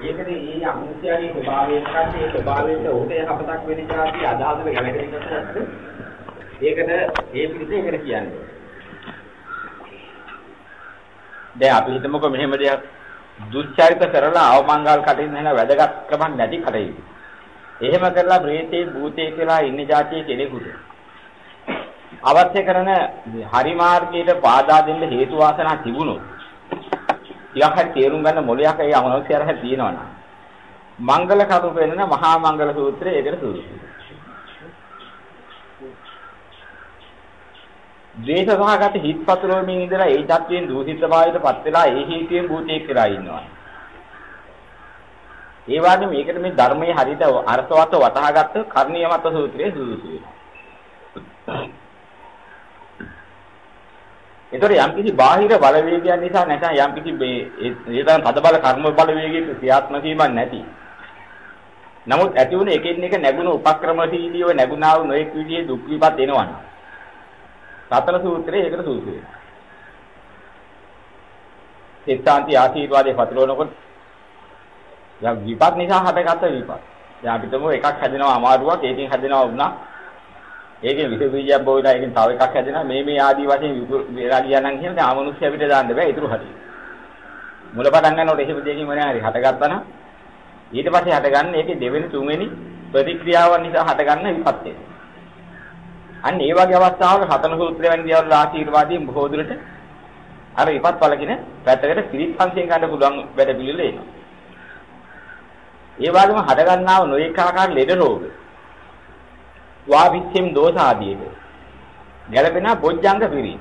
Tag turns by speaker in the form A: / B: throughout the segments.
A: ඒකනේ ඒ අමුත්‍යාගේ ස්වභාවය මොකක්ද ඒ ස්වභාවයෙන් උදේ හපතක් වෙන જાති අදහසට ගැලපෙන්නට ඒකට ඒ පිළිදේ ඒකට කියන්නේ. දැන් අපි හිතමුකෝ මෙහෙම දෙයක් දුස්චරිත කරලා අවමංගල් කටින් එන වැදගත්කමක් නැති කටයුතු. එහෙම කරලා ප්‍රේතේ භූතේ කියලා ඉන්න જાතියේ කෙනෙකුට අවශ්‍ය කරන හරි මාර්ගයට බාධා දෙන්න හේතු වාසනා තිබුණොත් ටිකක් හරි තේරුම් ගන්න මොලයක් ඒ අමනෝසියර හැටි තියෙනවනේ. මංගල කරු වෙනන මහා මංගල සූත්‍රය ඒකට සූත්‍රය. ද්වේෂ සහගත හිත් පතුරවමින් ඉඳලා ඒ தත්වයෙන් දූෂිත භාවයටපත් වෙලා ඒ හේතුයෙන් භූතයෙක් කියලා ඉන්නවා. ඒ වගේම මේකට මේ ධර්මයේ හරියට අර්ථවත් වටහාගත්ත කර්ණීය මත සූත්‍රයේ සුදුසු වෙනවා. ඒතර යම්කිසි බාහිර බලවේගයක් නිසා නැත්නම් යම්කිසි මේ ඒ තරම් තදබල කර්ම බලවේගයක ක්‍රියාත්මක වීමක් නැති. නමුත් ඇති වුණ එකින් එක නැගුණ උපක්‍රමශීලීව නැගුණා වූ නොඑක් විදිහේ දුක් විපත් එනවනේ. සතර සූත්‍රයේ ඒකට සූත්‍රය. සිතාන්ති ආශීර්වාදේ පතුරවනකොට යම් විපත් නිසා හටගත්ත විපත්. දැන් අපිටම එකක් හැදෙනවා අමාරුවක් ඒකෙන් හැදෙනවා වුණා. ඒකෙන් විස බීජයක් බෝවිලා ඒකෙන් තව එකක් හැදෙනවා මේ මේ ආදී වශයෙන් වෙලා ගියා නම් කියන දැන් අමනුෂ්‍ය අපිට දාන්න බෑ ඊටු හරියි. මුල පටන් ගන්නකොට එහෙම දෙයකින් මොනවා හරි හටගත්තා නම් ඊට පස්සේ හටගන්න ඒකේ දෙවෙනි තුන්වෙනි ප්‍රතික්‍රියාවන් නිසා හටගන්න විපත් එක. අන්න ඒ වගේ අවස්ථාවල හතන සූත්‍රය වැනි දේවල් ආශීර්වාදයෙන් බොහෝ දුරට අර විපත් පළකින පැත්තකට පිළිත් සංසයෙන් ගන්න පුළුවන් වැඩ පිළිවෙල එනවා. ඒ වගේම හටගන්නා වූ නොඑක ආකාර ලෙඩ රෝග වාවිච්ඡෙම් දෝෂ ආදීද ගැලපෙන බොජ්ජංග පිරි.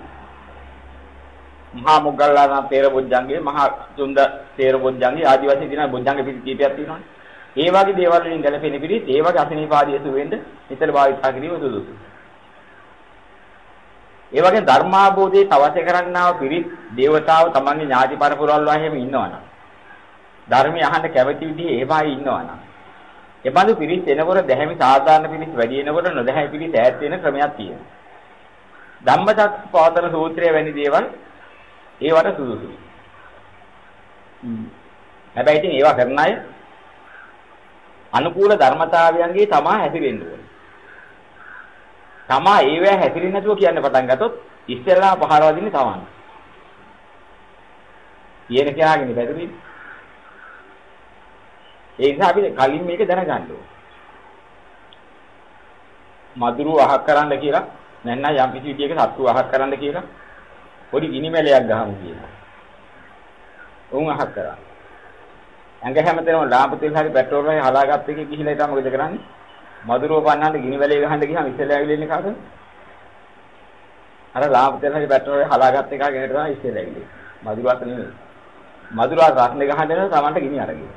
A: මහා මොග්ගල්ලාන තේර බොජ්ජංගේ මහා තුන්ද තේර බොජ්ජංගේ ආදි වශයෙන් දින බොජ්ජංග පිරි කීපයක් තියෙනවානේ. ඒ වගේ දේවල් වලින් ගැලපෙන පිරි ඒ වගේ අසනීපාදී සු වෙන්න නිතර භාවිතා කිරීම සුදුසුයි. ඒ වගේ ධර්මාභෝධයේ තවසේ කරන්නා වූ පිරිත් දේවතාව තමන්ගේ ඥාති පරපුරවල් වහේම ඉන්නවනම් ධර්මය අහන්න කැමති විදිහේ ඒවායි ඉන්නවනම් එබඳු පිරිස් එනකොට දැහැමි සාධාරණ පිරිස් වැඩි වෙනකොට නොදැහැමි පිරිස් ඈත් වෙන ක්‍රමයක් තියෙනවා. ධම්මචක්ක පවතන සූත්‍රය වැනි දේවල් ඒවට සුදුසුයි. හැබැයි ඉතින් ඒවා කරන අය අනුකූල ධර්මතාවයන්ගේ තමා හැසිරෙන්න ඕනේ. තමා ඒවැ හැසිරෙන්නේ නැතුව කියන්න පටන් ගත්තොත් ඉස්සෙල්ලා පහර වදින්නේ තමන්. කියන කෙනාගෙන පැතුනේ ඒ නිසා අපි කලින් මේක දැනගන්න ඕනේ. මදුරු අහක් කරන්න කියලා නැත්නම් යම් කිසි විදියක සත්තු අහක් කරන්න කියලා පොඩි ගිනි මැලයක් ගහමු කියනවා. උන් අහක් කරා. ඇඟ හැමතැනම ලාම්ප තෙල් හරි පෙට්‍රෝල් හරි හදාගත්ත එකේ ගිහිලා ඉතින් මොකද කරන්නේ? මදුරුව පන්නන්න ගිනි මැලේ ගහන්න ගියාම ඉස්සෙල්ලා ඇවිල්ලා ඉන්නේ කාටද? අර ලාම්ප තෙල් හරි පෙට්‍රෝල් හරි හදාගත්ත එක ගෙනට තමයි ඉස්සෙල්ලා ඇවිල්ලා. මදුරුවත් නෙමෙයි. මදුරුවා රත්නේ ගහන්න දෙනවා තමන්ට ගිනි අරගෙන.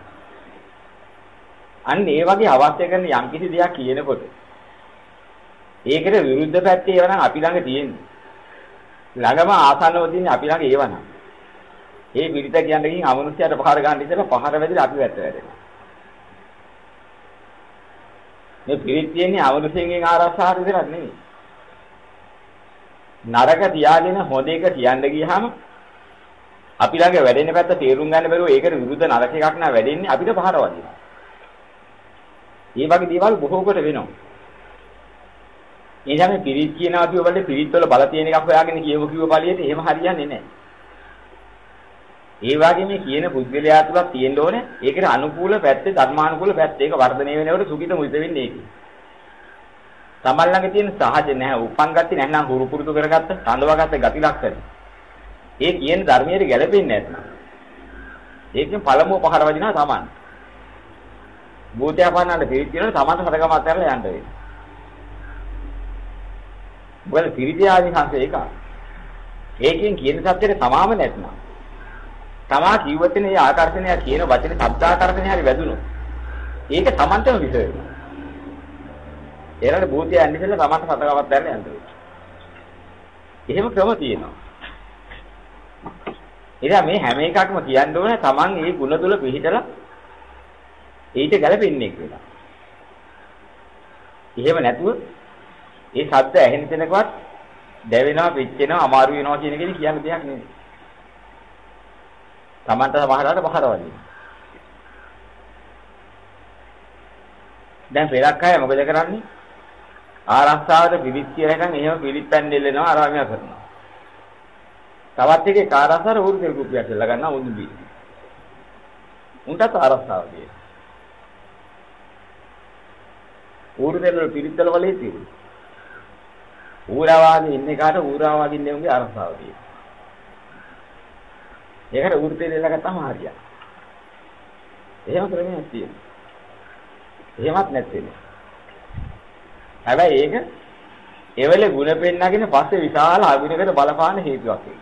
A: අන්න ඒ වගේ අවශ්‍ය කරන යම්කිසි දෙයක් කියනකොට ඒකට විරුද්ධ පැත්තේ ඒවා නම් අපි ළඟ තියෙන්නේ. ළඟම ආසන්නව තියෙන්නේ අපි ළඟ ඒවා නම්. ඒ පිළිත කියන්න ගින් අමනුෂ්‍යයට පහර ගන්න ඉස්සෙල්ලා පහර වැදිලා අපි වැට වැටෙනවා. මේ පිළිත් තියෙන්නේ අමනුෂ්‍යයෙන් ආරක්ෂා විතරක් නෙමෙයි. නරක තියාගෙන හොඳ එක කියන්න ගියහම අපි ළඟ වැඩෙන පැත්ත තේරුම් ගන්න බැරුව ඒකට විරුද්ධ නරක එකක් නා වැඩෙන්නේ අපිට පහර වදිනවා. මේ වගේ දේවල් බොහෝ කොට වෙනවා. ඒ තමයි පිරිත් කියනවා කියව වලට පිරිත් වල බල තියෙන එකක් හොයාගෙන කියව කිව්ව පළියට එහෙම හරියන්නේ නැහැ. ඒ වගේ මේ කියන පුද්ගලයා තුලක් තියෙන්න ඕනේ ඒකට අනුකූල පැත්තේ ධර්මානුකූල පැත්ත ඒක වර්ධනය වෙනකොට සුඛිත මුිත වෙන්නේ ඒක. තමන් ළඟ තියෙන සහජ නැහැ උපන් ගති නැත්නම් හුරු පුරුදු කරගත්ත සඳවාගත්ත ගති ලක්ෂණ. ඒ කියන ධර්මයේ ගැළපෙන්නේ නැත්නම් ඒකෙන් පළමුව පහර වදිනවා තමන්. භූතය පන්නන්න පිරිත් කියනවා තමන්ට හදගම අත්හැරලා යන්න වෙනවා. මොකද පිරිති ආනිසංස ඒක. ඒකෙන් කියන සත්‍යෙට තමාම නැත්නම්. තමා කිව්වතනේ ඒ ආකර්ෂණය කියන වචනේ ශබ්ද ආකර්ෂණය හරි වැදුනොත්. ඒක තමන්ටම විස වෙනවා. ඒරණ භූතය යන්නේ ඉතින් තමන්ට හදගම අත්හැරලා යන්න වෙනවා. එහෙම ක්‍රම තියෙනවා. ඉතින් මේ හැම එකක්ම කියන්න ඕනේ තමන් ඒ ಗುಣ තුල පිළිහිටලා ඊට ගැලපෙන්නේ කියලා. එහෙම නැතුව ඒ ශබ්ද ඇහෙන තැනකවත් දැවෙනවා, පිච්චෙනවා, අමාරු වෙනවා කියන එකනේ කියන්න දෙයක් නෙවෙයි. Tamanta සමහරවට පහර වදිනවා. දැන් පෙරක් අය මොකද කරන්නේ? ආරක්ෂාවට පිළිත් කියලා එකන් එහෙම පිළිත් පැන්දෙල්ලනවා ආරාමයක් කරනවා. තවත් එකේ කාරසාර උරු තෙල් කුප්පියක් දෙලා ගන්නවා උඳු බී. උන්ටත් ආරක්ෂාව තියෙනවා. ඌරුදෙල්වල පිරිත්වල වලේ තියෙනවා. ඌරාවාදී ඉන්නේ කාට ඌරාවාදී ඉන්නේ උන්ගේ අරසාව තියෙනවා. ඒකට ඌරුදෙල්ල ගත්තම හරියක්. එහෙම ක්‍රමයක් තියෙනවා. එහෙමත් නැත්නම්. හැබැයි ඒක එවලේ ಗುಣ පෙන්නගෙන පස්සේ විශාල අභිනකට බලපාන හේතුවක් ඒක.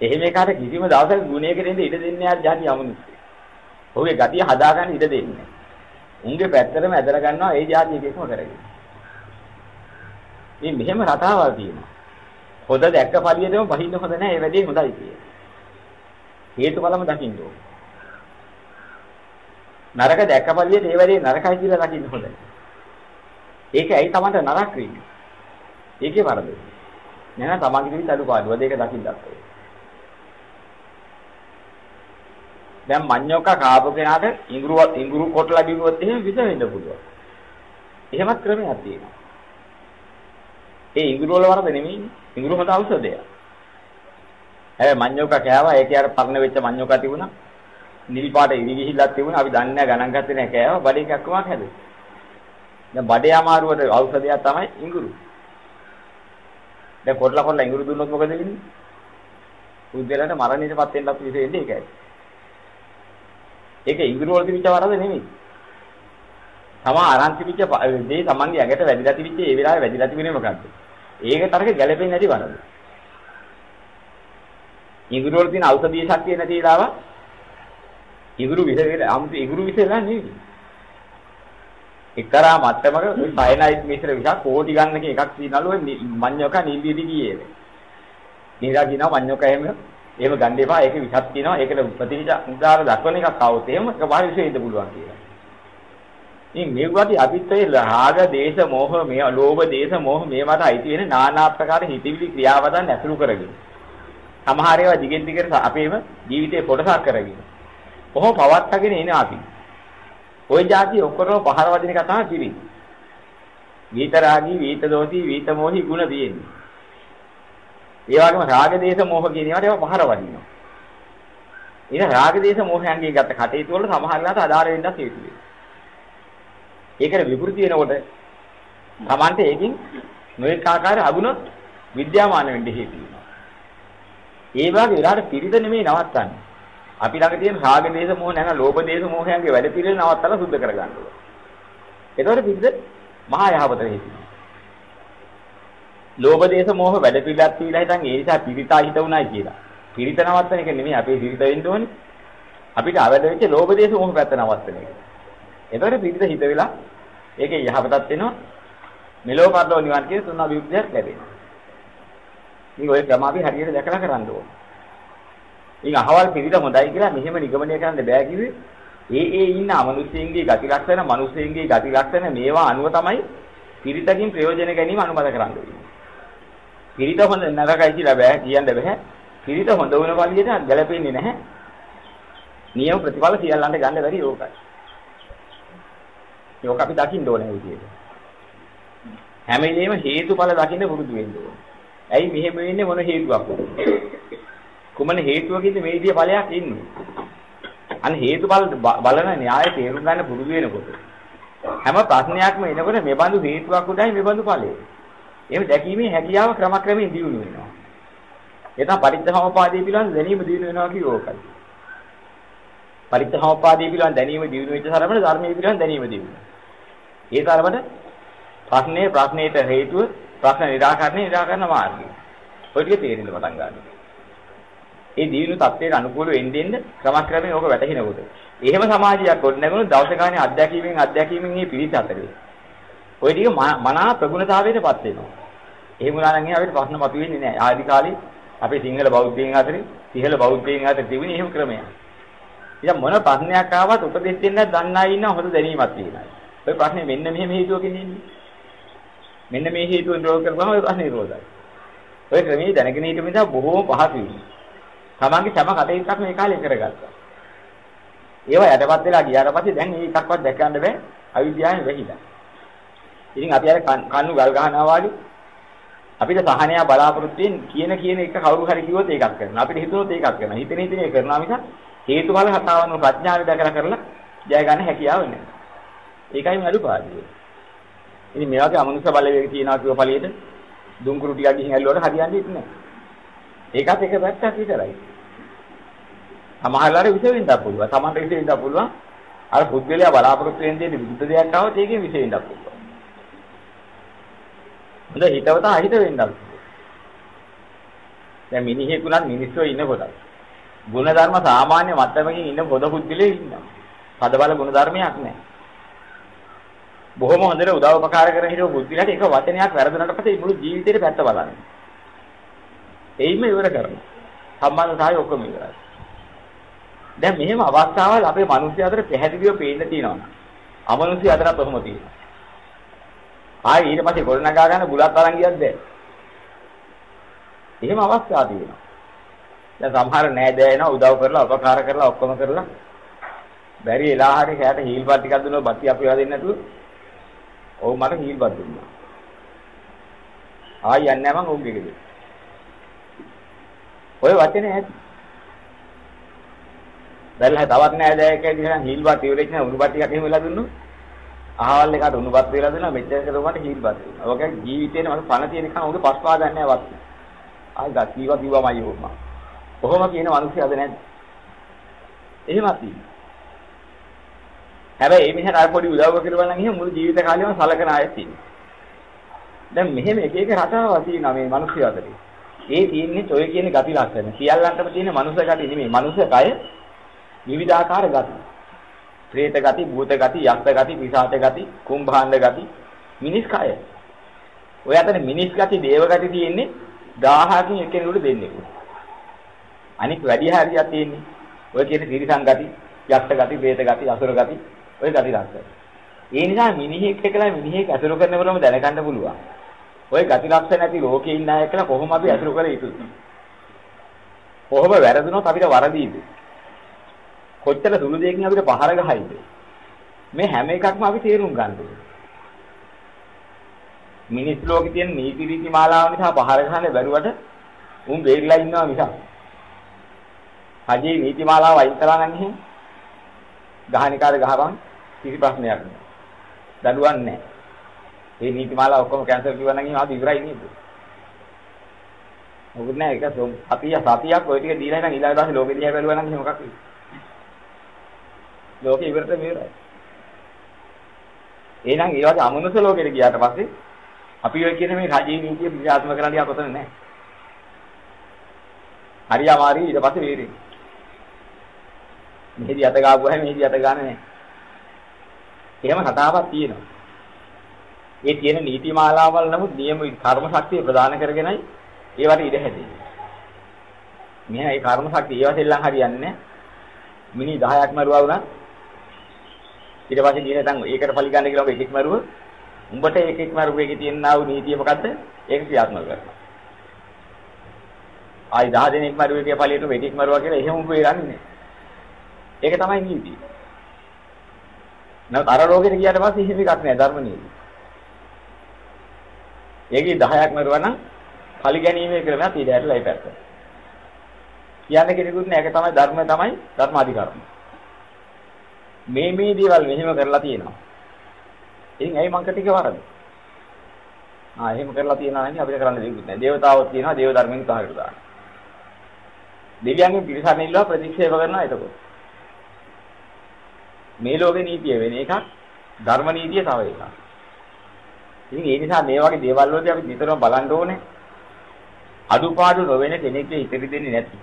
A: එහෙම එකාට කිසිම දවසක ගුණයකට ඉඳ ඉඩ දෙන්නේ නැහැ යහනි යමුනි. ඔහුගේ ගතිය හදාගන්න ඉඩ දෙන්නේ නැහැ. උන්ගේ පැත්තටම ඇදලා ගන්නවා ඒ ಜಾති එකකම කරගෙන. මේ මෙහෙම රටාවල් තියෙනවා. හොඳ දැක්ක පළියෙදම බහින්න හොඳ නැහැ ඒ වැඩේ හොඳයි කිය. හේතුඵලම දකින්න ඕනේ. නරක දැක්ක පළියෙද ඒ වැඩේ නරකයි කියලා දකින්න හොඳයි. ඒක ඇයි Tamanට නරක වෙන්නේ? ඒකේ වරද. නෑ තමන්ගේ විදිහට අඩුපාඩුවද ඒක දකින්නත් ඕනේ. දැන් මඤ්ඤොක්ක කාපු කෙනාට ඉඟුරු ඉඟුරු කොටලා බිව්වොත් එහෙම විස වෙන්න පුළුවන්. එහෙමත් ක්‍රමයක් තියෙනවා. ඒ ඉඟුරු වල වරද නෙමෙයිනේ. ඉඟුරු හොඳ ඖෂධයක්. හැබැයි මඤ්ඤොක්ක කෑවා ඒකේ අර පරණ වෙච්ච මඤ්ඤොක්ක තිබුණා. නිල් පාට ඉරි ගිහිල්ලක් තිබුණා. අපි දන්නේ නැහැ ගණන් ගත්තේ නැහැ කෑවා. බඩේ කැක්කමක් හැදුවා. දැන් බඩේ අමාරුවට ඖෂධයක් තමයි ඉඟුරු. දැන් කොටලා කොටලා ඉඟුරු දුන්නොත් මොකද වෙන්නේ? උද්දලට මරණයටපත් වෙන්නත් විශේෂ වෙන්නේ ඒකයි. ඒක ඉඟුරු වල තිබිච්ච වරද නෙමෙයි. තමා අරන් තිබිච්ච දේ තමන්ගේ ඇඟට වැදිලා තිබිච්ච ඒ වෙලාවේ වැදිලා තිබුණේ මොකද්ද? ඒකට අරක ගැළපෙන්නේ නැති වරද. ඉඟුරු වල තියෙන ඖෂධීය ශක්තිය නැති ඊලාව ඉඟුරු විස අමුතු ඉඟුරු විසලා නෙමෙයි. එක්තරා මට්ටමක සයනයිඩ් මිශ්‍ර විෂ කෝටි ගන්නක එකක් තියනලු මඤ්ඤක නිල්ලිදි ගියේ. නිරා කියනවා මඤ්ඤක එහෙම එහෙම ගන්න එපා. ඒකේ විෂක් තියෙනවා. ඒකට ප්‍රතිවිදාර දක්වන එකක් આવොත් එහෙම එකපාර විශේෂ ඉඳ පුළුවන් කියලා. ඉතින් මේ වගේ අපිත් ඒ රාග, දේශ, මෝහ, මේ ලෝභ, දේශ, මෝහ මේවට අයිති වෙන নানা ආකාර හිතිවිලි ක්‍රියාවදන් ඇසුරු කරගෙන. සමහර ඒවා දිගින් දිගට අපේම ජීවිතේ පොටසක් කරගෙන. කොහොම පවත්වාගෙන එන අපි. ওই જાති ඔක්කොම පහර වදින කතාව කිරි. විතරාගී, විතදෝති, විතමෝහි ගුණ තියෙන්නේ. ඒ වගේම රාග දේශ මොහ කියන ඒවාට ඒවා පහර වදිනවා. ඊට රාග දේශ මොහයන්ගේ ගත කටයුතු වල සමහර වෙලාවට අදාළ වෙන්නත් හේතු වෙනවා. ඒකට විකෘති වෙනකොට Tamante ඒකින් නොඑක ආකාර අගුණ විද්‍යාමාන වෙන්න හේතු වෙනවා. ඒ වගේ වෙලාවට පිරිත නෙමෙයි නවත්තන්නේ. අපි ළඟ තියෙන රාග දේශ මොහ නැන ලෝභ දේශ මොහයන්ගේ වැඩ පිළිවෙල නවත්තලා සුද්ධ කරගන්න ඕනේ. ඒතකොට පිරිත මහා යහපතට හේතු වෙනවා. ලෝභ දේශ මොහ වැඩ පිළිලක් තියලා හිටන් ඒ නිසා පිරිතා හිත උනායි කියලා. පිරිත නවත්තන එක නෙමෙයි අපේ පිරිත වෙන්න ඕනේ. අපිට අවැඩ වෙච්ච ලෝභ දේශ මොහ පැත්ත නවත්තන එක. එතකොට පිරිත හිත වෙලා ඒකේ යහපතක් වෙනවා. මෙලෝ පරලෝ නිවන් කියන තුන් අභිවෘද්ධියක් ලැබෙනවා. ඉතින් ඔය ක්‍රම අපි හරියට දැකලා කරන්න ඕනේ. ඉතින් අහවල් පිරිත හොඳයි කියලා මෙහෙම නිගමනය කරන්න බෑ කිව්වේ. ඒ ඒ ඉන්න අමනුෂ්‍යයන්ගේ ගති ලක්ෂණ, මනුෂ්‍යයන්ගේ ගති ලක්ෂණ මේවා අනුව තමයි පිරිතකින් ප්‍රයෝජන ගැනීම අනුමත කරන්න වෙන්නේ. පිරිත හොඳ නරකයි කියලා බෑ කියන්න බෑ. පිරිත හොඳ වුණ වලියට ගැලපෙන්නේ නැහැ. නියම ප්‍රතිඵල සියල්ලන්ට ගන්න බැරි ඕකයි. ඒක අපි දකින්න ඕනේ විදියට. හැම වෙලේම හේතුඵල දකින්න පුරුදු වෙන්න ඕනේ. ඇයි මෙහෙම වෙන්නේ මොන හේතුවක් කුමන හේතුවකින්ද මේ විදිය ඵලයක් ඉන්නේ? අන්න හේතුඵල බලන න්‍යාය තේරුම් ගන්න පුරුදු වෙනකොට හැම ප්‍රශ්නයක්ම එනකොට මේ බඳු හේතුවක් උඩයි මේ බඳු ඵලය. එහෙම දැකීමේ හැකියාව ක්‍රමක්‍රමයෙන් දියුණු වෙනවා. එතන පරිත්‍ථහමපාදී පිළිබඳ දැනීම දියුණු වෙනවා කියෝ ඕකයි. පරිත්‍ථහමපාදී පිළිබඳ දැනීම දියුණු වෙච්ච තරමට ධර්මයේ පිළිබඳ දැනීම දියුණු වෙනවා. ඒ තරමට ප්‍රශ්නේ ප්‍රශ්නෙට හේතුව ප්‍රශ්න निराකරණය निराකරන මාර්ගය. ඔය ටික තේරෙන්න පටන් ගන්නවා. ඒ දියුණු தත්ත්වයට අනුකූල වෙන්නේ ඉන්න ක්‍රමක්‍රමයෙන් ඕක වැටහිනකොට. එහෙම සමාජයක් ගොඩනැගුණු දවස ගානේ අධ්‍යක්ීමෙන් අධ්‍යක්ීමෙන් මේ පිළිස අතරේ ওই ටික මනා ප්‍රගුණතාවයටපත් වෙනවා. එහෙම වුණා නම් අපිට ප්‍රශ්න මතුවෙන්නේ නැහැ. ආදි කාලේ අපේ සිංහල බෞද්ධයන් අතරේ සිහල බෞද්ධයන් අතර තිබුණේ එහෙම ක්‍රමයක්. ඉතින් මොන ප්‍රශ්නයක් ආවත් උපදෙස් දෙන්න දන්නා ඉන්න හොඳ දැනීමක් තියෙනවා. ඔය ප්‍රශ්නේ මෙන්න මෙහෙම හේතුවකින් ඉන්නේ. මෙන්න මේ හේතුවෙන් රෝග කරපුවම ඔය ප්‍රශ්නේ නිරෝධයි. ඔය ක්‍රමයේ දැනගෙන හිටු නිසා බොහෝම පහසුයි. තමන්ගේ සෑම කටයුත්තක්ම මේ කාලේ කරගත්තා. ඒවා යටපත් වෙලා ගියාට පස්සේ දැන් මේ එකක්වත් දැක ගන්න බෑ අවිද්‍යාවෙන් වෙහිලා. ඉතින් අපි අර කන්නු ගල් ගහනවා වගේ අපිට සහනය බලාපොරොත්තුෙන් කියන කියන එක කවුරු හරි කිව්වොත් ඒකක් කරනවා. අපිට හිතුනොත් ඒකක් කරනවා. හිතෙන හිතෙන ඒ කරනවා මිස හේතුඵල හතාවන ප්‍රඥාව දැකලා කරලා ජය ගන්න හැකියාව නැහැ. ඒකයි මේ අඩුපාඩුව. ඉතින් මේ වගේ අමනුෂ්‍ය බලවේග තියනවා කියව ඵලියට දුම්කුරු ටිකක් ගිහින් ඇල්ලුවට හරියන්නේ නැහැ. ඒකත් එක පැත්තක් විතරයි. සමහරවල් විස වෙන්නත් පුළුවන්. Tamanට විස වෙන්නත් පුළුවන්. අර පුද්ගලයා බලාපොරොත්තු වෙන දේ විරුද්ධ දෙයක් ආවොත් ඒකෙන් විස වෙන්නත් පුළුවන්. හොඳ හිතවත අහිත වෙන්නත්. දැන් මිනිහෙකුණත් මිනිස්සු ඉන්නකොට ගුණධර්ම සාමාන්‍ය මට්ටමකින් ඉන්න පොද පුද්ගලයෙක් ඉන්නවා. පදබල ගුණධර්මයක් නැහැ. බොහොම හොඳට උදව් උපකාර කරන හිටපු බුද්ධිලට එක වචනයක් වැරදුනට පස්සේ මුළු ජීවිතේට පැත්ත බලන්නේ. එයිම ඉවර කරනවා. සම්බන්ධතාවය ඔක්කොම ඉවරයි. දැන් මෙහෙම අවස්ථාවල් අපේ මිනිස්සු අතර පැහැදිලිව පේන්න තියෙනවා. අමනුෂ්‍ය අතරත් කොහොම තියෙනවා. ආයි ඊට පස්සේ ගොඩනගා ගන්න බුලත් අරන් ගියත් බෑ. එහෙම අවස්ථා තියෙනවා. දැන් සමහර නෑදෑයන උදව් කරලා උපකාර කරලා ඔක්කොම කරලා බැරි එලා හරි කෑට හීල්පත් ටිකක් දුන්නා බත්ති අපි වදින්න නැතුව ඔව් මට හීල්පත් දුන්නා. ආයි යන්නේ නැහැ මං ඔව්ගේ ගෙදර. ඔය වචනේ ඇති. බැලලා තවත් නෑදෑයෙක් ඇවිල්ලා හීල්පත් ඉවරෙච්ච නා උණුපත් ටිකක් එහෙම වෙලා දුන්නොත් අහවල් එකට උණුපත් වෙලා දෙනවා මෙච්චර කරුවාට හීල්පත් වෙනවා. ඔක ජීවිතේනේ මම පණ තියෙන කන උගේ පස්පා ගන්න නැහැ වත්. ආයි ගතිවා කිව්වමයි ඕම. කොහොම කියන මිනිස්සු අද නැද්ද? එහෙමත් ඉන්නේ. හැබැයි මේ මිනිහට අර පොඩි උදව්ව කරනවා නම් එහෙම මුළු ජීවිත කාලෙම සලකන අයත් ඉන්නේ. දැන් මෙහෙම එක එක රටාවක් තියෙනවා මේ මිනිස්සු අතරේ. ඒ තියෙන්නේ ඔය කියන ගති ලක්ෂණ. සියල්ලන්ටම තියෙන මනුෂ්‍ය ගති නෙමෙයි. මනුෂ්‍ය කය විවිධාකාර ගති. പ്രേත ගති, භූත ගති, යක්ෂ ගති, විසාත ගති, කුම්භාණ්ඩ ගති, මිනිස් කය. ඔය අතර මිනිස් ගති, දේව ගති තියෙන්නේ 1000කින් එකිනෙකට දෙන්නේ. අනික වැඩි හරියක් තියෙන්නේ ඔය කියන තිරිසන් ගති, යක්ෂ ගති, ප්‍රේත ගති, අසුර ගති, ඔය ගති රස. ඒ නිසා මිනිහෙක් එක්කලා මිනිහෙක් අසුර කරනකොටම දැනගන්න පුළුවන්. ඔය ගති ලක්ෂණ නැති ලෝකේ ඉන්න අය එක්කලා කොහොම අපි අසුර කරේ යුතුද? කොහොම වැරදුනොත් අපිට වරදීද? කොච්චර සුළු දෙයකින් අපිට පහර ගහයිද? මේ හැම එකක්ම අපි තේරුම් ගන්න ඕනේ. මිනිස් ලෝකේ තියෙන නීති රීති මාලාව නිසා පහර ගහන්න බැරුවට උන් බේරිලා ඉන්නවා මිසක්. හජේ නීති මාලාව අයින් කළා නම් එහෙම ගහනිකාර ගහපන් කිසි ප්‍රශ්නයක් නෑ. දඩුවක් නෑ. මේ නීති මාලාව ඔක්කොම කැන්සල් කිව්වා නම් එහෙම ආදි ඉවරයි නේද? මොකද නෑ ඒක සතිය සතියක් ඔය ටික දීලා ඉතින් ඊළඟ දවසේ ලෝකෙ දිහා බැලුවා නම් එහෙම මොකක් වෙයි? ලෝකෙ ඉවරට මෙහෙරයි. එහෙනම් ඒ වගේ අමනුෂ්‍ය ලෝකෙට ගියාට පස්සේ අපි ඔය කියන මේ රජී නීතිය ප්‍රතිආත්ම කරන්න යා කොතන නැහැ. හරි අමාරුයි ඊට පස්සේ වේරේ. මෙහෙදි අත ගාපුවා මෙහෙදි අත ගන්න නැහැ. එහෙම කතාවක් තියෙනවා. ඒ තියෙන නීති මාලාවල් නමුත් නියම කර්ම ශක්තිය ප්‍රදාන කරගෙනයි ඒවට ඉඩ හැදෙන්නේ. මෙහෙම ඒ කර්ම ශක්තිය ඒවා දෙල්ලන් හරියන්නේ නැහැ. මිනි 10ක් මරුවා වුණා ඊට පස්සේ ගියේ නැත්නම් ඒකට පලි ගන්න කියලා ඔබ එකෙක් මරුව උඹට එකෙක් මරුව එකේ තියෙනා වූ නීතිය මොකද්ද? ඒක ක්‍රියාත්මක කරනවා. ආයි 10 දෙනෙක් මරුව එකේ පලියට එකෙක් මරුවා කියලා එහෙම උඹ වෙරන්නේ ඒක තමයි නීතිය. නැත්නම් අර රෝගෙට ගියාට පස්සේ එහෙම එකක් නෑ ධර්ම නීතිය ඒකේ 10ක් මරුවා නම් පලි ගැනීමේ ක්‍රමයක් ඊට ඇටලා ඒ පැත්ත. කියන්නේ කෙනෙකුත් නෑ. ඒක තමයි ධර්මය තමයි ධර්මාධිකාරම මේ මේ දේවල් මෙහෙම කරලා තියෙනවා. ඉතින් ඇයි මං කටික වරද? ආ එහෙම කරලා තියෙනවා නම් අපිට කරන්න දෙයක් නැහැ. දේවතාවෝ තියෙනවා දේව ධර්මෙන් උදාහරණ දාන්න. දෙවියන්ගේ පිරිසන් ඉල්ලුවා ප්‍රතික්ෂේප කරනවා එතකොට. මේ ලෝකේ නීතිය වෙන එකක් ධර්ම නීතිය තව එකක්. ඉතින් ඒ නිසා මේ වගේ දේවල් වලදී අපි නිතරම බලන්න ඕනේ. අඩුපාඩු නොවන කෙනෙක්ට ඉතිරි දෙන්නේ නැති.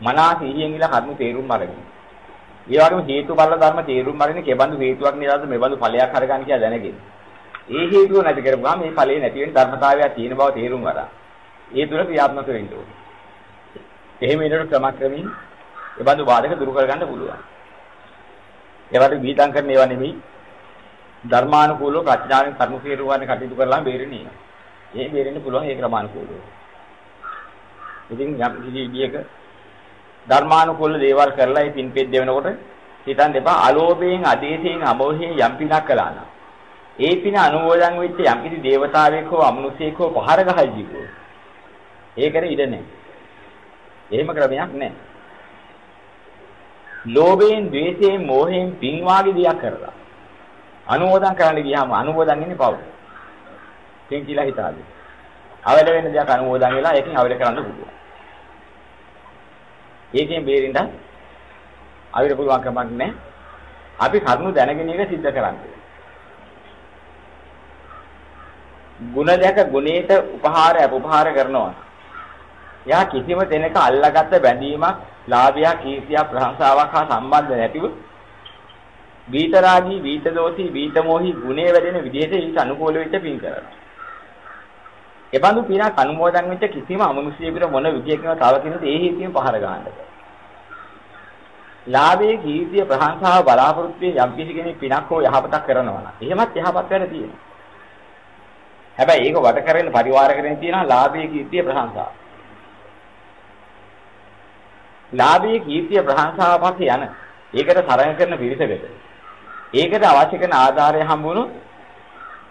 A: මනස සිහියෙන් ඉලා කර්ම තේරුම් අරගෙන. ඒ වගේම හේතු බල ධර්ම තේරුම් අරගෙන කෙබඳු හේතුවක් නිරාද මෙබඳු ඵලයක් හරගන්න කියලා දැනගෙන. ඒ හේතුව නැති කරපුවාම මේ ඵලේ නැති වෙන ධර්මතාවයක් තියෙන බව තේරුම් ගන්න. ඒ තුල ක්‍රියාත්මක වෙන්න ඕනේ. එහෙම වෙනකොට ක්‍රමක්‍රමින් එබඳු බාධක දුරු කරගන්න පුළුවන්. ඒවට බීතං කරන ඒවා නෙමෙයි ධර්මානුකූලව ප්‍රඥාවෙන් කර්ම කෙරුවානේ කටයුතු කරලා බේරෙන්නේ. ඒ බේරෙන්න පුළුවන් ඒ ක්‍රමානුකූලව. ඉතින් යම් කිසි විදියක ධර්මානුකූල දේවල් කරලා ඒ පින්පෙත් දෙවනකොට හිතන්න එපා අලෝභයෙන් අදේශයෙන් අමෝහයෙන් යම් පිනක් කළා නම් ඒ පින අනුමෝදන් වෙච්ච යම් කිසි දේවතාවෙක් හෝ අමනුෂයෙක් හෝ පහර ගහයි ජීවෝ. ඒකට ඉඩ නැහැ. එහෙම ක්‍රමයක් නැහැ. ලෝභයෙන්, ද්වේෂයෙන්, මෝහයෙන් පින් වාගේ දියක් කරලා අනුමෝදන් කරන්න ගියාම අනුමෝදන් ඉන්නේ පව්. පින් කියලා හිතාදී. අවල වෙන දෙයක් අනුමෝදන් වෙලා ඒකෙන් අවල කරන්න පුළුවන්. ඒකෙන් බේරෙන්න අපිට පුළුවන් කමක් නැහැ. අපි කරුණු දැනගෙන එක सिद्ध කරන්නේ. ಗುಣ දැක ගුණේට උපහාර අපුපහාර කරනවා. යා කිසිම දෙනක අල්ලාගත්ත බැඳීමක්, ලාභයක්, කීර්තියක්, ප්‍රශංසාවක් හා සම්බන්ධ නැතිව බීතරාගී, බීතදෝෂී, බීතමෝහි ගුණේ වැඩෙන විදිහට ඊට අනුකූල වෙච්ච පින් කරනවා. එබඳු පිනක් අනුමෝදන් වෙච්ච කිසිම අමනුෂ්‍යයෙකුට මොන විදියකින්වත් තව කෙනෙකුට ඒ හේතුවෙන් පහර ගන්නද. ලාභයේ කීර්තිය ප්‍රශංසාව බලාපොරොත්තු යම් කිසි කෙනෙක් පිනක් හෝ යහපතක් කරනවා නම් එහෙමත් යහපත් වැඩ තියෙනවා. හැබැයි ඒක වට කරගෙන පරිවාර කරගෙන තියෙනවා ලාභයේ කීර්තිය ප්‍රශංසාව. ලාභයේ කීර්තිය ප්‍රශංසාව පස්සේ යන ඒකට තරඟ කරන පිරිසකට ඒකට අවශ්‍ය කරන ආධාරය හම්බුනොත්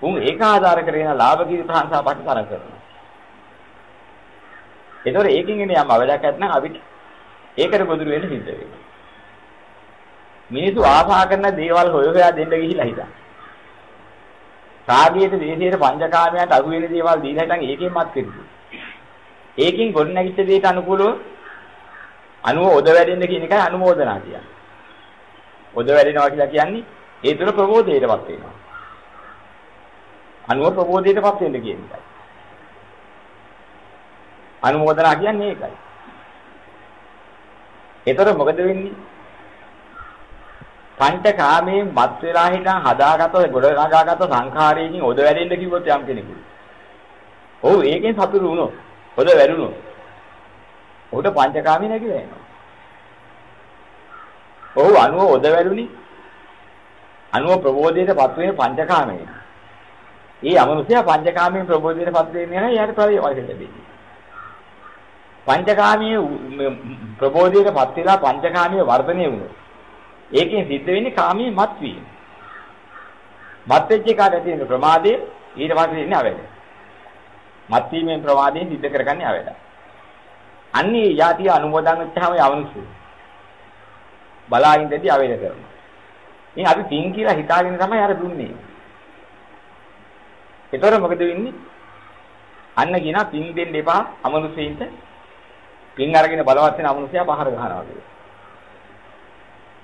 A: උන් ඒක ආධාර කරගෙන ලාභ කීර්ති ප්‍රශංසාව පස්සේ තරඟ කරනවා. ඒතකොට ඒකෙන් එන යම් අවලක් නැත්නම් අපිට ඒකට ගොදුරු වෙන්න සිද්ධ වෙනවා. මිනිස්සු ආසා කරන දේවල් හොය හොයා දෙන්න ගිහිලා හිටා. රාගයට, දේශයට, පංචකාමයට අහු වෙන දේවල් දීලා හිටන් ඒකෙන්මත් කෙරුවා. ඒකෙන් ගොඩනැගිච්ච දේට අනුකූලව අනුව ඔද වැඩෙන්න කියන එකයි අනුමෝදනා කියන්නේ. ඔද වැඩෙනවා කියලා කියන්නේ ඒ තුන ප්‍රබෝධයටපත් වෙනවා. අනුව ප්‍රබෝධයටපත් වෙන්න කියන එකයි. අනුමෝදනා කියන්නේ ඒකයි. ඒතර මොකද වෙන්නේ? පංචකාමයෙන් මත් වෙලා හිටන් හදාගත්ත ගොඩ නගාගත්ත සංඛාරයෙන් ඔද වැඩෙන්න කිව්වොත් යම් කෙනෙකුට. ඔව් ඒකෙන් සතුරු වුණොත් ඔද වැඩුණොත්. ඔහුට පංචකාමී නැగిලා යනවා. ඔහු අනුව ඔද වැඩුණි. අනුව ප්‍රබෝධයටපත් වෙන පංචකාමයෙන්. ඒ අමනුෂ්‍යයා පංචකාමයෙන් ප්‍රබෝධයටපත් වෙන්නේ නැහැ. යාට ප්‍රවේශ ලැබෙන්නේ. පංචකාමයේ ප්‍රබෝධයටපත් වෙලා පංචකාමයේ වර්ධනය වුණොත් ඒකෙන් සිද්ධ වෙන්නේ කාමයේ මත් වීම. මත් වෙච්ච එකට ඇති වෙන ප්‍රමාදයේ ඊට පස්සේ ඉන්නේ අවැඩ. මත් වීමෙන් ප්‍රමාදයෙන් සිද්ධ කරගන්නේ අවැඩ. අන්නේ යටි අනුමෝදන් වෙච්චාම යවනුසු. බලාගෙන ඉඳි අවැඩ කරනවා. ඉතින් අපි පින් කියලා හිතාගෙන තමයි අර දුන්නේ. ඒතර මොකද වෙන්නේ? අන්න කියන පින් දෙන්න එපා අමනුෂ්‍යයින්ට. පින් අරගෙන බලවත් වෙන අමනුෂ්‍යයා පහර ගන්නවා කියලා.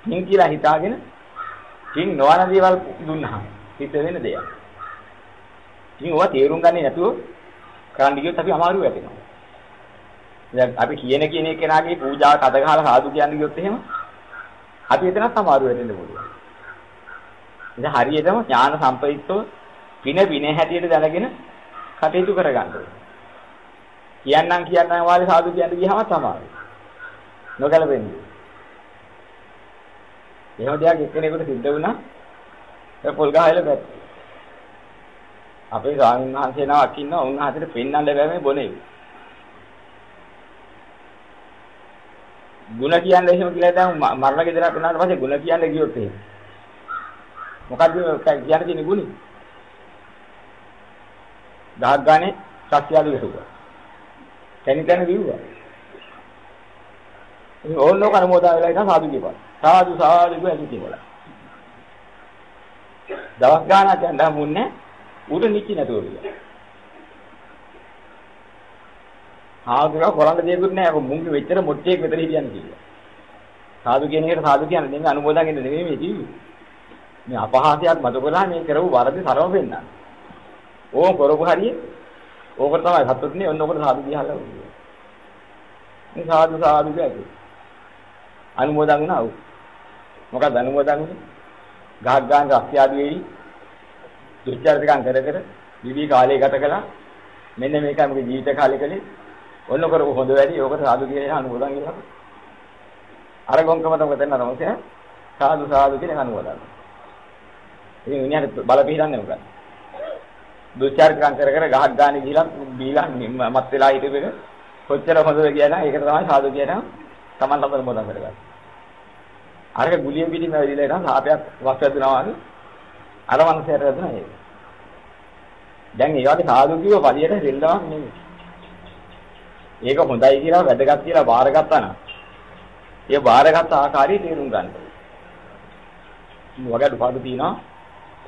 A: පින් කියලා හිතාගෙන පින් නොවන දේවල් දුන්නා. හිත වෙන දෙයක්. ඉතින් ඔවා තේරුම් ගන්නේ නැතුව කරන්න ගියොත් අපි අමාරු වෙනවා. දැන් අපි කියන කියන කෙනාගේ පූජාවට අද ගහලා සාදු කියන්න ගියොත් එහෙම අපි එතනත් අමාරු වෙන්න පුළුවන්. ඉතින් හරියටම ඥාන සම්ප්‍රයුක්තව පින පින හැටියට දැනගෙන කටයුතු කරගන්න ඕනේ. කියන්නම් කියන්නම් වාගේ සාදු කියන්න ගියාම තමයි. නොගැලපෙන්නේ. එහෙම දෙයක් එක්කෙනෙකුට සිද්ධ වුණා ඒ පොල් ගහයිල පැත්ත. අපේ ස්වාමීන් වහන්සේ නමක් ඉන්නවා උන්වහන්සේට පෙන්වන්න බැහැ බොනේ. ಗುಣ කියන්නේ එහෙම කියලා දැන් මරණ ගෙදර පෙන්නාට පස්සේ ಗುಣ කියන්නේ ගියොත් එහෙම. මොකද්ද කියන්නේ තියෙන ගුණි? දහක් ගානේ සත්‍යයලු වෙසුවා. තැනි තැන දිව්වා. ඕනෝක අනුමෝදා වෙලා ඉතින් සාදු කියපන්. සාදු සාදු කියලා කියලා. දවස් ගානක් යන හමුන්නේ උඩ නිච්චි නැතුව ගියා. ආගුරා කරන්න දෙයක්වත් නැහැ. අර මුංගේ වෙච්චර මොට්ටියක් මෙතන හිටියන්නේ කියලා. සාදු කියන එකට සාදු කියන්නේ නෙමෙයි අනුමෝදන් ඉන්න නෙමෙයි මේ කිව්වේ. මේ අපහාසයක් මතු කළා මේ කරපු වරදි තරම පෙන්නන්න. ඕක කරපු හරිය ඕක තමයි සතුටුනේ ඔන්න ඔකට සාදු කියහලා. මේ සාදු සාදු කියයි. අනුමෝදන් වුණා. මොකක්ද අනුමෝදන් වුනේ? ගහක් ගන්න රස්තියාදු වෙයි. දුච්චරිතකම් කර කර විවි කාලය ගත කළා. මෙන්න මේකයි මගේ ජීවිත කාලේ කලේ. ඔන්න කරපු හොඳ වැඩි. ඕකට සාදු කියලා අනුමෝදන් කියලා. අර ගොංකම තමයි දෙන්න නෝසය. සාදු සාදු කියන අනුමෝදන්. ඉතින් විඤ්ඤාණ බල පිළිදන්නේ මොකක්ද? දුච්චරිතකම් කර කර ගහක් ගන්න ගිහිලා බීලා මත් වෙලා හිටපෙක කොච්චර හොඳද කියනවා ඒක තමයි සාදු කියනවා Taman ළඟ මොදා කරගන්න. අරක ගුලිය පිටින් ඇවිදලා ඉතින් සාපයක් වක් වැදුනා වගේ අර මනුස්සයාට වැදුනා ඒක. දැන් ඒ වගේ සාදු කිව්ව පළියට දෙල්ලවක් නෙමෙයි. ඒක හොඳයි කියලා වැදගත් කියලා බාරගත්තා නම් ඒ බාරගත් ආකාරය තේරුම් ගන්න. වගේ අඩුපාඩු තියෙනවා.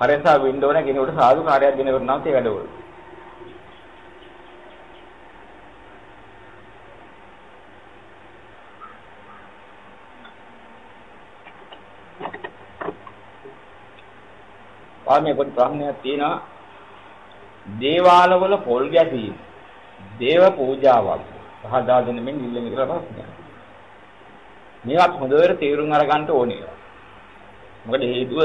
A: පරෙන්සා වෙන්න ඕන කෙනෙකුට සාදු කාර්යයක් දෙන කරනවා ඒ වැඩවල. ආන්නේ පොඩි ප්‍රශ්නයක් තියෙනවා. දේවාලවල පොල් ගැසීම දේව පූජාවක් පහදා දෙන්න මෙන්න ඉල්ලමි කියලා ප්‍රශ්නයක්. මේවත් හොඳට තේරුම් අරගන්න ඕනේ. මොකද හේතුව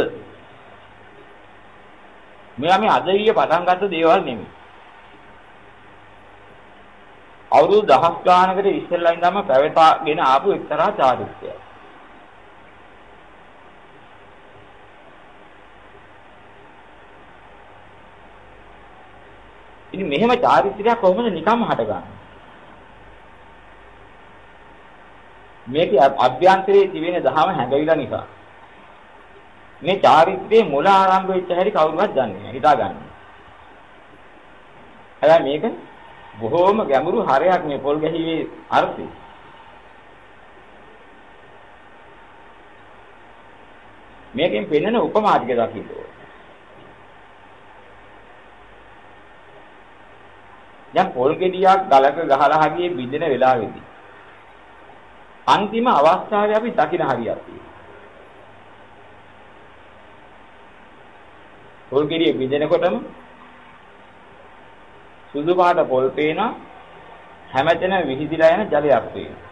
A: මෙයා මේ අද ඊයේ පටන් ගත්ත දේවල් නෙමෙයි. අවුරුදු දහස් ගානකට ඉස්සෙල්ලා ඉඳන්ම පැවතාගෙන ආපු එක්තරා චාරිත්‍රයක්. ඉතින් මෙහෙම චාරිත්‍රයක් කොහොමද නිකම්ම හටගන්නේ? මේකේ අභ්‍යන්තරයේ තිබෙන දහම හැඟවිලා නිසා. මේ චාරිත්‍රයේ මුල ආරම්භ වෙච්ච හැටි කවුරුවත් දන්නේ නැහැ. හිතාගන්න. හැබැයි මේක බොහෝම ගැඹුරු හරයක් මේ පොල් ගැහිවේ අර්ථය. මේකෙන් පෙන්වන උපමා ටික දකින්න ඕනේ. දැන් පොල් ගෙඩියක් ගලක ගහලා හරියේ බින්දෙන වෙලාවෙදී අන්තිම අවස්ථාවේ අපි දකින හරියක් තියෙනවා. පොල් ගෙඩිය බින්දෙනකොටම සුදු පාට පොල් පේන හැමතැන විහිදිලා යන ජලයක් පේනවා.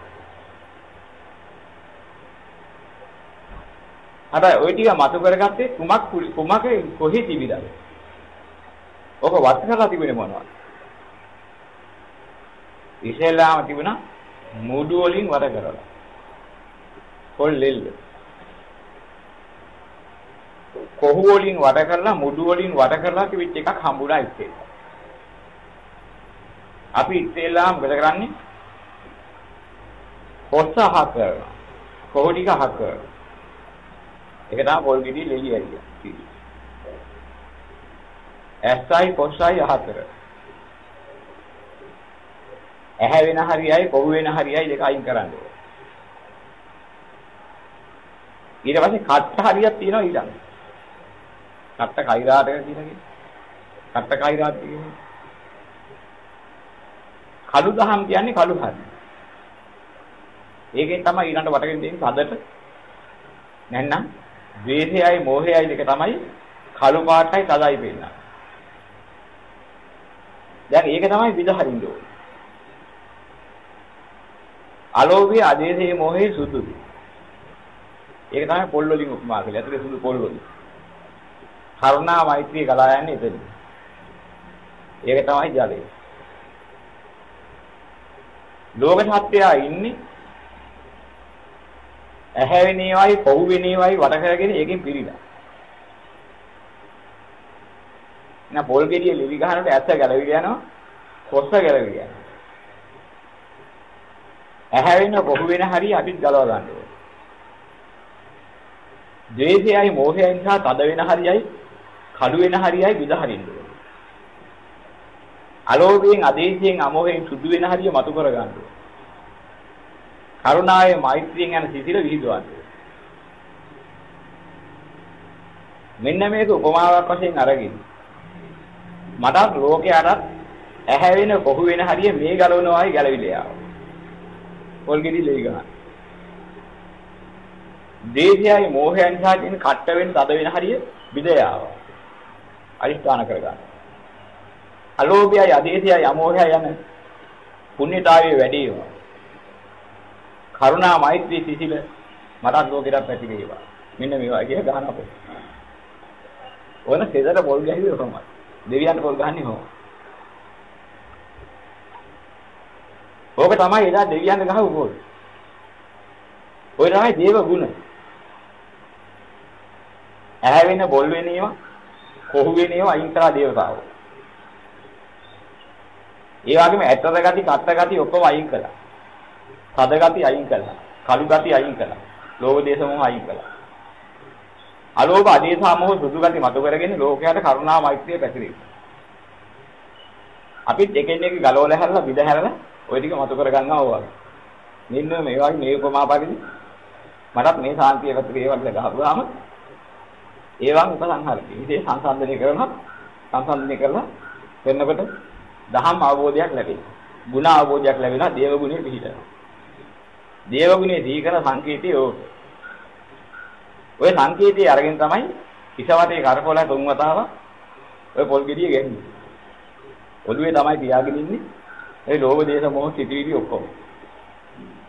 A: හැබැයි ওই ටික මතු කරගත්තේ කුමක් කුමක කොහේ තිබිලාද? ඔක වත් කරලා තිබුණේ මොනවද? ඉස්සෙල්ලාම තිබුණා මුඩු වලින් වර කරලා. පොල් ලෙල්ල. කොහු වලින් වඩ කරලා මුඩු වලින් වඩ කරලා තිබිච්ච එකක් හම්බුණා ඉතින්. අපි ඉස්සෙල්ලාම මොකද කරන්නේ? කොස්ස අහක් කරනවා. කොහු ටික අහක් කරනවා. ඒක තමයි පොල් ගෙඩි ලෙලි ඇරිය. ඇස්සයි කොස්සයි අහක් කරනවා. ඇහැ වෙන හරියයි කොහු වෙන හරියයි දෙක අයින් කරන්න ඕනේ. ඊට පස්සේ කට්ට හරියක් තියෙනවා ඊළඟ. කට්ට කෛරාට කියන්නේ. කට්ට කෛරාට කියන්නේ. කළු දහම් කියන්නේ කළු හරිය. ඒකෙන් තමයි ඊළඟට වටගෙන තියෙන සදට නැත්නම් ද්වේෂයයි මෝහයයි දෙක තමයි කළු පාටයි සදයි පෙන්නන්නේ. දැන් ඒක තමයි විදහරින්න ඕනේ. අලෝභය, ආදේශයේ, මොහේ සුදුයි. ඒක තමයි පොල් වලින් උපමා කළේ. අතේ සුදු පොල් වලින්. කරුණා මෛත්‍රිය ගලා යන්නේ එතන. ඒක තමයි ජලය. ලෝක සත්‍යය ඉන්නේ ඇහැ වෙනේවයි, පොහු වෙනේවයි වට කරගෙන ඒකෙන් පිරීලා. නා පොල් ගෙඩිය ලිලි ගහනකොට ඇත්ත ගැලවිලා යනවා, කොස්ස ගැලවිලා යනවා. ඇහැ වෙන කොහු වෙන හරිය අපිත් ගලව ගන්න ඕනේ. ද්වේෂයයි මෝහයයි නිසා තද වෙන හරියයි කඩු වෙන හරියයි විද හරින්න ඕනේ. අලෝභයෙන් අදේශයෙන් අමෝහයෙන් සුදු වෙන හරිය මතු කර ගන්න ඕනේ. කරුණාවේ මෛත්‍රියෙන් යන සිසිල විහිදුවන්න ඕනේ. මෙන්න මේක උපමාවක් වශයෙන් අරගෙන මට ලෝකයට ඇහැ වෙන කොහු වෙන හරිය මේ ගලවනවායි ගැලවිලා යාවා. පොල් ගෙඩි ලේ ගන්න. දේශයයි මෝහයන් නිසා තියෙන කට්ට වෙන තද වෙන හරිය විදයාව. අරිස්ථාන කර ගන්න. අලෝභයයි අදේශයයි අමෝහයයි යන පුණ්‍යතාවයේ වැඩි වෙනවා. කරුණා මෛත්‍රී සිසිල මටත් ලෝකෙට පැති වේවා. මෙන්න මේවා කිය ගහන අපෝ. ඕන සෙදර පොල් ගහුවේ කොහොමද? දෙවියන්ට පොල් ගහන්නේ කොහොමද? ඕක තමයි එදා දෙවියන්ට ගහපු පොල්. ඔය තමයි දේව ගුණ. ඇහැ වෙන බොල් වෙන ඒවා, කොහු වෙන ඒවා අයින් කරලා දේවතාවෝ. ඒ වගේම ඇටත ගති, කත්ත ගති ඔක්කොම අයින් කළා. තද ගති අයින් කළා. කළු ගති අයින් කළා. ලෝභ දේශ මොහ අයින් කළා. අලෝභ අදේසා මොහ සුදු ගති මතු කරගෙන ලෝකයට කරුණා මෛත්‍රිය පැතිරේ. අපිත් එකින් එක ගලවලා හැරලා විද හැරලා ওই ටික මතු කර ගන්නවා වගේ. මෙන්න මේ වගේ මේ උපමා පරිදි මටත් මේ සාන්තිය පැතිරේ වගේ ගහපුවාම ඒවන් උපසංහාරකේ. ඉතින් සංසන්දනය කරනවා සංසන්දනය කරලා වෙනකොට දහම් අවබෝධයක් ලැබෙයි. ගුණ අවබෝධයක් ලැබෙනවා දේව ගුණය පිහිටනවා. දේව ගුණය දීකර සංකේතය ඕක. ඔය සංකේතය අරගෙන තමයි ඉසවටේ කරපොල තුන් වතාවක් ඔය පොල් ගෙඩිය ගැන්නේ. ඔළුවේ තමයි තියාගෙන ඉන්නේ. ඒ ලෝභ දේශ මොහ සිටිවිලි ඔක්කොම.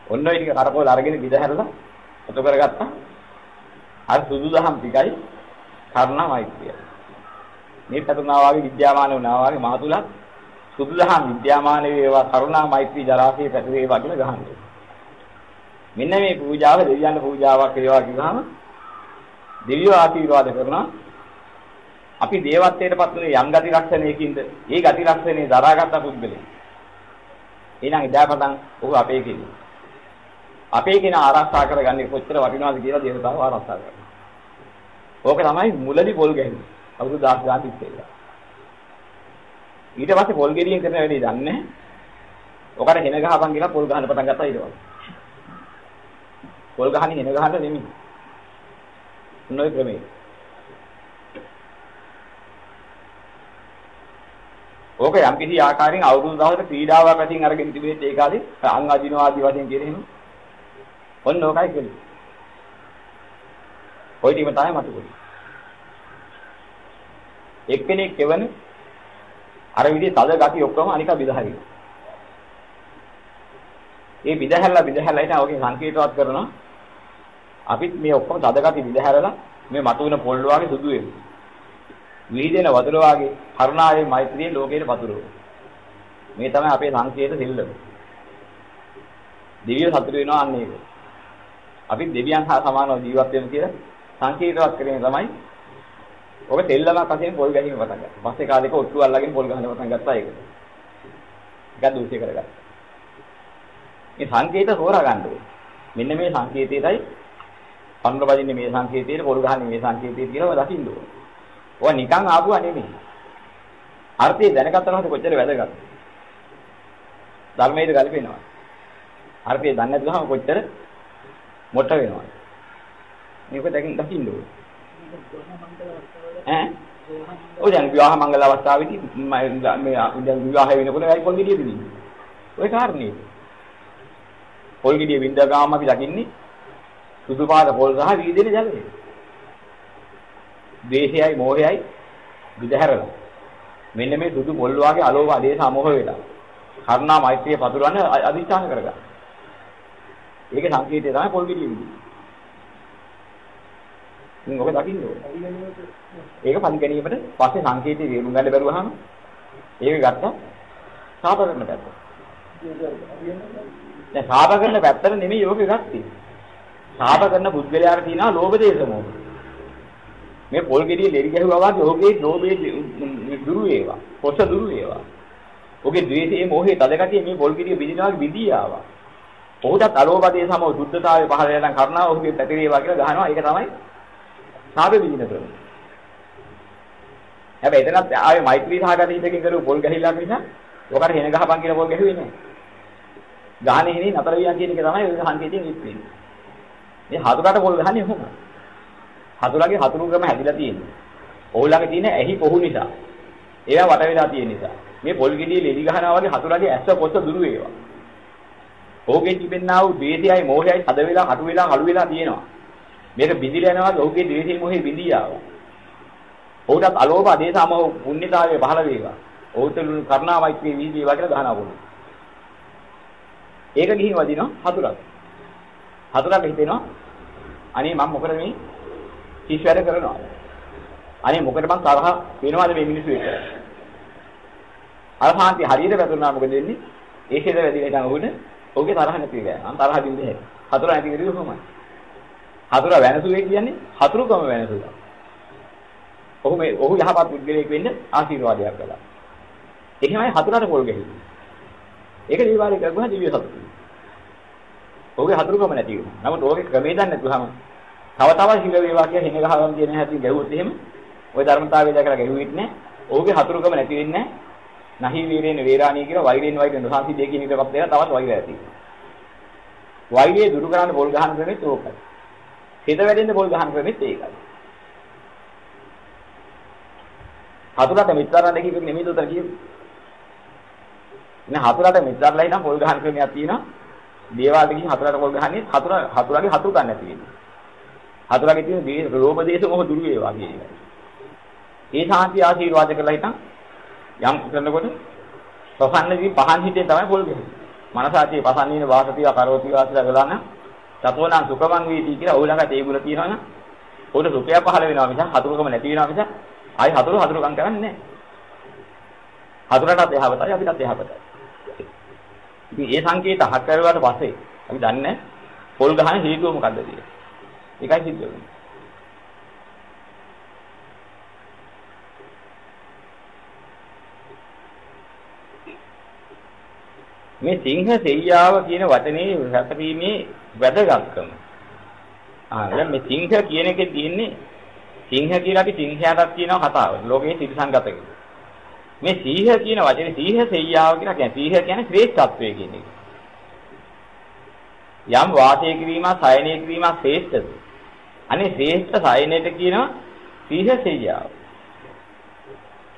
A: ඔන්න ඔය ටික කරපොල අරගෙන විද හැරලා අත කරගත්තා. අර සුදු දහම් ටිකයි කරුණා මෛත්‍රිය. මේ පැතුනා වාගේ විද්‍යාමාන වුණා වාගේ මහතුලක් සුදු දහම් විද්‍යාමාන වේවා කරුණා මෛත්‍රී ජලාශය පැතිරේවා කියලා ගහන්නේ. මෙන්න මේ පූජාව දෙවියන් පූජාවක් වේවා කියලාම දෙවියෝ ආශිර්වාද කරනවා. අපි දේවත්වයටපත් වුණේ යම් ගති ලක්ෂණයකින්ද? ඒ ගති ලක්ෂණේ දරාගත්ත පුද්ගලෙක්. එහෙනම් ඉදාපතන් ඔහු අපේ කෙනෙක්. අපේ කෙනා ආරක්ෂා කරගන්නේ කොච්චර වටිනවද කියලා දේවතාව ආරක්ෂා කරනවා. ඕක තමයි මුලදී පොල් ගැහුවේ. අවුරුදු 10 ගානක් ඉස්සෙල්ලා. ඊට පස්සේ පොල් ගෙඩියෙන් කරන වැඩේ දන්නේ. ඔකට හෙන ගහපන් කියලා පොල් ගහන්න පටන් ගත්තා ඊට පස්සේ. පොල් ගහන්නේ හෙන ගහන්න නෙමෙයි. නොයි ක්‍රමයේ. ඕක යම් කිසි ආකාරයෙන් අවුරුදු දවසක ක්‍රීඩාවක් පැතින් අරගෙන තිබෙත් ඒ කාලේ අං අදිනවා ආදි වශයෙන් කියන එහෙම. ඔන්න ඕකයි කියන්නේ. ওই ටීම තමයි මතු කරන්නේ. එක්කෙනෙක් කෙවන අර විදිහේ තද ගති ඔක්කොම අනික බිදහරිනවා. ඒ බිදහැරලා බිදහැරලා ඉතින් ඔකේ සංකේතවත් කරනවා. අපිත් මේ ඔක්කොම තද ගති බිදහැරලා මේ මතුවෙන පොල් වගේ සුදු වෙනවා. විහිදෙන වතුර වාගේ කරුණාවේ මෛත්‍රියේ ලෝකයට වතුරෝ. මේ තමයි අපේ සංකේත සිල්ලම. දෙවියෝ සතුට වෙනවා අන්න ඒක. අපි දෙවියන් හා සමානව ජීවත් වෙමු කියලා සංකේතවත් කිරීම තමයි ඔබ තෙල්ලමක් වශයෙන් පොල් ගැනීම පටන් ගත්තා. පස්සේ කාලෙක ඔට්ටු අල්ලගෙන පොල් ගහන්න පටන් ගත්තා ඒක. ඒක දුෂ්‍ය කරගත්තා. මේ සංකේත හොරා ගන්න ඕනේ. මෙන්න මේ සංකේතයයි පන්ර බදින්නේ මේ සංකේතයේ පොල් ගහන්නේ මේ සංකේතයේ කියලා ඔය දකින්න ඕනේ. ඔය නිකන් ආපුවා නෙමෙයි. අර්ථය දැනගත්තම කොච්චර වැදගත්ද? ධර්මයේ ගල්පෙනවා. අර්ථය දන්නේ නැතුවම කොච්චර මොට වෙනවද? මේක දැකින් දකින්න ඕනේ. ඈ? ඔය දැන් විවාහ මංගල අවස්ථාවේදී මේ දැන් විවාහය වෙනකොට ඇයි පොල් ගෙඩිය දෙන්නේ? ඔය කාරණේ. පොල් ගෙඩිය වින්ද ගාම අපි දකින්නේ සුදු පාද පොල් සහ වීදෙන ජලය. ද්වේෂයයි මෝහයයි විදහැරලා. මෙන්න මේ සුදු පොල් වාගේ අලෝභ අධේස අමෝහ වෙලා. කරුණා මෛත්‍රිය පතුරවන්න අදිස්ථාන කරගන්න. ඒකේ සංකේතය තමයි පොල් ගෙඩිය විදිහට. ඉතින් ඔබ දකින්න ඕනේ. ඒක පරි ගැනීමට පස්සේ සංකේතය වේරුම් ගන්න බැරුවහම ඒක ගත්තා සාප කරන පැත්ත. දැන් සාප කරන පැත්තට නෙමෙයි යෝග ගත්තේ. සාප කරන පුද්ගලයාට තියෙනවා ලෝභ දේශ මොහ. මේ පොල් ගෙඩිය ලෙරි ගැහුවා වගේ ඔහුගේ ලෝභයේ දුරු වේවා. කොස දුරු වේවා. ඔහුගේ ද්වේෂයේ මොහේ තදගතිය මේ පොල් ගෙඩිය බිඳිනවා බිඳී ආවා. ඔහුටත් අලෝභයේ සමව සුද්ධතාවයේ පහළ යන කරුණාව ඔහුගේ පැතිරේවා කියලා ගහනවා. ඒක තමයි සාපේ බිඳින ක්‍රමය. හැබැයි එතනත් ආයේ මෛත්‍රී සහගත හිතකින් කරු පොල් ගැහිලා නිසා ඔකට හෙන ගහපන් කියලා පොල් ගැහුවේ නෑ. ගහන්නේ හිනේ නතර වියන් කියන එක තමයි ඔය සංකේතයෙන් ඉස්පෙන්නේ. මේ හතුරට පොල් ගහන්නේ කොහොමද? හතුරගේ හතුරු ක්‍රම හැදිලා තියෙන්නේ. ඔහුලගේ තියෙන ඇහි පොහු නිසා. ඒවා වට වෙලා තියෙන නිසා. මේ පොල් ගෙඩිය ලෙලි ගහනවා වගේ හතුරගේ ඇස්ස පොත දුරු වේවා. ඔහුගේ තිබෙනා වූ ද්වේෂයයි මෝහයයි හද වෙලා හටු වෙලා හලු වෙලා තියෙනවා. මේක බිඳිලා යනවා ඔහුගේ ද්වේෂය මොහේ බිඳී ආවා. ඔහුටත් අලෝභ අධේසම පුණ්‍යතාවයේ පහළ වේවා. ඔහුට කරුණා මෛත්‍රී වීදී ඒවා කියලා ගහනවා පොඩි. ඒක ගිහින් වදිනවා හතුරක්. හතුරට හිතෙනවා අනේ මම මොකද මේ කිස් වැඩ කරනවා. අනේ මොකද මං තරහ වෙනවද මේ මිනිස්සු එක්ක? අරහාන්ති හරියට වැදුනා මොකද වෙන්නේ? ඒකේද වැඩිලා ඉතින් ඔහුට ඔහුගේ තරහ නැති වෙනවා. අන් තරහ දින්නේ නැහැ. හතුර නැති කෙරුවොත් කොහොමද? හතුර වෙනසුවේ කියන්නේ හතුරුකම වෙනසුවා. ඔහු මේ ඔහු යහපත් පුද්ගලයෙක් වෙන්න ආශිර්වාදයක් කළා. එහෙමයි හතුරට පොල් ගැහිලා. ඒක දීවාරේ කරගුණා දිව්‍ය සතුටු. ඔහුගේ හතුරුකම නැති වෙනවා. නමුත් ඕකේ ක්‍රමේ දන්නේ නැතුවම තව තව හිල වේවා කියලා හින ගහවම් කියන හැටි ගැහුවොත් එහෙම ওই ධර්මතාවය දැකලා ගැහුවෙත් නැහැ. ඔහුගේ හතුරුකම නැති වෙන්නේ නැහැ. නහි වීරේන වේරාණී කියන වෛරයෙන් වෛරයෙන් නොසන්සිද්ධිය කියන එකපත් වෙන තවත් වෛරය ඇති. වෛරය දුරු කරන්න පොල් ගහන ක්‍රමෙත් ඕකයි. හිත වැඩෙන්න පොල් ගහන ක්‍රමෙත් ඒකයි. හතුරට මිත්‍රාරණ දෙකක් නෙමෙයි උතර කියන්නේ. නේ හතුරට මිත්‍රාරණයි නම් පොල් ගහන ක්‍රමයක් තියෙනවා. දේවාල දෙකකින් හතුරට පොල් ගහන්නේ හතුර හතුරගේ හතුරු ගන්න නැති වෙන්නේ. හතුරගේ තියෙන රෝම දේශ මොහ දුරු වේවා කියන එකයි. ඒ සාන්ති ආශිර්වාද කළා හිටන් යම් කරනකොට ප්‍රසන්නදී පහන් හිතේ තමයි පොල් ගහන්නේ. මනසාචේ පසන්නීන වාසතිය කරෝති වාසලා ගලන තතෝනම් සුඛමං වීති කියලා ඕලකට ඒ ගුණ තියෙනවනම් උඩ සුඛය පහළ වෙනවා මිස හතුරුකම නැති වෙනවා මිස ආයි හතුරු හතුරුකම් කරන්නේ නැහැ. හතුරටත් එහාවතයි අපිටත් එහාවතයි. ඉතින් ඒ සංකේත හත් කරුවාට පස්සේ අපි දන්නේ පොල් ගහන හේතුව මොකද්ද කියලා. ඒකයි සිද්ධ වෙන්නේ. මේ සිංහ සෙයියාව කියන වචනේ හැතපීමේ වැදගත්කම. ආ මේ සිංහ කියන එකේ තියෙන්නේ සිංහ කියලා අපි සිංහයාටත් කියනවා කතාව. ලෝකයේ ත්‍රිසංගත මේ සීහ කියන වචනේ සීහ සෙයියාව කියලා කියන්නේ සීහ කියන්නේ ශ්‍රේෂ්ඨත්වය කියන එක. යම් වාසය කිරීම, සයනය කිරීම ශ්‍රේෂ්ඨද? අනේ ශ්‍රේෂ්ඨ සයනයට කියනවා සීහ සෙයියාව.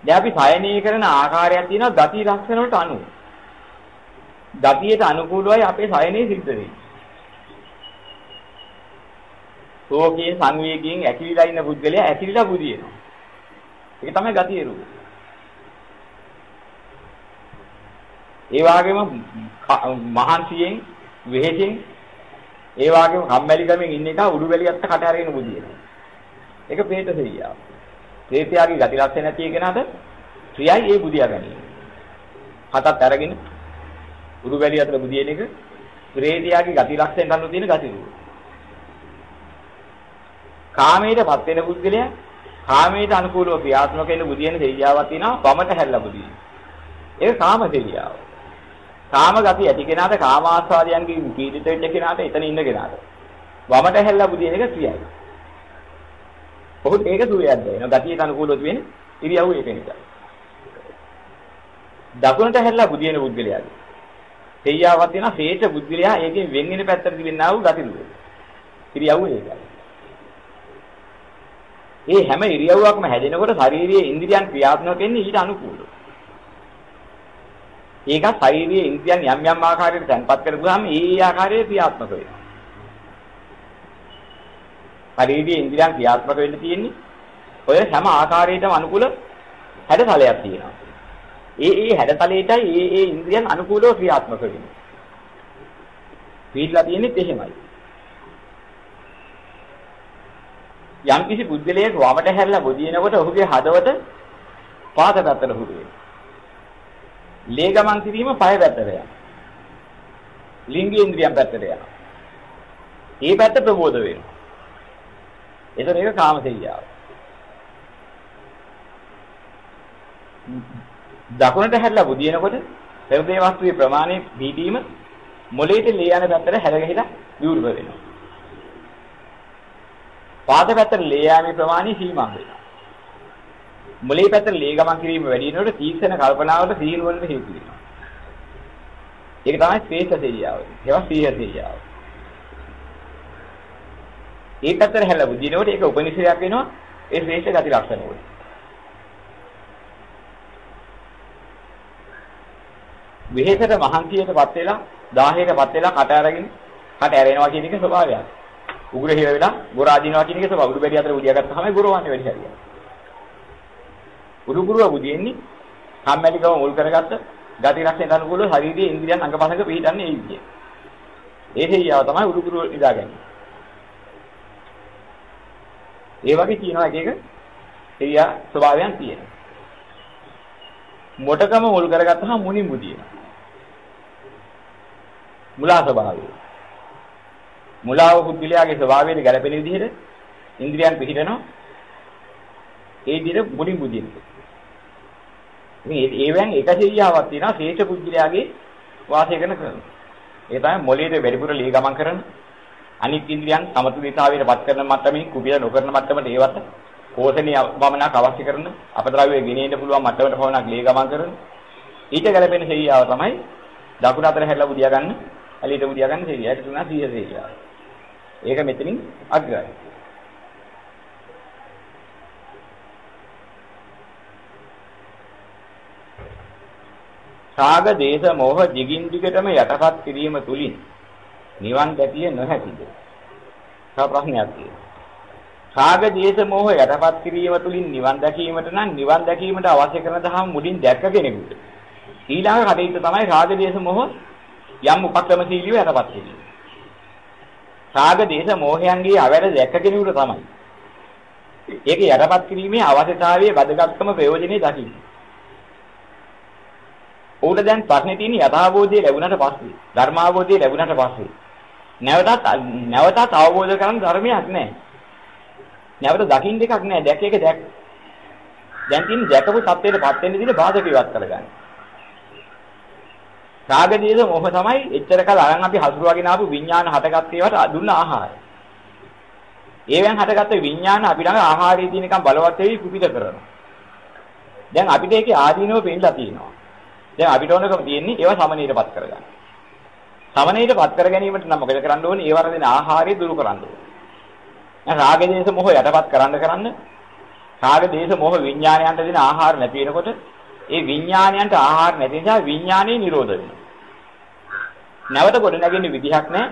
A: දැන් අපි සයනය කරන ආකාරයක් තියෙනවා ගති ලක්ෂණ වලට අනුව. ගතියට අනුකූලවයි අපේ සයනේ සිද්ධ වෙන්නේ. ශෝකයේ සංවේගයෙන් ඇකිලිලා ඉන්න පුද්ගලයා ඇකිලිලා බුදිනවා. ඒක තමයි ගතිය රූප. ඒ වගේම මහන්සියෙන් වෙහෙසින් ඒ වගේම කම්මැලිකමෙන් ඉන්න එක උඩු බැලියත් කට අරගෙන බුදිනවා. ඒක ප්‍රේත සෙයියා. ප්‍රේතයාගේ ගති ලක්ෂණ නැති එකනට ක්‍රියයි ඒ බුදියා ගැනීම. හතත් අරගෙන උඩු බැලිය අතර බුදියන එක ප්‍රේතයාගේ ගති ලක්ෂණ ගන්න තියෙන ගති රූප. කාමයටපත් වෙන පුද්ගලයා කාමයට අනුකූලව ක්‍රියාත්මක වෙන බුදියන දෙයියාවක් තියෙනවා වමට හැල්ලා බුදිය. ඒක කාම දෙයියාව. කාම ගති ඇති කෙනාට කාම ආස්වාදයන්ගෙන් පීඩිත වෙච්ච කෙනාට එතන ඉන්න කෙනාට වමට හැල්ලා බුදින එක ක්‍රියයි. ඔහුට ඒක සුවයක් දෙනවා. ගතියට අනුකූලව වෙන ඉරියව්ව ඒක නිසා. දකුණට හැල්ලා බුදින පුද්ගලයාගේ. දෙයියාවක් තියෙනවා හේත පුද්ගලයා ඒකෙන් වෙන් වෙන පැත්තට දිවෙන්නා වූ ගති දුක. ඉරියව්ව ඒකයි. ඒ හැම ඉරියව්වක්ම හැදෙනකොට ශාරීරියේ ඉන්ද්‍රියන් ක්‍රියාත්මක වෙන්නේ ඊට අනුකූලව. ඒක ශාරීරියේ ඉන්ද්‍රියන් යම් යම් ආකාරයකට තැන්පත් කරගුවාම ඒ ඒ ආකාරයේ ක්‍රියාත්මක වෙනවා. ශාරීරියේ ඉන්ද්‍රියන් ක්‍රියාත්මක වෙන්න තියෙන්නේ ඔය හැම ආකාරයකටම අනුකූල හැඩතලයක් තියෙනවා. ඒ ඒ හැඩතලයටයි ඒ ඒ ඉන්ද්‍රියන් අනුකූලව ක්‍රියාත්මක වෙන්නේ. පිළිලා තියෙන්නේ එහෙමයි. යම් කිසි බුද්ධලයක් වමට හැරලා බොදිනකොට ඔහුගේ හදවත පාද පැත්තට හුරු වෙනවා. ලේ ගමන් කිරීම පය පැත්තට යනවා. ලිංගේන්ද්‍රියන් පැත්තට යනවා. ඒ පැත්ත ප්‍රබෝධ වෙනවා. එතන ඒක කාමසෙයියාව. දකුණට හැරලා බුදිනකොට හෘදේ වස්තුවේ ප්‍රමාණය බීදීම මොළයට ලේ යන පැත්තට හැරගහිලා විවෘත වෙනවා. පාද පැත්තට ලේ යාමේ ප්‍රමාණය සීමා වෙනවා. මුලේ පැත්තට ලේ ගමන් කිරීම වැඩි වෙනකොට තීක්ෂණ කල්පනාවට සීල වලට හේතු වෙනවා. ඒක තමයි ශ්‍රේෂ්ඨ සේයාව. ඒවා සීහ සේයාව. ඒ පැත්තට හැල බුදිනකොට ඒක උපනිෂයක් වෙනවා ඒ ශ්‍රේෂ්ඨ ගති ලක්ෂණ වල. විහෙතට මහන්සියටපත් වෙලා 1000ටපත් වෙලා කට අරගෙන කට ඇරෙනවා කියන එක ස්වභාවයක්. උගුර හිර වෙලා ගොර අදිනවා කියන එක තමයි උඩු බැරි අතර බුදියා ගත්තාම ගොරවන්නේ වැඩි හරියට. උඩු ගුරුව බුදියෙන්නේ කම්මැලිකම මුල් කරගත්ත ගති රක්ෂණ අනුකූල ශරීරයේ ඉන්ද්‍රියන් අංගපසංග පිළිදන්නේ ඒ විදිය. ඒ හේයාව තමයි උඩු ගුරුව නිදාගන්නේ. ඒ වගේ කියනවා එක එක ක්‍රියා ස්වභාවයන් තියෙනවා. මොටකම මුල් කරගත්තාම මුනි මුදිය. මුලා ස්වභාවය. මුලාව පුද්ගලයාගේ ස්වභාවයට ගැළපෙන විදිහට ඉන්ද්‍රියන් පිහිටනවා. ඒ විදිහට මුලින් බුදින්න. මේ ඒවෙන් එක සිරියාවක් තියෙනවා ශේෂ පුද්ගලයාගේ වාසය කරන ක්‍රම. ඒ තමයි මොළයේ වැඩිපුර ලී ගමන් කරන අනිත් ඉන්ද්‍රියන් සමතුලිතතාවයට පත් කරන මට්ටමින් කුපිය නොකරන මට්ටමට ඒවට පෝෂණීය වමනක් අවශ්‍ය කරන අපද්‍රව්‍ය ගෙනෙන්න පුළුවන් මට්ටමට පවණක් ලී ගමන් කරන ඊට ගැලපෙන සෙයියාව තමයි දකුණු අතර හැරිලා බුදියා ගන්න ඇලියට බුදියා ගන්න සෙයියා. ඒක තුනා සීය සෙයියාව. ඒක මෙතනින් අග්‍රයි. රාග දේශ මොහ දිගින් දිගටම යටපත් කිරීම තුලින් නිවන් දැකිය නොහැකිද? තව ප්‍රශ්නයක් තියෙනවා. රාග දේශ මොහ යටපත් කිරීම තුලින් නිවන් දැකීමට නම් නිවන් දැකීමට අවශ්‍ය කරන දහම් මුලින් දැක්ක කෙනෙකුට. ඊළඟ කටයුත්ත තමයි රාග දේශ මොහ යම් උපක්‍රමශීලීව යටපත් කිරීම. රාග දේශ මොහයන්ගේ අවැඩ දැක්ක කෙනෙකුට තමයි. ඒක යටපත් කිරීමේ අවශ්‍යතාවයේ වැදගත්කම ප්‍රයෝජනෙයි දකින්න. ඌට දැන් ප්‍රශ්නේ තියෙන්නේ යථාබෝධය ලැබුණාට පස්සේ ධර්මාබෝධය ලැබුණාට පස්සේ නැවතත් නැවතත් අවබෝධ කරගන්න ධර්මයක් නැහැ. නැවත දකින්න එකක් නැහැ. දැක එක දැක්. දැන් තියෙන දැකපු தත්ත්වයටපත් වෙන්න දින බාධක ඉවත් කරගන්න. රාගදීද මොහ තමයි එච්චර කල අරන් අපි හසුරුවගෙන ආපු විඥාන හටගත් ඒවාට දුන්න ආහාරය. ඒවෙන් හටගත්ත විඥාන අපි ළඟ ආහාරයේ තියෙනකම් බලවත් වෙවි කුපිත කරනවා. දැන් අපිට ඒකේ ආදීනව පෙන්නලා තියෙනවා. දැන් අපිට ඕනකම තියෙන්නේ ඒවා සමනීයටපත් කරගන්න. සමනීයටපත් කර ගැනීමට නම් මොකද කරන්න ඕනේ? ඒ වරදින ආහාරය දුරු කරන්න ඕනේ. දැන් රාග දේශ මොහ යටපත් කරන්න කරන්න රාග දේශ මොහ විඥානයන්ට දෙන ආහාර නැති වෙනකොට ඒ විඥානයන්ට ආහාර නැති නිසා විඥානේ නිරෝධ වෙනවා. නැවත ගොඩ නැගෙන්න විදිහක් නැහැ.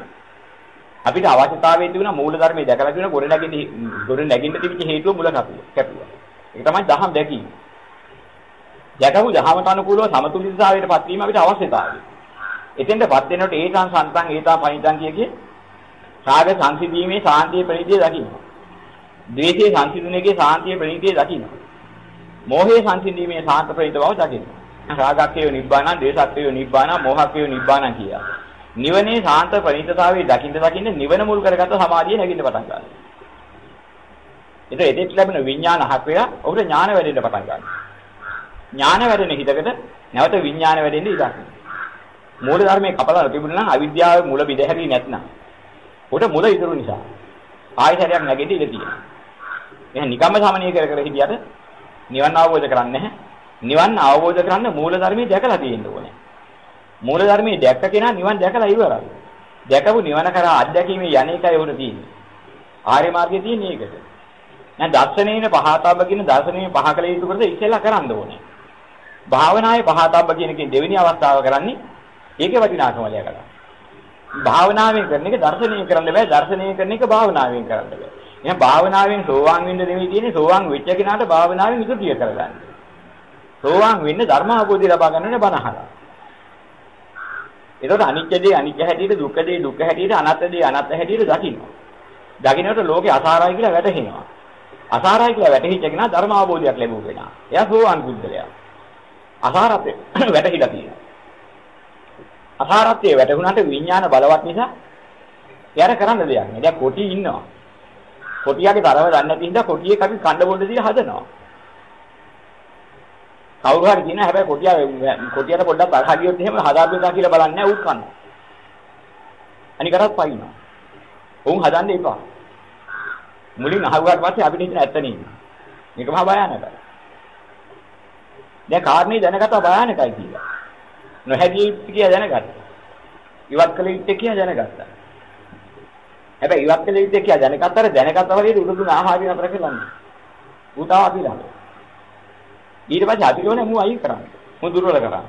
A: අපිට අවශ්‍යතාවයේ තිබුණ මූල ධර්මයේ දැකලා තියෙන ගොඩ නැගෙන්න ගොඩ නැගින්න තිබිච්ච හේතුව මුල කැපුවා. ඒක තමයි දහම් දැකීම. යටහු දහමට අනුකූලව සමතුලිතතාවයට පත් වීම අපිට අවශ්‍යතාවය. එතෙන්ටපත් වෙනකොට ඒතං සන්තං ඒතා පනිතං කියකේ රාග සංසිඳීමේ සාන්තිය ප්‍රණීතිය දකින්න. ද්වේෂයේ සංසිඳුණේගේ සාන්තිය ප්‍රණීතිය දකින්න. මෝහයේ සංසිඳීමේ සාන්ත ප්‍රණීත බව දකින්න. රාගක්කේ නිබ්බාන, ද්වේෂක්කේ නිබ්බාන, මෝහක්කේ නිබ්බාන කියා. නිවනේ සාන්ත ප්‍රණීතතාවයේ දකින්න දකින්න නිවන මුල් කරගත්ත සමාධිය නැගින්න පටන් ගන්නවා. ඒතර එදෙත් ලැබෙන විඥාන හක් වේලා ඔහුට ඥාන වැඩෙන්න පටන් ගන්නවා. ඥාන වැඩෙන හිතකට නැවත විඥාන වැඩෙන්න ඉඩක් නැහැ. මූල ධර්මයේ කපලා තිබුණා නම් අවිද්‍යාවේ මුල බිඳහැරී නැත්නම් උට මුල ඉතුරු නිසා ආයතරයක් නැගෙන්න ඉඩ තියෙනවා. එහෙනම් නිකම්ම සමනීය කර කර හිටියට නිවන් අවබෝධ කරන්නේ නැහැ. නිවන් අවබෝධ කරන්න මූල ධර්මයේ දැකලා තියෙන්න ඕනේ. මූල ධර්මයේ දැක්ක කෙනා නිවන් දැකලා ඉවරයි. දැකපු නිවන කරා අත්දැකීමේ යන්නේකයි උඩ තියෙන්නේ. ආර්ය මාර්ගයේ තියෙන්නේ ඒකද. දැන් දර්ශනීය පහතාව කියන දර්ශනීය පහ කළ යුතු කරද ඉස්සෙල්ලා කරන්න ඕනේ. භාවනාවේ පහතබ්බ කියන එකෙන් දෙවෙනි අවස්ථාව කරන්නේ ඒකේ වටිනාකම ලැබලා. භාවනාවෙන් කරන එක දර්ශනීය කරන්න බෑ දර්ශනීය කරන එක භාවනාවෙන් කරන්න බෑ. එහෙනම් භාවනාවෙන් සෝවාන් වෙන්න දෙමි තියෙන්නේ සෝවාන් වෙච්ච කෙනාට භාවනාවෙන් ඉදිරිය කරගන්න. සෝවාන් වෙන්න ධර්ම අවබෝධය ලබා ගන්නනේ බණහලා. ඒකට අනිත්‍ය දේ අනිත්‍ය හැටියට දුක්ඛ දේ දුක්ඛ හැටියට අනාත්ම දේ අනාත්ම හැටියට දකින්නවා. දකින්නට ලෝකේ අසාරයි කියලා වැටහෙනවා. අසාරයි කියලා වැටහිච්ච කෙනා ධර්ම අවබෝධයක් ලැබුව කෙනා. එයා සෝවාන් බුද්ධලයා. අසාරත්වය වැටහිලා තියෙනවා. අසාරත්වයේ වැටුණාට විඥාන බලවත් නිසා එයාට කරන්න දෙයක් නෑ. දැන් කොටි ඉන්නවා. කොටියාගේ තරව දන්නේ නැති හින්දා කොටියේ කපි කණ්ඩ බොණ්ඩ දීලා හදනවා. කවුරු හරි කියන හැබැයි කොටියා කොටියට පොඩ්ඩක් තරහ ගියොත් එහෙම හදාපියදා කියලා බලන්නේ නැහැ ඌත් කනවා. අනිකටත් පයින්නවා. උන් හදන්න එපා. මුලින් අහුවාට පස්සේ අපිට හිතන ඇත්ත නෙමෙයි. මේක මහා භයානකයි. දැන් කාරණේ දැනගත්තා භයානකයි කියලා. නොහැදී කියලා දැනගත්තා. ඉවත් කළ යුත්තේ කියලා දැනගත්තා. හැබැයි ඉවත් කළ යුත්තේ කියලා දැනගත්තට දැනගත්තා වගේ උඩ දුන ආහාරය නතර කළා. ඌතාව අපිලා. ඊට පස්සේ අපි ඕනේ මු අයින් කරන්නේ. මු දුර්වල කරන්නේ.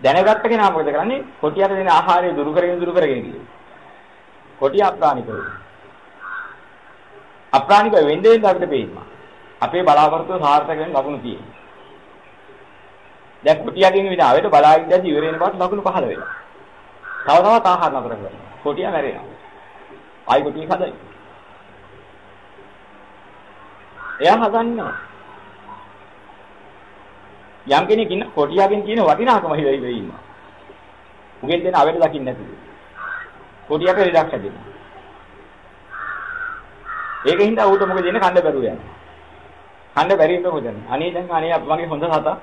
A: දැනගත්ත කෙනා මොකද කරන්නේ? කොටියට දෙන ආහාරය දුරු කරගෙන දුරු කරගෙන ගියේ. කොටිය අප්‍රාණික වෙනවා. අප්‍රාණික වෙන්නේ අපිට පේනවා. අපේ බලාපොරොත්තු සාර්ථක වෙන ලකුණු තියෙනවා. දැන් කොටියාගෙන් විනාවෙට බලාවිද්‍යාව ඉවර වෙන බවට ලකුණු පහළ වෙනවා. තව තවත් ආහාර නතර කරනවා. කොටියා මැරෙනවා. ආයි කොටිය හදයි. එයා හදන්නවා. යම් කෙනෙක් ඉන්න කොටියාගෙන් කියන වටිනාකම හිතයි වෙයි ඉන්නවා. උගෙන් දෙන අවෙට දකින්න නැතිද? කොටියට ලෙඩක් හැදෙනවා. ඒකින්ද ඌට මොකද දෙන්නේ කන්න බැරුව යනවා. කන්න බැරි ඉන්න මොකද? අනේ දැන් අනේ මගේ හොඳ සතා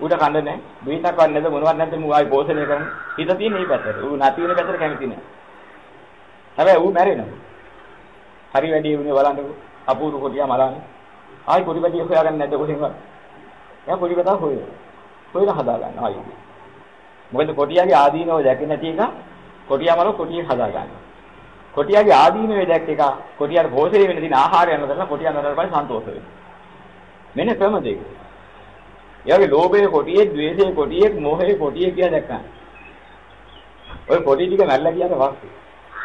A: ඌට කන්න නැහැ. දුවිතක් වත් නැද මොනවත් නැද්ද මූ ආයි පෝෂණය කරන්නේ. හිත තියෙන මේ පැත්තට. ඌ නැති වෙන පැත්තට කැමති නැහැ. හැබැයි ඌ මැරෙනවා. හරි වැඩි වුණේ බලන්නකො. අපූර්ව කොටියා මරන්නේ. ආයි පොඩිපටිය හොයාගන්න නැද්ද කොහෙන්වත්. එයා පොඩිපතා හොයන. හොයලා හදා ගන්න ආයි. මොකද කොටියාගේ ආදීනව දැකේ නැති එක කොටියා මල කොටිය හදා ගන්නවා. කොටියාගේ ආදීනවේ දැක්ක එක කොටියාට භෝජනය වෙන දින ආහාරය යන දරලා කොටියා නරලා පස්සේ සන්තෝෂ වෙනවා. මෙන්න ක්‍රම දෙක. එයාගේ ලෝභයේ කොටියේ, ද්වේෂයේ කොටියේ, මෝහයේ කොටියේ කියලා දැක්කා. ඔය කොටි ටික මැල්ලා කියන වාස්තු.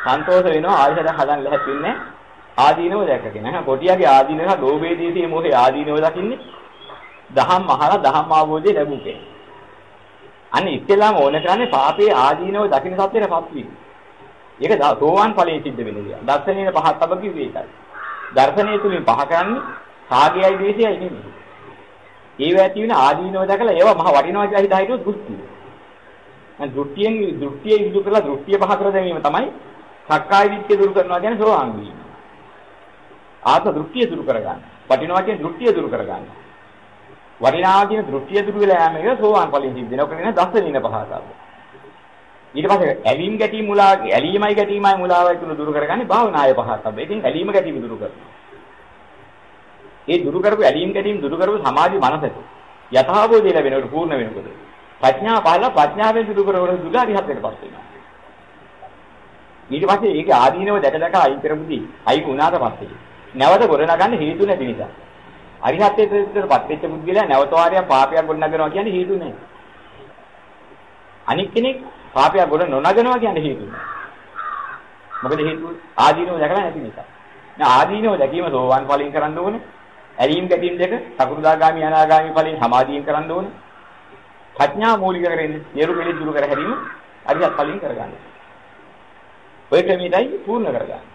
A: සන්තෝෂ වෙනවා ආයෙත් හදන්න ලැහැත් වෙන්නේ ආදීනව දැක්කගෙන. නෑ කොටියාගේ ආදීනව ලෝභයේ දේශයේ මෝහයේ ආදීනව දකින්නේ දහම් අහලා දහම් අවබෝධය ලැබුකේ. අනේ ඉස්සෙල්ලාම ඕන කරන්නේ පාපේ ආදීනව දකින්න සත්‍යයටපත් වීම. ඒක සෝවාන් ඵලයේ සිද්ධ වෙන දේ. දර්ශනීය පහක් තබ කිව්වේ ඒකයි. දර්ශනීය තුලින් පහ කරන්නේ කාගේයි දේශයයි නෙමෙයි. ඒව ඇති වෙන ආදීනව දැකලා ඒවා මහ වටිනවා කියලා හිතා හිතුවොත් දෘෂ්ටිය. දැන් දෘෂ්ටියෙන් දෘෂ්ටිය ඉදු කරලා දෘෂ්ටිය පහ කර දැමීම තමයි සක්කාය දිට්ඨිය දුරු කරනවා කියන්නේ සෝවාන් වීම. ආත්ම දෘෂ්ටිය දුරු කරගන්න. වටිනවා කියන දෘෂ්ටිය දුරු කරගන්න. වටිනවා කියන දෘෂ්ටිය දුරු වෙලා යෑම එක සෝවාන් ඵලයෙන් සිද්ධ වෙනවා කියන දසනින පහතාව. ඊට පස්සේ ඇලීම් ගැටීම් මුලා ඇලීමයි ගැටීමයි මුලාවයි තුන දුරු කරගන්නේ භාවනාය පහතාව. ඒකෙන් ඇලීම ගැටීම දුරු කරනවා. ඒ දුරු කරපු ඇලීම් ගැටීම් දුරු කරපු සමාධි මනසට යථාබෝධය ලැබෙනකොට පූර්ණ වෙනකොට ප්‍රඥාව පහළ ප්‍රඥාවෙන් දුරු කරනකොට දුලා රිහත්යටපත් වෙනවා. ඊට පස්සේ ඒක ආදීනව දැක දැක අයින් කරමුදී අයින් වුණාට පස්සේ නැවත ගොඩනගන්න හේතු නැති නිසා අරිහත්ත්වයටපත් වෙච්ච පුද්ගලයා නැවත වාරයක් පාපයක් ගොඩනගනවා කියන්නේ හේතු නැහැ. අනික් කෙනෙක් පාපයක් ගොඩ නොනගනවා කියන්නේ හේතු නැහැ. මොකද හේතුව ආදීනව දැකලා නැති නිසා. දැන් ආදීනව දැකීම සෝවන් ඵලයෙන් කරන්න ඕනේ. ඇලීම් ගැටීම් දෙක සකුරුදාගාමි අනාගාමි ඵලයෙන් සමාධියෙන් කරන්න ඕනේ. ප්‍රඥා මූලික කරගෙන නිරු පිළි දුරු කර හැරීම අරිහත් ඵලයෙන් කරගන්න. ඔය ක්‍රමයටයි පූර්ණ කරගන්න.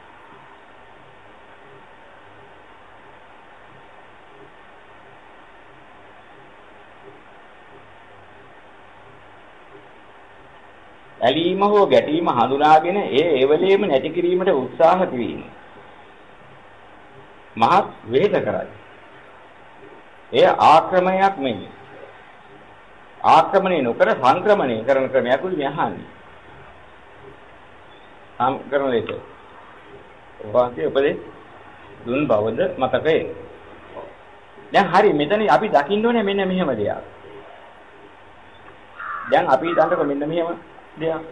A: ඇලීම හෝ ගැටීම හඳුනාගෙන ඒ එවලේම නැති කිරීමට උත්සාහ කිරීම. මහත් වේද කරයි. එය ආක්‍රමණයක් නෙමෙයි. ආක්‍රමණය නොකර සංක්‍රමණය කරන ක්‍රමයක් උයි යහන්නේ. සංකරණ ලෙස. වාසිය උපදේ දුන් බවද මතකයේ. දැන් හරි මෙතන අපි දකින්න ඕනේ මෙන්න මෙහෙම දෙයක්. දැන් අපි දන්නකො මෙන්න මෙහෙම දෙයක්.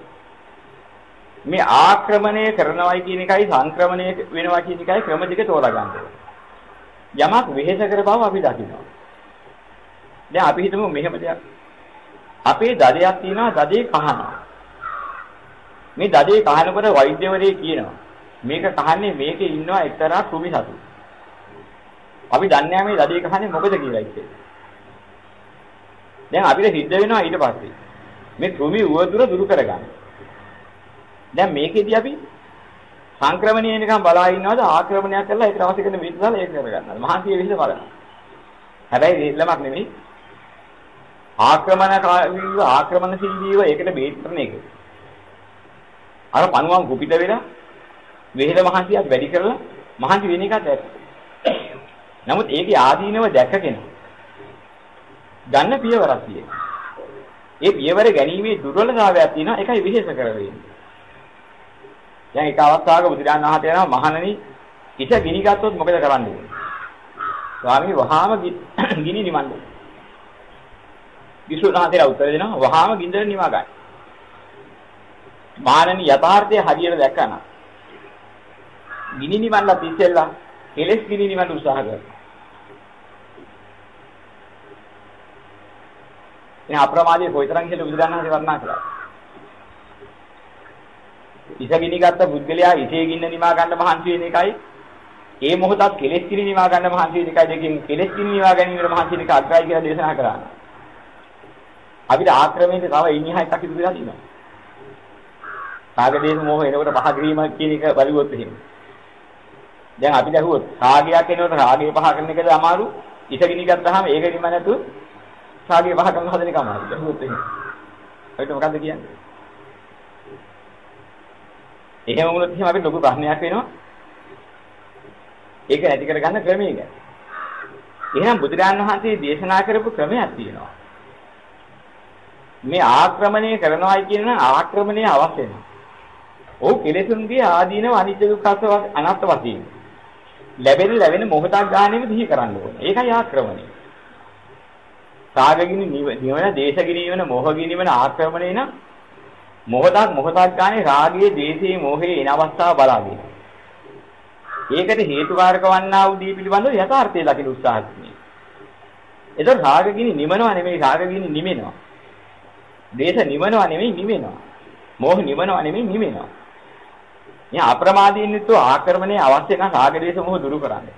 A: මේ ආක්‍රමණය කරනවයි කියන එකයි සංක්‍රමණය වෙනවා කියන එකයි ක්‍රම දෙක තෝරා ගන්න යමක් වෙහෙස කර බව අපි දකිනවා. දැන් අපි හිතමු මෙහෙම දෙයක්. අපේ දදයක් තියෙනවා දදේ කහනවා. මේ දදේ කහනකොට වෛද්‍යවරයෙක් කියනවා මේක කහන්නේ මේකේ ඉන්නවා එක්තරා කෘමි සතු. අපි දන්නේ නැහැ මේ දදේ කහන්නේ මොකද කියලා ඉතින්. දැන් අපිට සිද්ධ වෙනවා ඊට පස්සේ මේ කෘමි උවදුර දුරු කරගන්න. දැන් මේකෙදී අපි සංක්‍රමණය නිකන් බලා ඉන්නවද ආක්‍රමණයක් කරලා ඒකට අවශ්‍ය කරන විශ්වාසය ඒක කරගන්නවා. මහන්සිය විශ්ල බලනවා. හැබැයි දෙල්ලමක් නෙමෙයි. ආක්‍රමණකාරීව ආක්‍රමණශීලීව ඒකට බේත් කරන එක. අර පණුවන් කුපිට වෙලා වෙහෙල මහන්සියක් වැඩි කරලා මහන්සි වෙන එකත් ඇත්ත. නමුත් ඒකේ ආදීනව දැක්කගෙන ගන්න පියවරක් තියෙනවා. ඒ පියවර ගැනීමේ දුර්වලතාවයක් තියෙනවා ඒකයි විශේෂ කරවෙන්නේ. දැන් එක අවස්ථාවක බුදුරජාණන් වහන්සේ යනවා මහණනි කිස ගිනි ගත්තොත් මොකද කරන්නේ? ස්වාමී වහාම ගිනි නිවන්න. විසුණුහන්සේලා උත්තර දෙනවා වහාම ගින්දර නිවා ගන්න. මහණනි යථාර්ථය හරියට දැක්කම ගිනි නිවන්නත් ඉස්සෙල්ලා කෙලස් ගිනි නිවන්න උත්සාහ කරනවා. මේ අප්‍රමාදයේ කොයිතරම් කියලා බුදුරණන්සේ වර්ණනා කළා. ඉසගිනි ගත්ත පුද්ගලයා ඉසේ ගින්න නිමා ගන්න මහන්සි වෙන එකයි ඒ මොහොතත් කෙලෙස් කිරි නිමා ගන්න මහන්සි වෙන එකයි දෙකෙන් කෙලෙස් කිරි නිමා ගැනීමට මහන්සි වෙන එක අග්‍රයි කියලා දේශනා කරා. අපිට ආක්‍රමණයට තව ඉන්හිහා එකක් ඉදිරි වෙලා තියෙනවා. කාගදේශ මොහ එනකොට පහ ග්‍රීම කියන එක බලුවොත් එහෙම. දැන් අපිට අහුවොත් රාගයක් එනකොට රාගය පහ කරන එකද අමාරු ඉසගිනි ගත්තාම ඒක නිම නැතුව සාගේ වහ කරන හදන එක අමාරුයි. බැලුවොත් එහෙම. ඔයිට මොකද්ද කියන්නේ? එහෙම වුණොත් එහෙම අපිට ලොකු ප්‍රශ්නයක් වෙනවා. ඒක නැති කරගන්න ක්‍රමය ගැන. එහෙනම් බුදුරජාණන් වහන්සේ දේශනා කරපු ක්‍රමයක් තියෙනවා. මේ ආක්‍රමණය කරනවායි කියන ආක්‍රමණය අවශ්‍ය නැහැ. ඔව් කෙලෙසුන්ගේ ආදීනව අනිත්‍ය දුක්ඛ අනාත්ම වශයෙන් ලැබෙන ලැබෙන මොහොතක් ගානෙම දිහි කරන්න ඕනේ. ඒකයි ආක්‍රමණය. රාගගිනි නිවන, දේශගිනි නිවන, මොහගිනි නිවන ආක්‍රමණය නම් මොහොතක් මොහොතක් ගානේ රාගයේ, දේශයේ, මොහේ එන අවස්ථාව බලාගෙන. ඒකට හේතුකාරක වන්නා වූ දී පිළිබඳව යථාර්ථය දකින්න උත්සාහ කරනවා. එතකොට රාගගිනි නිමනවා නෙමෙයි රාගගිනි නිමෙනවා. දේශ නිමනවා නෙමෙයි නිමෙනවා. මොහ නිමනවා නෙමෙයි නිමෙනවා. මේ අප්‍රමාදීන් නිතු ආක්‍රමණයේ අවශ්‍ය කරන රාග දේශ මොහ දුරු කරන්න.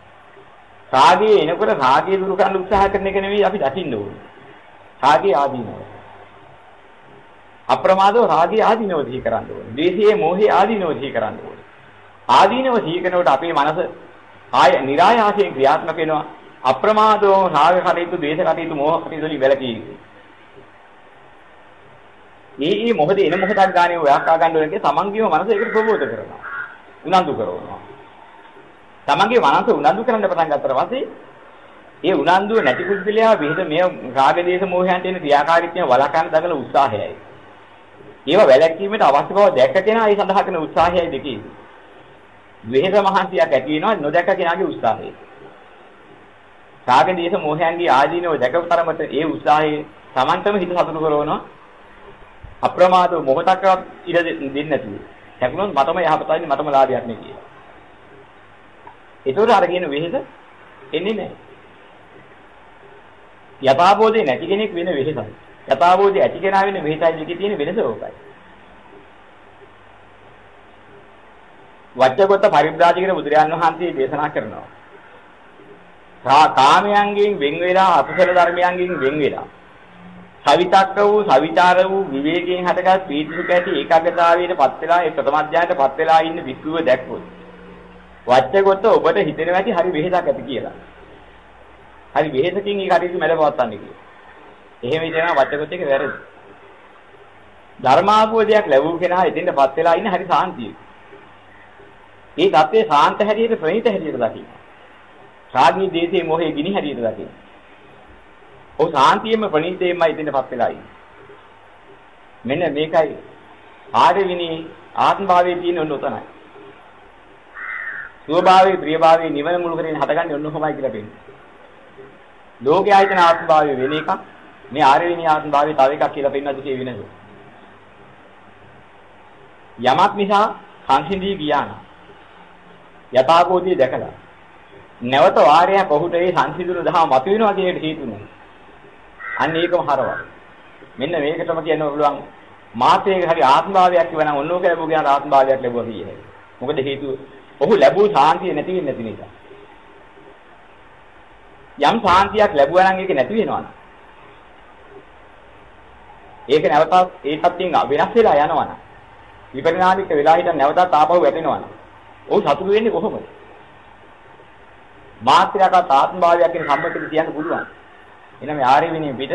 A: රාගයේ එනකොට රාගය දුරු කරන්න උත්සාහ කරන එක නෙවෙයි අපි දකින්න ඕනේ. රාගයේ ආදීනව. අප්‍රමාදව රාගයේ ආදීනව දිහි කරන්න ඕනේ. දේශයේ මොහේ ආදීනව දිහි කරන්න ඕනේ. ආදීනව දිහි කරනකොට අපේ මනස ආය નિરાයාසයෙන් ක්‍රියාත්මක වෙනවා. අප්‍රමාදව රාග කටයුතු, දේශ කටයුතු, මෝහ කටයුතු වලින් වැළකී ඉන්නේ. මේ මේ මොහොතේ එන මොහොතක් ගානේ ඔය ආකා ගන්න ඕනේ තමන්ගේම මනස ඒකට ප්‍රබෝධ කරනවා. උනන්දු කරනවා. තමන්ගේ මනස උනන්දු කරන්න පටන් ගත්තට පස්සේ ඒ උනන්දුව නැති කුද්දලයා විහිද මේ රාග දේශ මොහයන්ට එන ක්‍රියාකාරීත්වය වළක්වන්න දඟල උත්සාහයයි. ඒව වැළැක්වීමට අවශ්‍ය බව දැක්ක කෙනා ඒ සඳහා කරන උත්සාහයයි දෙකේ. වෙහෙස මහන්සියක් ඇති වෙනවා නොදැක කෙනාගේ උත්සාහය. රාග දේශ මොහයන්ගේ ආදීනව දැකව තරමට ඒ උත්සාහයේ Tamanටම හිත සතුටු කරනවා අප්‍රමාදව මොහොතක්වත් ඉඩ දෙන්නේ නැතුව. හැකුණොත් මතම යහපතයි මතම ලාභයක් නේ කියලා. ඒතකොට අර කියන වෙහෙස එන්නේ නැහැ. යථාබෝධය නැති කෙනෙක් වෙන වෙහෙසයි. යථාබෝධය ඇති කෙනා වෙන වෙහෙසයි දෙකේ තියෙන වෙනස ඕකයි. වච්චගත පරිබ්‍රාජිකන බුදුරයන් වහන්සේ දේශනා කරනවා. කාමයන්ගෙන් වෙන් වෙලා අකුසල ධර්මයන්ගෙන් වෙන් වෙලා සවිතක්ක වූ සවිචාර වූ විවේකයෙන් හටගත් පීතිසුඛ ඇති ඒකාග්‍රතාවයට පත් වෙලා ඒ ප්‍රථම අධ්‍යායයට පත් වෙලා ඉන්න විසුව දැක්කොත් වච්චගොත ඔබට හිතෙනවා ඇති හරි වෙහෙසක් ඇති කියලා. හරි වෙහෙසකින් ඒ කටයුතු මැඩපවත්තන්නේ කියලා. එහෙම හිතනවා වච්චගොත එක වැරදි. ධර්මාභෝධයක් ලැබුව කෙනා එතෙන්ටපත් වෙලා ඉන්න හරි සාන්තිය. ඒ தත්ත්වයේ සාන්ත හැටියට ප්‍රණීත හැටියට දකින්න. රාගී දේශේ මොහේ ගිනි හැටියට දකින්න. ඔහු සාන්තියෙම ප්‍රණීතයෙන්මයි ඉතින්පත් වෙලා ඉන්නේ. මෙන්න මේකයි ආරවිනි ආත්මභාවයේ තියෙන ඔන්න උතනයි. සුවභාවයේ ප්‍රියභාවයේ නිවන මුල් කරගෙන හටගන්නේ ඔන්න ඔහොමයි කියලා පෙන්නනවා. ලෝකයේ ආයතන ආත්මභාවයේ වෙන එකක් මේ ආරවිනි ආත්මභාවයේ තව එකක් කියලා පෙන්වද්දි කිය වෙනද. යමක් නිසා සංසිඳී ගියා නම් යථාභූතය දැකලා නැවත වාරයක් ඔහුට ඒ සංසිඳුණු දහම මතුවෙනවා කියන එකට හේතු නැහැ. අන්න ඒකම හරවල්. මෙන්න මේකටම කියන්න පුළුවන් මාතේක හරි ආත්මභාවයක් කියවනම් ඔන්නෝක ලැබුව ගියාට ආත්මභාවයක් ලැබුවා කියන්නේ. මොකද හේතුව ඔහු ලැබූ සාන්තිය නැති වෙන්නේ නැති නිසා. යම් සාන්තියක් ලැබුවා නම් ඒක නැති වෙනවා. ඒක නැවතත් ඒ සත්‍යයෙන් වෙනස් වෙලා යනවා නම් විපරිණාමික වෙලා හිටන් නැවතත් ආපහු වැටෙනවා නම් ඔහු සතුටු වෙන්නේ කොහොමද? මාත්‍රයකට ආත්මභාවයක් කියන සම්මතෙට කියන්න පුළුවන්. එහෙනම් මේ ආර්ය විනය පිට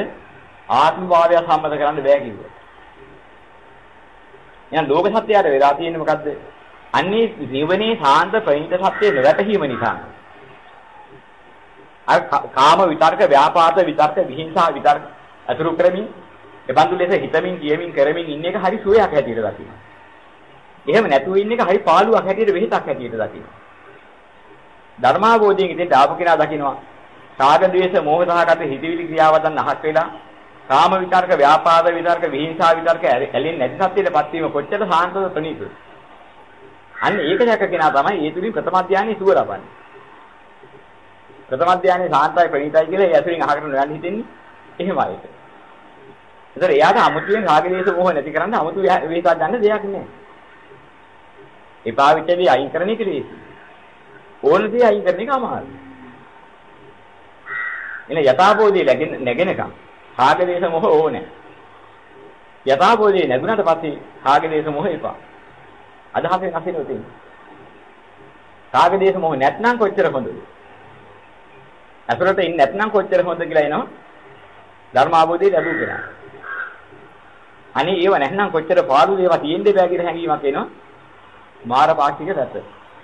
A: ආත්ම භාවය සම්මත කරන්න බෑ කිව්වා. එහෙනම් ලෝක සත්‍යයට වෙලා තියෙන්නේ මොකද්ද? අන්නේ නිවනේ සාන්ත ප්‍රණීත සත්‍ය නොවැටහීම නිසා. අර කාම විතර්ක, ව්‍යාපාද විතර්ක, විහිංසා විතර්ක අතුරු කරමින් එබඳු ලෙස හිතමින් කියමින් කරමින් ඉන්න එක හරි සුවයක් හැටියට දකින්න. එහෙම නැතුව ඉන්න එක හරි පාළුවක් හැටියට වෙහෙසක් හැටියට දකින්න. ධර්මාවෝධයෙන් ඉතින් ආපු කෙනා දකින්නවා රාග ద్వේෂ මෝහ සහගත හිතවිලි ක්‍රියාවදන් අහක් වෙලා කාම විතර්ක ව්‍යාපාද විතර්ක විහිංසා විතර්ක ඇලෙන්නේ නැති සත්‍යයටපත් වීම කොච්චර සාන්තද ප්‍රණීතද? අන්න ඒක දැක කෙනා තමයි ඒ තුලින් ප්‍රථම ධානයේ සුව ලබන්නේ. ප්‍රථම ධානයේ සාන්තයි ප්‍රණීතයි කියලා ඒ ඇතුලින් අහකට නොයන් හිතෙන්නේ. එහෙමයි ඒක. ඒතර එයාට අමුතුවෙන් රාග දේශ මොහ නැති කරන්න අමුතු වේසක් ගන්න දෙයක් නෑ. එපා විචදී අයින් කරන එක ලේසි ඕන දේ අයින් කරන එක අමාරුයි. එන යථාබෝධය නැගෙනකම් රාගදේශ මොහ ඕනේ. යථාබෝධය නැගුණාට පස්සේ රාගදේශ මොහ එපා. අදහසෙන් අසිනු තියෙන්නේ. රාගදේශ මොහ නැත්නම් කොච්චර හොඳද? අසරට ඉන්නේ නැත්නම් කොච්චර හොඳ කියලා එනවා. ධර්මාබෝධය ලැබුව කෙනා. අනේ ඒව නැත්නම් කොච්චර පාළු දේවා තියෙන්නේ බෑ කියලා හැඟීමක් එනවා. මාර පාක්ෂික රැත.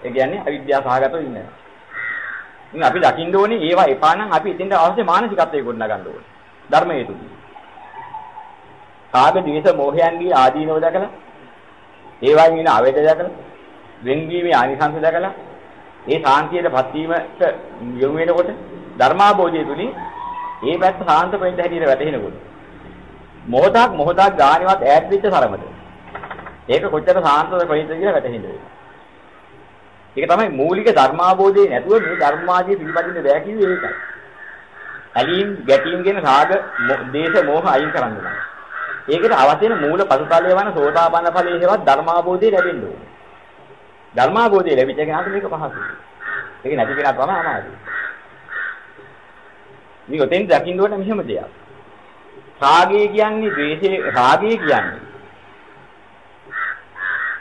A: ඒ කියන්නේ අවිද්‍යාව සහගතව ඉන්නවා. ඉතින් අපි දකින්න ඕනේ ඒවා එපා නම් අපි ඉතින්ට අවශ්‍ය මානසිකත්වයේ ගොඩනගන්න ඕනේ. ධර්මයේ තුල. කාග දිවිස මොහයන්ගේ ආදීනව දැකලා ඒ වගේ ඉන අවේද දැකලා වෙන්වීමේ ආනිසංස දැකලා ඒ සාන්තියටපත් වීමට යොමු වෙනකොට ධර්මාභෝධය තුලින් ඒ පැත්ත සාන්ත වෙන්න හැටියට වැටහෙනකොට මොහොතක් මොහොතක් ගානවත් ඈත් වෙච්ච තරමට ඒක කොච්චර සාන්තද ප්‍රණීත කියලා වැටහෙන්නේ. ඒක තමයි මූලික ධර්මාභෝධය නැතුව මේ ධර්මාදී පිළිපදින්න බෑ කිව්වේ ඒකයි. ඇලීම් ගැටීම් කියන රාග දේශ මොහ අයින් කරන්න ඕනේ. ඒකට අවශ්‍ය වෙන මූල පසුතලය වන සෝතාපන්න ඵලයේ හේවත් ධර්මාභෝධය ලැබෙන්න ඕනේ. ධර්මාභෝධය ලැබිච්ච කෙනාට මේක පහසුයි. ඒක නැති කෙනා තමයි අමාරුයි. මේ ඔතෙන් දකින්න ඕනේ මෙහෙම දෙයක්. රාගය කියන්නේ ද්වේෂය රාගය කියන්නේ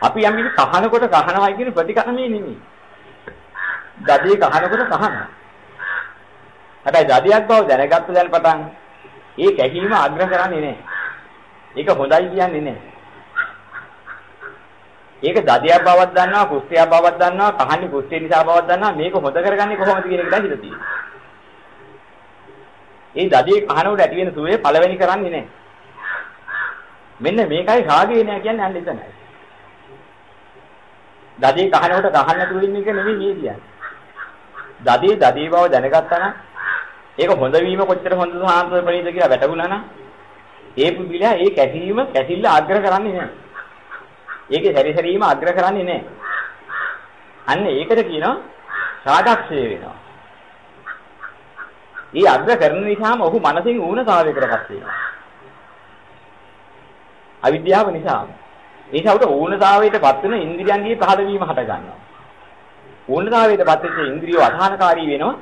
A: අපි යම් කිසි කහනකොට කහනවා කියන ප්‍රතිකර්මයේ නෙමෙයි. දඩේ කහනකොට කහනවා. හැබැයි දඩියක් බව දැනගත්ත දැන් පටන් ඒ කැකීම අග්‍ර කරන්නේ නැහැ. ඒක හොඳයි කියන්නේ නැහැ. ඒක දඩියක් බවක් දන්නවා, කුස්තියක් බවක් දන්නවා, කහන්නේ කුස්තිය නිසා බවක් දන්නවා. මේක හොඳ කරගන්නේ කොහොමද කියන එක දැන් හිත තියෙනවා. ඒ දඩියේ කහනකොට ඇති වෙන සුවේ පළවෙනි කරන්නේ නැහැ. මෙන්න මේකයි රාගය නෑ කියන්නේ අන්න එතනයි. දඩේ කහනකොට කහන්න නැතුව ඉන්න එක නෙමෙයි මේ කියන්නේ. දඩේ දඩේ බව දැනගත්තා නම් ඒක හොඳ වීම කොච්චර හොඳ සාන්ත ප්‍රණීත කියලා වැටුණා නම් ඒ පුදුලියා ඒ කැසීම කැසිල්ල අග්‍ර කරන්නේ නැහැ. ඒකේ සැරිසරීම අග්‍ර කරන්නේ නැහැ. අන්න ඒකට කියනවා සාදක්ෂය වෙනවා. ඒ අග්‍ර කරන නිසාම ඔහු මනසින් ඌනතාවයකටපත් වෙනවා. අවිද්‍යාව නිසාම. ඒක උට ඌනතාවයටපත් වෙන ඉන්ද්‍රියන්ගේ පහළ වීම හට ගන්නවා. ඌනතාවයටපත් වෙච්ච ඉන්ද්‍රියව අධානකාරී වෙනවා.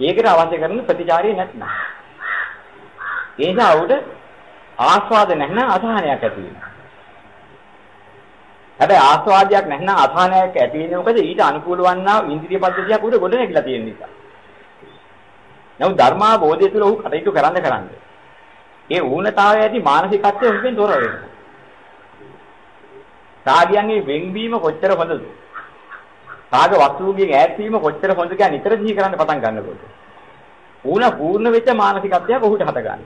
A: ඒකට අවශ්‍ය කරන ප්‍රතිචාරය නැත්නම්. ඒ නිසා උට ආස්වාද නැත්නම් අසහනයක් ඇති වෙනවා. හැබැයි ආස්වාදයක් නැත්නම් අසහනයක් ඇති වෙන්නේ මොකද ඊට අනුකූල වන්නා ඉන්ද්‍රිය පද්ධතියක් උඩ ගොඩ නැගිලා තියෙන නිසා. නමුත් ධර්මාභෝධය තුළ ඔහු කටයුතු කරන්න කරන්න. ඒ ඌනතාවය ඇති මානසිකත්වය ඔහුෙන් තොර වෙනවා. රාගයන්ගේ වෙන්වීම කොච්චර හොඳද? රාග වස්තුන්ගෙන් ඈත් වීම කොච්චර හොඳද කියලා නිතර දිහි කරන්න පටන් ගන්නකොට. ඌන පූර්ණ වෙච්ච මානසිකත්වයක් ඔහුට හට ගන්නවා.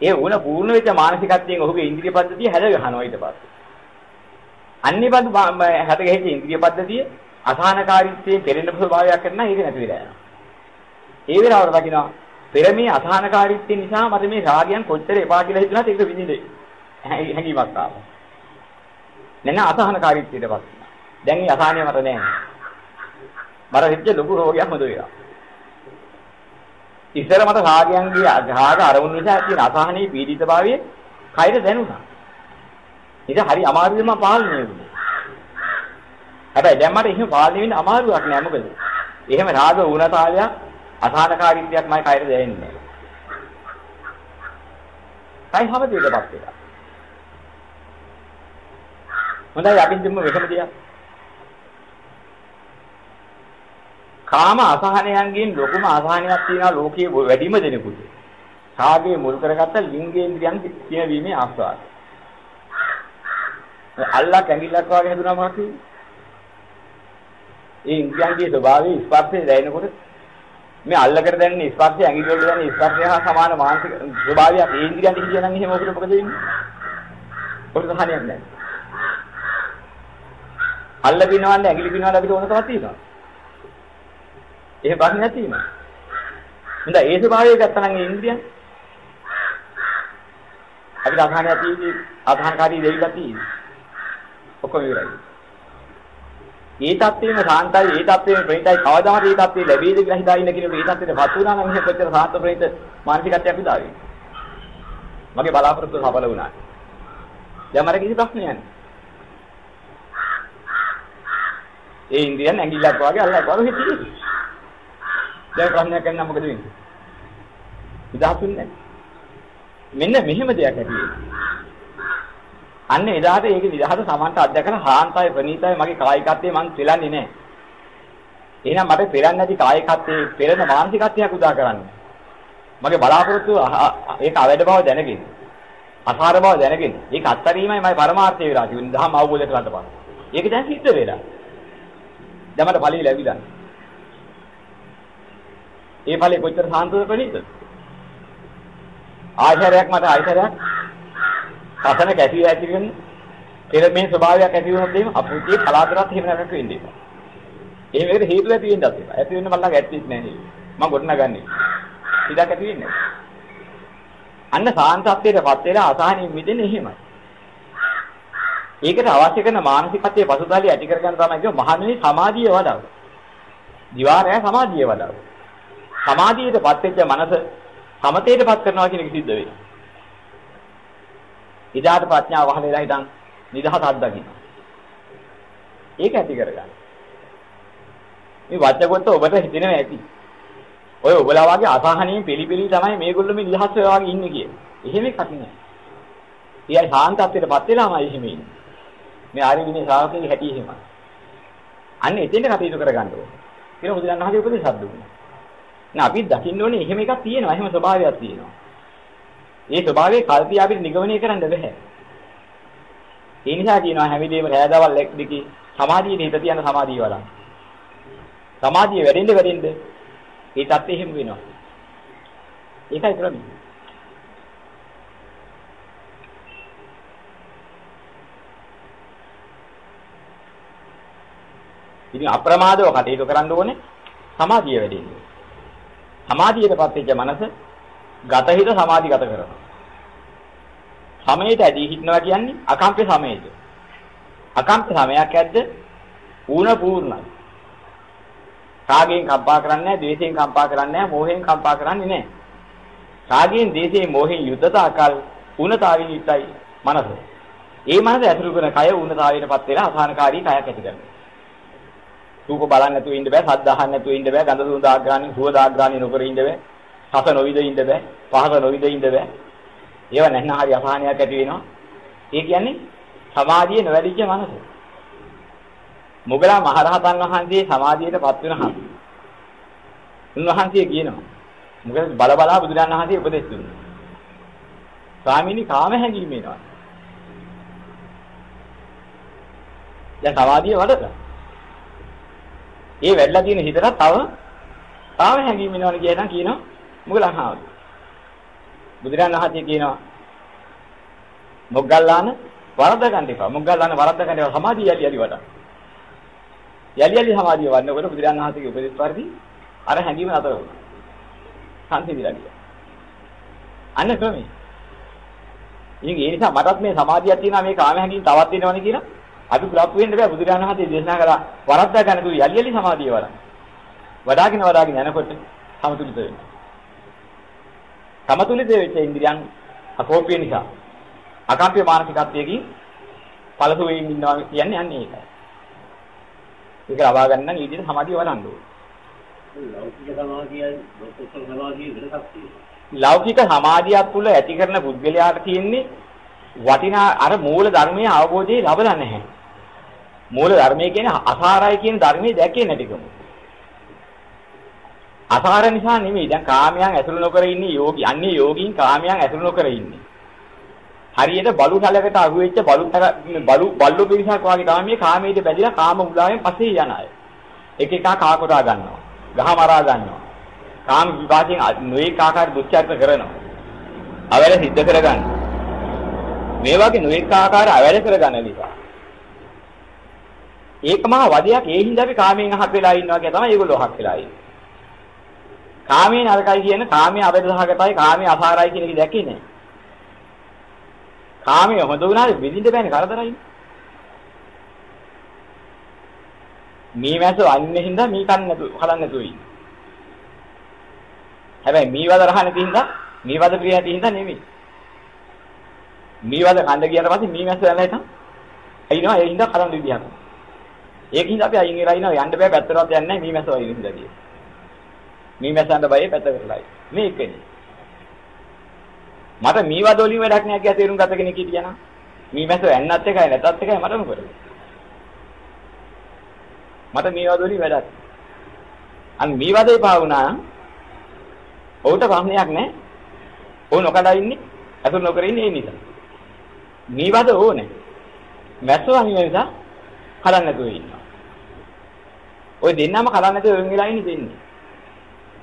A: ඒ ඌන පූර්ණ වෙච්ච මානසිකත්වයෙන් ඔහුගේ ඉන්ද්‍රිය පද්ධතිය හැද ගන්නවා ඊට පස්සේ. අනිබඳු හැද ගෙහිච්ච ඉන්ද්‍රිය පද්ධතිය අසහනකාරීත්වයෙන් පෙරෙන ස්වභාවයක් කරනවා ඒක නැති වෙලා යනවා. ඒ වෙලාවට දකින්න පෙර මේ අසහනකාරීත්වය නිසා මට මේ රාගයන් කොච්චර එපා කියලා හිතුණාද ඒක විඳින්නේ. හැඟීමක් ආවා. නැන අසහනකාරීත්වයටපත් වෙනවා. දැන් මේ අසහනය මට නැහැ. මට හිච්ච ලොකු රෝගයක් හොද වෙනවා. ඉස්සර මට රාගයන්ගේ රාග අරමුණු නිසා තියෙන අසහනී පීඩිතභාවයේ කයර දැනුණා. ඒක හරි අමාරුවෙන් මම පාලනය වුණා. හැබැයි දැන් මට එහෙම පාලනය වෙන්න අමාරුවක් නෑ මොකද? එහෙම රාග වුණතාවයක් අසහනකාරීත්වයක් මයි කයර දැනෙන්නේ නෑ. කයි හැමදේකටපත් වෙලා. හොඳයි අපි දෙමු එකම දෙයක්. කාම අසහනයන්ගෙන් ලොකුම අසහනයක් තියෙනවා ලෝකයේ වැඩිම දෙනෙකුට. රාගයේ මුල් කරගත්ත ලිංගේන්ද්‍රයන් කියවීමේ ආස්වාද. අල්ලක් ඇඟිල්ලක් වගේ හැදුනා මොකක්ද? ඒ ඉන්ද්‍රියන්ගේ ස්වභාවය ස්පර්ශය දැනෙනකොට මේ අල්ලකට දැනෙන ස්පර්ශය ඇඟිලි වල දැනෙන ස්පර්ශය හා සමාන මානසික ස්වභාවයක් ඒ ඉන්ද්‍රියන්ට කියනනම් එහෙම මොකද මොකද වෙන්නේ? ඔකට සහනයක් නැහැ. අල්ල පිනවන්න ඇඟිලි පිනවන්න අපිට ඕන තවත් තියෙනවා. එහෙම බාහි නැති නේද? හොඳ ඒ ස්වභාවය ගත්තා නම් ඒ ඉන්ද්‍රියන් අපිට අධහානය තියෙන්නේ අධහානකාරී දෙවිලා තියෙන්නේ. ඔක්කොම ඉවරයි. ඒ தත්ත්වෙම සාන්තයි ඒ தත්ත්වෙම ප්‍රේතයි කවදා හරි ඒ தත්ත්වෙ ලැබෙයිද කියලා හිතා ඉන්න කෙනෙකුට ඒ தත්ත්වෙට වත් වුණා නම් එහෙම කොච්චර සාන්ත ප්‍රේත මානසිකත්වයක් විදාවේ. මගේ බලාපොරොත්තු සඵල වුණා. දැන් මට කිසි ප්‍රශ්නයක් නැහැ. ඒ ඉන්දියන් ඇඟිල්ලක් වගේ අල්ලක් වගේ හිටියේ. දැන් ප්‍රශ්නයක් ගන්න මොකද වෙන්නේ? ඉදහතුන්නේ මෙන්න මෙහෙම දෙයක් ඇති අන්න එදාට ඒක නිදහස සමන්ට අධ්‍යක්ෂක හාන්තයි ප්‍රනීතයි මගේ කායිකත්වයේ මං පෙළන්නේ නැහැ. එහෙනම් මට පෙළන්නේ නැති කායිකත්වයේ පෙළෙන මානසිකත්වයක් උදා කරන්න. මගේ බලාපොරොත්තු ඒක අවැඩ බව දැනගෙන අසාර බව දැනගෙන ඒක අත්තරීමයි මගේ පරමාර්ථය වෙලා තියෙන්නේ. දහම අවබෝධ කරගන්න පාන. ඒක දැන් සිද්ධ වෙලා. දැන් මට ඵලෙ ලැබිලා. ඒ ඵලෙ කොච්චර සාන්තද ප්‍රණීතද? ආශ්චර්යයක් මට ආශ්චර්යයක් කසන කැටි ඇති වෙන්නේ. පෙර මේ ස්වභාවයක් ඇති වුණොත් එහෙම අපෘතියේ කලාතුරක් එහෙම නැවක වෙන්නේ. එහෙම එකට හේතු ඇති වෙන්නත් එපා. ඇති වෙන්න මල්ලක් ඇත්තෙත් නැහැ. මම ගොඩනගන්නේ. ඉඩක් ඇති වෙන්නේ අන්න සාන්තත්වයටපත් වෙලා අසහනින් මිදෙන්න එහෙමයි. ඒකට අවශ්‍ය කරන මානසිකත්වයේ පසුතලයේ ඇති කරගන්න තමයි කිය මහණෙනි සමාධිය වඩව. දිවාරය සමාධිය වඩව. සමාධියටපත් වෙච්ච මනස සමතේටපත් කරනවා කියන එක සිද්ධ වෙනවා. ඉදාට ප්‍රඥාව වහලලා හිටන් නිදහස අත්දකින්න. ඒක ඇති කරගන්න. මේ වචකොට ඔබට හිතෙනවා ඇති. ඔය ඔබලා වගේ අසහනින් පිළිපිලි තමයි මේගොල්ලෝ මේ නිදහස් වෙලා වගේ ඉන්නේ කියේ. එහෙම එකක් නෑ. ඊයයි සාන්තත්වයටපත් වෙලාමයි එහෙම ඉන්නේ. මේ ආර්ය විනය ශ්‍රාවකෙගේ හැටි එහෙමයි. අන්න එතෙන්ට කටයුතු කරගන්න ඕනේ. කියලා බුදුරණන් වහන්සේ උපදේශයක් දුන්නා. නා අපි දකින්න ඕනේ එහෙම එකක් තියෙනවා. එහෙම ස්වභාවයක් තියෙනවා. ඒ ස්වභාවයේ කල්පිය අපිට නිගමනය කරන්න බෑ. ඒ නිසා කියනවා හැමිදේම රැඳවල් එක් දිකි සමාධියේ හිත තියන සමාධිය වලක්. සමාධිය වැඩෙන්න වැඩෙන්න ඒ தත්ත්වෙ එහෙම වෙනවා. ඒකයි ක්‍රමය. ඉතින් අප්‍රමාදව කටයුතු කරන්න ඕනේ සමාධිය වැඩෙන්න. සමාධියටපත් වෙච්ච මනස ගතහිත සමාධිගත කරනවා. සමයට ඇදී හිටනවා කියන්නේ අකම්ප්‍ය සමයද. අකම්ප්‍ය සමයක් ඇද්ද? ඌණ පූර්ණයි. රාගයෙන් කම්පා කරන්නේ නැහැ, ද්වේෂයෙන් කම්පා කරන්නේ නැහැ, මෝහයෙන් කම්පා කරන්නේ නැහැ. රාගයෙන්, ද්වේෂයෙන්, මෝහයෙන් යුද්ධත අකල් ඌණතාවෙන් යුක්තයි මනස. ඒ මනස ඇතුළු කරන කය ඌණතාවයටපත් වෙලා අසහනකාරී කයක් ඇති කරනවා. රූප බලන්න නැතුව ඉන්න බෑ, සද්ද අහන්න නැතුව ඉන්න බෑ, ගඳ සුවඳ ආග්‍රාණි, සුවඳ ආග්‍රාණි නොකර ඉන්න බෑ, රස නොවිද ඉන්න බෑ, පහස නොවිද ඉන්න බෑ. ඒව නැත්නම් හරි අසහනයක් ඇති වෙනවා. ඒ කියන්නේ සමාධිය නොවැඩිච්ච මනස. මොගලා මහරහතන් වහන්සේ සමාධියටපත් වෙනහම උන්වහන්සේ කියනවා මොකද බල බලා බුදුරජාණන් වහන්සේ උපදෙස් දුන්නා. ස්වාමීනි කාම හැඟීම එනවා. දැන් සමාධිය වඩලා. ඒ වැඩලා තියෙන හිතට තව තාම හැඟීම එනවනේ කියනනම් කියනවා මොගලන් හාමුදුරුවෝ. බුදුරජාණන් වහන්සේ කියනවා මොග්ගල්ලාන වරද්ද ගන්න එපා. මොග්ගල්ලාන වරද්ද ගන්න එපා සමාධිය යලි යලි වඩා. යලි යලි සමාධිය වඩනකොට බුදුරජාණන් වහන්සේගේ උපදෙස් පරිදි අර හැඟීම නතර වුණා. සංසිඳිලා ගියා. අන්න ක්‍රමේ. ඉතින් ඒ නිසා මටත් මේ සමාධියක් තියෙනවා මේ කාම හැඟීම් තවත් වෙනවනේ කියලා අපි ග්‍රාප් වෙන්න බෑ බුදුරජාණන් වහන්සේ දේශනා කළා වරද්දා ගන්න දු යලි යලි සමාධිය වඩා. වඩාගෙන වඩාගෙන යනකොට සමතුලිත වෙනවා. සමතුලිත වෙච්ච ඉන්ද්‍රියන් අකෝපිය නිසා අකම්පිය මානසිකත්වයකින් පළසු වෙමින් ඉන්නවා කියන්නේ අන්නේ ඒකයි. ඒක ලබා ගන්න නම් ඊට සමාධිය වඩන්න ඕනේ.
B: ලෞකික සමාධියයි ලෝකෝත්තර සමාධිය වෙනසක් තියෙනවා.
A: ලෞකික සමාධියක් තුළ ඇති කරන පුද්ගලයාට තියෙන්නේ වටිනා අර මූල ධර්මයේ අවබෝධය ලැබලා නැහැ. මූල ධර්මයේ කියන්නේ අසාරයි කියන ධර්මයේ දැකේ නැතිකම. අසාර නිසා නෙමෙයි දැන් කාමයන් ඇසුරු නොකර ඉන්නේ යෝගී අන්නේ යෝගීන් කාමයන් ඇසුරු නොකර ඉන්නේ. හරියට බලු සැලකට අහුවෙච්ච බලු බලු බල්ලු පිරිසක් වගේ තමයි මේ කාමයේ බැඳිලා කාම මුලාවෙන් පස්සේ යන අය. එක එක කා කොටා ගන්නවා. ගහ මරා ගන්නවා. කාම විපාකයෙන් නොඑක ආකාර දුස්චර්ය කරනවා. අවැල සිද්ධ කරගන්න. මේ වගේ නොඑක ආකාර අවැල කරගන්න නිසා. ඒක මහා වදයක් ඒ හින්දා අපි කාමයෙන් අහක් වෙලා ඉන්නවා කියලා තමයි ඒගොල්ලෝ අහක් වෙලා ඉන්නේ. කාමයේ නරකයි කියන කාමයේ අවැඩසහගතයි කාමයේ අසාරයි කියන එක දැකේ නෑ. කාමයේ හොඳ වුණාද විඳින්න බෑනේ කරදරයි. මේ මැස අන්නේ හින්දා මේ කන්න නැතු හලන්න නැතුව ඉන්නේ. හැබැයි මේ වද රහ නැති හින්දා මේ වද ප්‍රිය නැති හින්දා නෙමෙයි. මේ වද කන්න ගියාට පස්සේ මේ මැස යනවා හිටන් අයින්නවා ඒ හින්දා කරන්න විදියක්. ඒක හින්දා අපි අයින් වෙලා ඉනවා යන්න බෑ පැත්තටවත් යන්නේ නැහැ මේ මැස වයින් හින්දා කියේ. මේ මැසන්ට බයේ පැත්ත කරලායි. මේ එකනේ. මට මේ වද වලින් වැඩක් නෑ කියලා තේරුම් ගත කෙනෙක් හිටියනම් මේ මැස ඇන්නත් එකයි නැතත් එකයි මට මොකද? මට මේ වද වලින් වැඩක්. අන්න මේ වදේ පා වුණා නම් ඔහුට ප්‍රශ්නයක් නැහැ. ඔහු නොකඩා ඉන්නේ අතුරු නොකර ඉන්නේ ඒ නිසා. මේ වද ඕනේ. මැස්සෝ අනිව නිසා කලන්න නැතුව ඉන්නවා. ඔය දෙන්නම කලන්න නැතුව වෙන් වෙලා ඉන්නේ දෙන්නේ.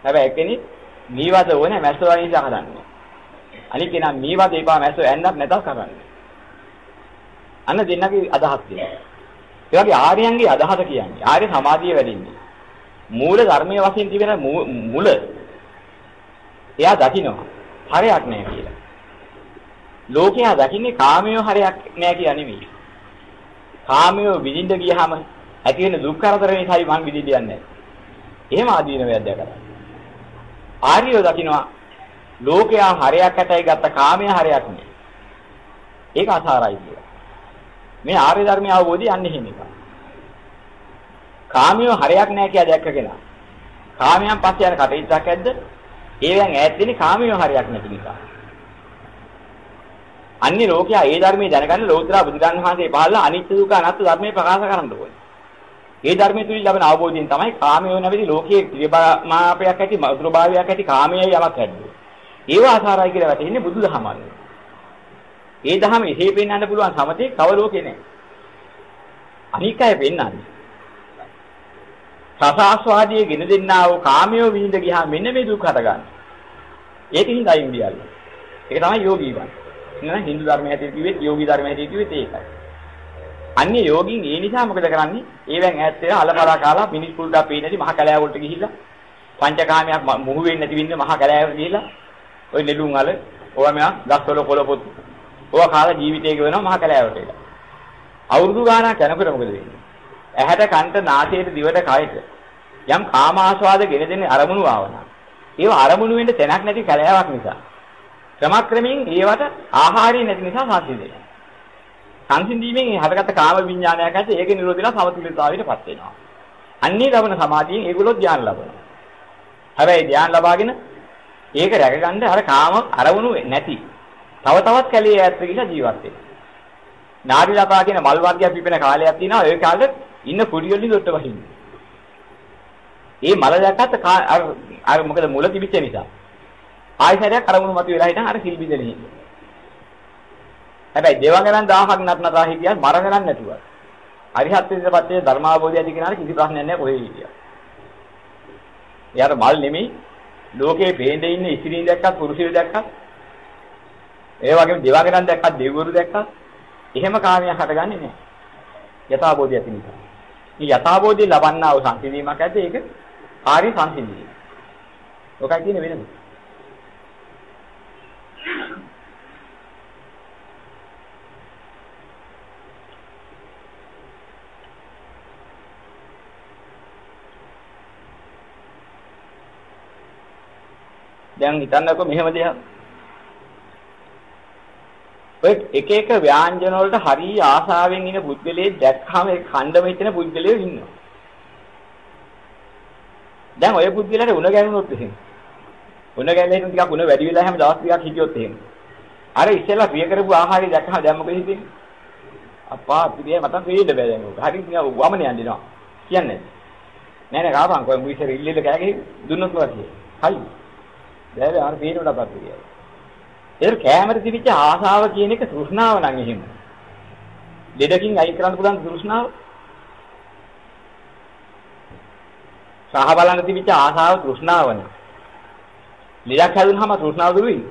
A: හැබැයි එක්කෙනෙක් මේ වද ඕනේ මැස්සෝ අනිව නිසා කලන්නේ. අනික කෙනා මේ වද එපා මැස්සෝ ඇන්නත් නැතත් කරන්නේ. අන්න දෙන්නගේ අදහස් තියෙනවා. ඒ වගේ ආර්යයන්ගේ අදහස කියන්නේ ආර්ය සමාධිය වැඩින්නේ. මූල ධර්මයේ වශයෙන් තිබෙන මුල එයා දකිනවා. හරයක් නෑ කියලා. ලෝකයා දකින්නේ කාමයේ හරයක් නෑ කියලා නෙමෙයි. කාමයේ විඳින්න ගියාම ඇති වෙන දුක් කරදර නිසායි මං විඳින්න යන්නේ. එහෙම ආදීන වේද්‍ය කරා. ආර්යෝ දකින්නවා ලෝකයා හරයක් ඇටයි ගත්ත කාමයේ හරයක් නෙමෙයි. ඒක අසාරයි කියලා. මේ ආර්ය ධර්මය අවබෝධය යන්නේ හිම එක. කාමියෝ හරයක් නැහැ කියලා දැක්කගෙන. කාමයන් පස්සේ යන කටයුත්තක් ඇද්ද? ඒවෙන් ඈත් වෙන්නේ කාමියෝ හරයක් නැති නිසා. අන්නේ ලෝකයා ඒ ධර්මයේ දැනගන්න ලෝතර බුදුරන් වහන්සේ පහළලා අනිත්‍ය දුක අනාත්ම ධර්මයේ ප්‍රකාශ කරන්න ඕනේ. ඒ ධර්මයේ තුලින් ලැබෙන අවබෝධයෙන් තමයි කාමයේ නැවැදි ලෝකයේ ක්‍රියාමාපයක් ඇති මధుරභාවයක් ඇති කාමයේ යමක් ඇද්ද. ඒව ආසාරයි කියලා වැටෙන්නේ බුදුදහමයි. ඒ දහම එහේ පෙන්වන්න පුළුවන් සමතේ කව ලෝකේ නැහැ. අනික් අය පෙන්වන්නේ. රසාස්වාදයේ ගෙන දෙන්නා වූ කාමයේ විඳ ගියා මෙන්න මේ දුක් හටගන්න. ඒකින් දයින් වියල්ල. ඒක තමයි යෝගී වන්නේ. නේද? Hindu ධර්මයේ හැටියට කිව්වෙත් යෝගී ධර්මයේ හැටියට කිව්වෙත් ඒකයි. අන්‍ය යෝගින් ඒ නිසා මොකද කරන්නේ? ඒවෙන් ඈත් වෙලා අලපලා කාලා මිනිස් පුරුඩා පේනදි මහ කැලෑව වලට ගිහිල්ලා පංචකාමයක් මුහු වෙන්නේ නැති වින්ද මහ කැලෑවට ගිහිල්ලා ওই නෙළුම් අල ඕවා මෙයා ගස්වල කොළ පොත් ඕවා කාලා ජීවිතේ ගෙවනවා මහ කැලෑවට එලා. අවුරුදු ගාණක් යනකොට මොකද වෙන්නේ? ඇහැට කන්ට නාසයට දිවට කයට යම් කාම ආස්වාද ගෙන දෙන්නේ අරමුණු ආවනා. ඒව අරමුණු වෙන්න තැනක් නැති කැලෑවක් නිසා. ක්‍රමක්‍රමයෙන් ඒවට ආහාරය නැති නිසා සංසිඳෙනවා. සංසිඳීමෙන් හටගත්ත කාම විඥානයක් ඇති ඒක නිරෝධිලා සමතුලිතතාවයටපත් වෙනවා. අන්නේ ලබන සමාධියෙන් ඒගොල්ලෝ ධ්‍යාන ලබනවා. හැබැයි ධ්‍යාන ලබාගෙන ඒක රැකගන්න අර කාම අරමුණු නැති. තව තවත් කැලේ ඈත් වෙලා ජීවත් වෙනවා. නාඩි ලබා කියන මල් වර්ගයක් පිපෙන කාලයක් තියෙනවා. ඒ කාලේ ඉන්න කුඩි වලින් දොට්ට වහින්නේ. ඒ මල දැක්කත් අර අර මොකද මුල තිබිච්ච නිසා. ආයසරයක් අරමුණු මත වෙලා හිටන් අර සිල් බිඳෙන්නේ. හැබැයි දේවගණන් 1000ක් නටනදා හිටියත් මර ගණන් නැතුව. අරිහත් ත්‍රිපත්තේ ධර්මාභෝධය ඇති කෙනාට කිසි ප්‍රශ්නයක් නැහැ කොහේ හිටියා. එයාට මල් නෙමෙයි ලෝකේ පේන්නේ ඉන්න ඉස්ත්‍රීන් දැක්කත් පුරුෂයෝ දැක්කත් ඒ වගේම දේවගණන් දැක්කත් දෙවිවරු දැක්කත් එහෙම කාමයක් හටගන්නේ නැහැ. යථාබෝධය ඇති නිසා. මේ යථාබෝධය ලබන්නා වූ සංසිඳීමක් ඇද්ද ඒක ආර්ය සංසිඳීම. ඔකයි කියන්නේ වෙනම. දැන් හිතන්නකෝ මෙහෙම දෙයක්. ඔය එක එක ව්‍යාංජන වලට හරි ආසාවෙන් ඉන පුද්ගලයේ දැක්කම ඒ ඛණ්ඩම හිතෙන පුද්ගලයෝ ඉන්නවා. දැන් ඔය පුද්ගලයාට උණ ගැනුනොත් එහෙම. උණ ගැනලා හිටින් ටිකක් උණ වැඩි වෙලා හැම දවස් ටිකක් හිටියොත් එහෙම. අර ඉස්සෙල්ලා ප්‍රිය කරපු ආහාරය දැක්කම දැන් මොකද හිතෙන්නේ? අප්පා පිළිය මට තේින්න බෑ දැන් ඔක. හරි නිකන් වමන යන්නවා. කියන්නේ. නෑ නෑ කාපන් කොයි මුයිසර ඉල්ලෙල කෑ ගහි දුන්නොත් මොකද කියන්නේ? හයි. දැන් අර පේනකොටපත් කියයි. ඒක කැමරේ තිබිච්ච ආසාව කියන එක තෘෂ්ණාව නම් එහෙම. දෙඩකින් අයින් කරන්න පුළුවන් තෘෂ්ණාව. සහ බලන්න තිබිච්ච ආසාව තෘෂ්ණාවනේ. ලෙඩක් හැදුනහම තෘෂ්ණාව දුරුයි.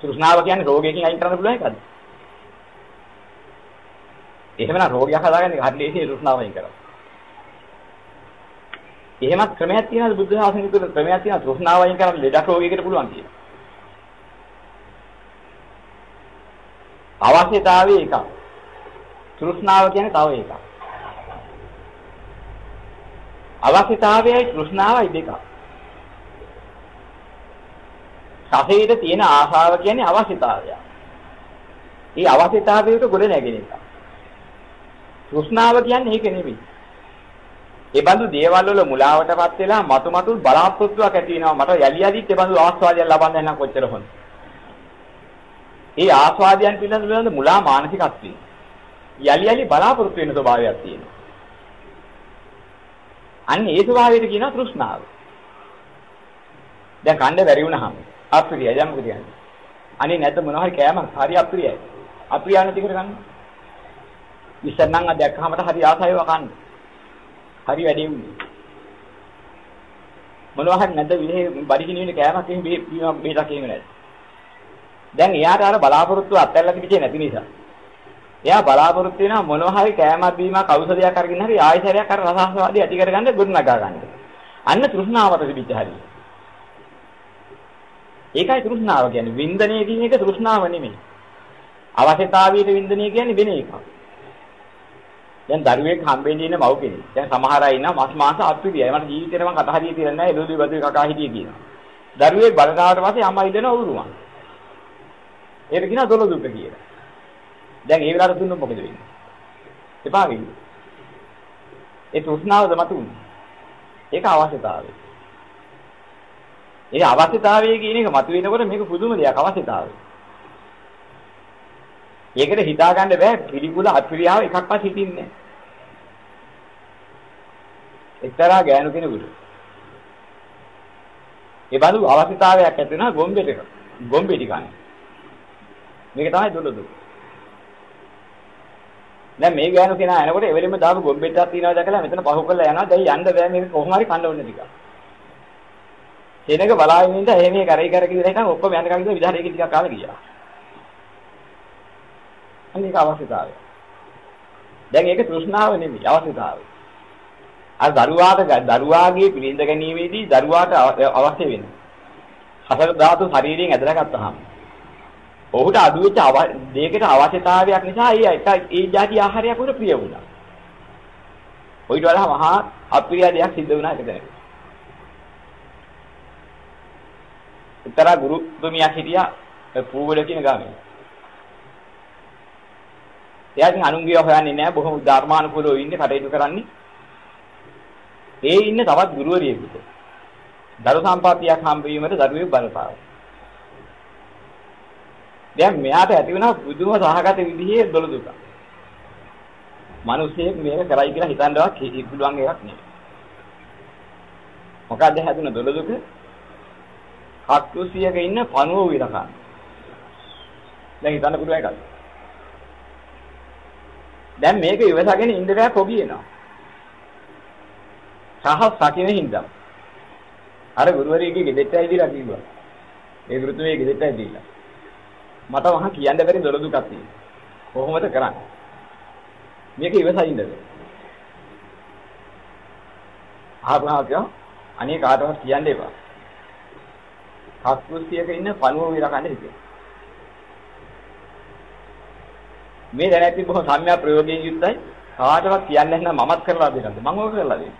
A: තෘෂ්ණාව කියන්නේ රෝගයකින් අයින් කරන්න පුළුවන් එකක්ද? එහෙමනම් රෝගයක් හදාගන්න එක හරි ලේසියි තෘෂ්ණාව අයින් කරලා. එහෙමත් ක්‍රමයක් තියෙනවද බුද්ධ ශාසනය තුළ ක්‍රමයක් තියෙනවද තෘෂ්ණාව අයින් කරලා ලෙඩක් රෝගයකට පුළුවන් කියලා. අවශ්‍යතාවය එකක්. තෘෂ්ණාව කියන්නේ තව එකක්. අවශ්‍යතාවයයි තෘෂ්ණාවයි දෙකක්. සසේට තියෙන ආශාව කියන්නේ අවශ්‍යතාවය. ඒ අවශ්‍යතාවයට ගොඩ නැගෙන එක. තෘෂ්ණාව කියන්නේ ඒක නෙවෙයි. ඒ බඳු දේවල් වල මුලාවටපත් වෙලා මතු මතු බලාපොරොත්තුවක් ඇති වෙනවා මට යලි යලිත් ඒ බඳු ආස්වාදයක් ලබන්න නම් කොච්චර හොඳ. ඒ ආස්වාදයන් පිළිබඳ මුලා මානසිකත්වය. යලි යලි බලාපොරොත්තු වෙන ස්වභාවයක් තියෙනවා. අන්න ඒ ස්වභාවයට කියනවා තෘෂ්ණාව. දැන් කණ්ඩ බැරි වුණාම අප්‍රියයි දැන් මොකද කියන්නේ? අනේ නැත්නම් මොනවා හරි කෑමක් හරි අප්‍රියයි. අප්‍රිය නැති කරගන්න. ඉස්සර නම් අද දැක්කම හරි ආසයිව කන්න. හරි වැඩේ උනේ. මොනවා හරි නැද්ද විලේ බඩගිනි වෙන කෑමක් එහෙම බීමක් බීටක් එහෙම නැද්ද? දැන් එයාට අර බලාපොරොත්තු අත්හැරලා තිබෙන්නේ නැති නිසා. එයා බලාපොරොත්තු වෙනවා මොනවා හරි කෑමක් බීමක් ඖෂධයක් අරගෙන හරි ආයතරයක් අර රසාස්වාදී ඇති කරගන්න ගොඩනගා ගන්න. අන්න තෘෂ්ණාවට තිබිච්ච හරිය. ඒකයි තෘෂ්ණාව කියන්නේ. වින්දනය කියන එක තෘෂ්ණාව නෙමෙයි. අවශ්‍යතාවයට වින්දනය කියන්නේ වෙන එකක්. දැන් දරුවෙක් හම්බෙන්නේ ඉන්න මව් කෙනෙක්. දැන් සමහර අය ඉන්නවා මස් මාස අප්පිරියයි. මට ජීවිතේට මම කතා හරිය තියන්නේ නැහැ. එළුවලි බදු කකා හිටියේ කියනවා. දරුවෙක් බලනාට පස්සේ අම්මා ඉඳන උරුමක්. ඒක කියනවා දොළ දුක කියලා. දැන් ඒ වෙලාවට දුන්නොත් මොකද වෙන්නේ? එපා වෙන්නේ. ඒ තෘෂ්ණාවද මතුනේ. ඒක අවශ්‍යතාවය. ඒ අවශ්‍යතාවය කියන එක මතුවෙනකොට මේක පුදුම දෙයක් අවශ්‍යතාවය. ඒකට හිතා ගන්න බෑ පිළිකුල අප්‍රියාව එකක්වත් හිතින්නේ නැහැ. එක්තරා ගෑනු කෙනෙකුට ඒ බඳු අවශ්‍යතාවයක් ඇති වෙනවා ගොම්බෙට ගොම්බෙ ටිකන්නේ. මේක තමයි දුලුදු. දැන් මේ ගෑනු කෙනා එනකොට එවෙලෙම දාපු ගොම්බෙට්ටක් තියනවා දැකලා මෙතන පහු කරලා යනවා. දැන් යන්න බෑ මේක කොහොම හරි කන්න ඕනේ ටිකක්. එනක බලාගෙන ඉඳලා එහෙම කරේ කර කියලා හිටන් ඔක්කොම යන්න කලින් විදාරේ ටිකක් කාලා ගියා. අනික අවශ්‍යතාවය. දැන් ඒක තෘෂ්ණාව නෙමෙයි අවශ්‍යතාවය. අර දරුවාට දරුවාගේ පිළිඳ ගැනීමේදී දරුවාට අවශ්‍ය වෙන හතර ධාතු ශරීරයෙන් ඇදලා ගත්තාම ඔහුට අඩු වෙච්ච දෙයකට අවශ්‍යතාවයක් නිසා ඒ ඒ જાති ආහාරයක් උඩ ප්‍රිය වුණා. ඔයිට වඩා මහා අප්‍රිය දෙයක් සිද්ධ වුණා ඒක දැනගන්න. එක්තරා ගුරුතුමියක් හිටියා පූවල කියන ගාමේ. එයා ඉතින් අනුන්ගේ හොයන්නේ නැහැ බොහොම ධර්මානුකූලව ඉන්නේ කටයුතු කරන්නේ. ඒ ඉන්නේ තවත් ගුරුවරියෙකුට. දරු සම්පත්තියක් හම්බ වීමට දරුවෙක් බලපාන. දැන් මෙයාට ඇති වෙනා පුදුම සහගත විදිහේ දොළ දුක. මිනිස්සෙක් මේක කරයි කියලා හිතන්නවත් පුළුවන් එකක් නෙවෙයි. මොකක්ද හැදුන දොළ දුක? කක්කුසියක ඉන්න පණුව විරකන. දැන් හිතන්න පුළුවන් එකක්. දැන් මේක ඉවසගෙන ඉන්න බෑ කොබියනවා. සහ සකිනේ හින්දා. අර ගුරුවරයෙක්ගේ ගෙදෙට්ට ඇවිදලා කිව්වා. ඒ ගුරුතුමිය ගෙදෙට්ට ඇවිදලා. මට වහන් කියන්න බැරි දොළ දුකක් තියෙනවා. කොහොමද කරන්නේ? මේක ඉවසයින්ද? ආපහා අනේ කාටවත් කියන්න එපා. කක්කුස්සියක ඉන්න පණුව විරකන්න හිතේ. මේ දැනැති බොහොම සම්‍යක් ප්‍රයෝගයෙන් යුක්තයි. කාටවත් කියන්නේ නැත්නම් මමත් කරලා දෙන්නද? මම ඔක කරලා දෙන්න.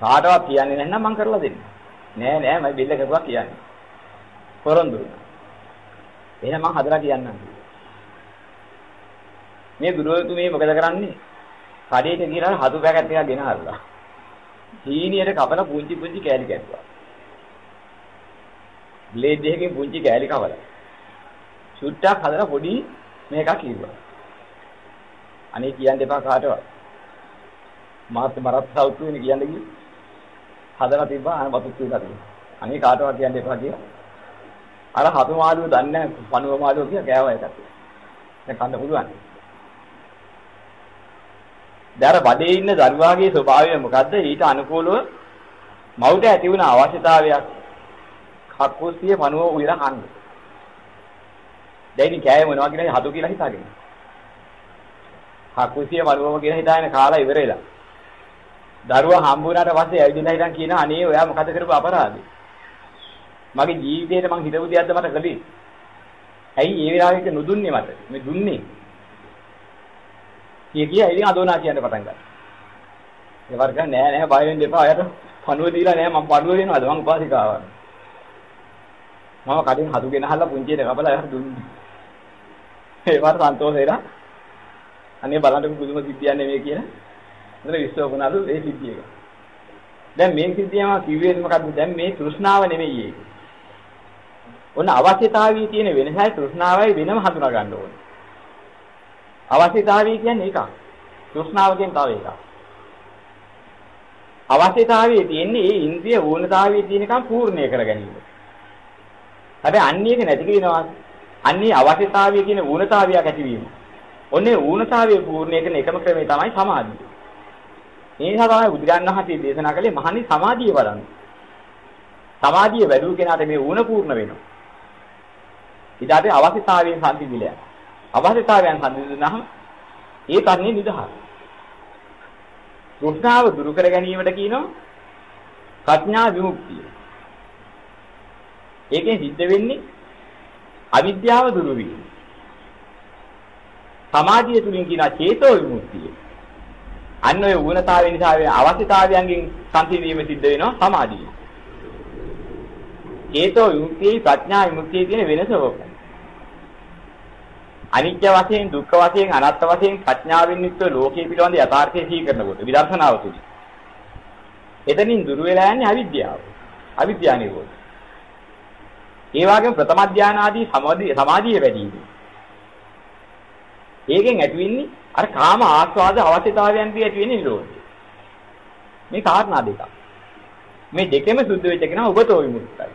A: කාටවත් කියන්නේ නැත්නම් මම කරලා දෙන්න. නෑ නෑ මම බිල්ල කරුවා කියන්නේ. පොරොන්දු. එහෙනම් මම හදලා කියන්නම්. මේ ගුරුතුමී මොකද කරන්නේ? කඩේට ගිහලා හතු පැකට් එකක් ගෙනහල්ලා. සීනියට කපලා පුංචි පුංචි කෑලි කැපුවා. බ්ලේඩ් එකකින් පුංචි කෑලි කවලා. සුට්ටක් හදලා පොඩි මේකක් කිව්වා. අනේ කියන්න එපා කාටවත්. මාත් මරත් සවුතු වෙන කියන්න ගිහින් හදලා තිබ්බා අන වතුත් කියලා තියෙනවා. අනේ කාටවත් කියන්න එපා කියලා. අර හතු මාළුව දන්නේ නැහැ පණුව මාළුව කියලා කෑවා ඒකට. දැන් කන්න පුළුවන්. දැන් බඩේ ඉන්න දරුවාගේ ස්වභාවය මොකද්ද? ඊට අනුකූලව මවුට ඇති වුණ අවශ්‍යතාවයක් කක්කුස්සිය පණුව උයලා කන්න. දැන් ඉතින් කෑවේ මොනවා කියලා හතු කියලා හිතාගෙන. කක්කුස්සිය පණුවම කියලා හිතාගෙන කාලා ඉවර වෙලා. දරුවා හම්බුනාට පස්සේ ඇවිදින්න හිටන් කියන අනේ ඔයා මොකද කරපු අපරාධේ? මගේ ජීවිතේට මං හිතපු දෙයක්ද මට කළේ? ඇයි ඒ වෙලාවෙක නුදුන්නේ මට? මේ දුන්නේ කිය කිය ඉතින් අදෝනා කියන්න පටන් ගත්තා. ඒ වර්ග නෑ නෑ බය වෙන්න එපා. අයට පණුව දීලා නෑ මම පණුව දෙනවාද මං උපාසිකාවක්. මම කටින් හතුගෙන අහලා පුංචියට කපලා එයාට දුන්නේ. ඒ වාර සන්තෝෂේලා අනේ බලන්න පුදුම සිද්ධියක් නෙමෙයි කියලා. එතන විශ්වාසුණාලු ඒ සිද්ධිය එක. දැන් මේ සිද්ධියම කිව්වේ මොකද්ද? දැන් මේ තෘෂ්ණාව නෙමෙයි ඒක. ඔන්න අවශ්‍යතාවයේ තියෙන වෙනසයි තෘෂ්ණාවයි වෙනම හඳුනා ගන්න ඕනේ. අවශ්‍යතාවය කියන්නේ ඒකක්. තෘෂ්ණාවකින් තව එකක්. අවශ්‍යතාවයේ තියෙන්නේ ඒ ඉන්ද්‍රිය වුණතාවයේ තියෙනකම් පූර්ණය කර ගැනීම. හැබැයි අන්නේ එක නැති කියනවා. අන්නේ අවශ්‍යතාවයේ කියන වුණතාවයක් ඇතිවීම. ඔන්නේ ඌනතාවයේ පූර්ණය කරන එකම ක්‍රමය තමයි සමාධිය. ඒ නිසා තමයි බුදුරජාණන් වහන්සේ දේශනා කළේ මහණනි සමාධිය වඩන්න. සමාධිය වැඩි කෙනාට මේ ඌන පූර්ණ වෙනවා. ඊට අපි අවශ්‍යතාවයෙන් සම්පිදිලා. අවශ්‍යතාවයන් සම්පිදුනහම ඒ තන්නේ නිදහස්. තෘෂ්ණාව දුරු කර ගැනීමට කියනවා ප්‍රඥා විමුක්තිය. ඒකෙන් සිද්ධ වෙන්නේ අවිද්‍යාව දුරු වීම. සමාධිය තුලින් කියන චේතෝ විමුක්තිය. අන්න ඔය වුණතාවය නිසා වෙන අවශ්‍යතාවයන්ගෙන් සංසිඳීම සිද්ධ වෙනවා සමාධිය. චේතෝ විමුක්තිය ප්‍රඥා විමුක්තිය කියන වෙනස ඔකයි. අනිත්‍ය වශයෙන් දුක්ඛ වශයෙන් අනාත්ම වශයෙන් ප්‍රඥාවෙන් යුක්ත ලෝකයේ පිළිබඳ යථාර්ථය සිහි කරනකොට විදර්ශනාව තුලින් එතනින් දුර වෙලා යන්නේ අවිද්‍යාව. අවිද්‍යාව නිරෝධය. ඒ වගේම ප්‍රථම ධාන ආදී සමාධිය සමාධිය වැඩි වීම. ඒකෙන් ඇති වෙන්නේ අර කාම ආස්වාද අවශ්‍යතාවයන් දී ඇති වෙන්නේ නිරෝධය. මේ කාරණා දෙකක්. මේ දෙකෙම සුද්ධ වෙච්ච කෙනා ඔබතෝ විමුක්තයි.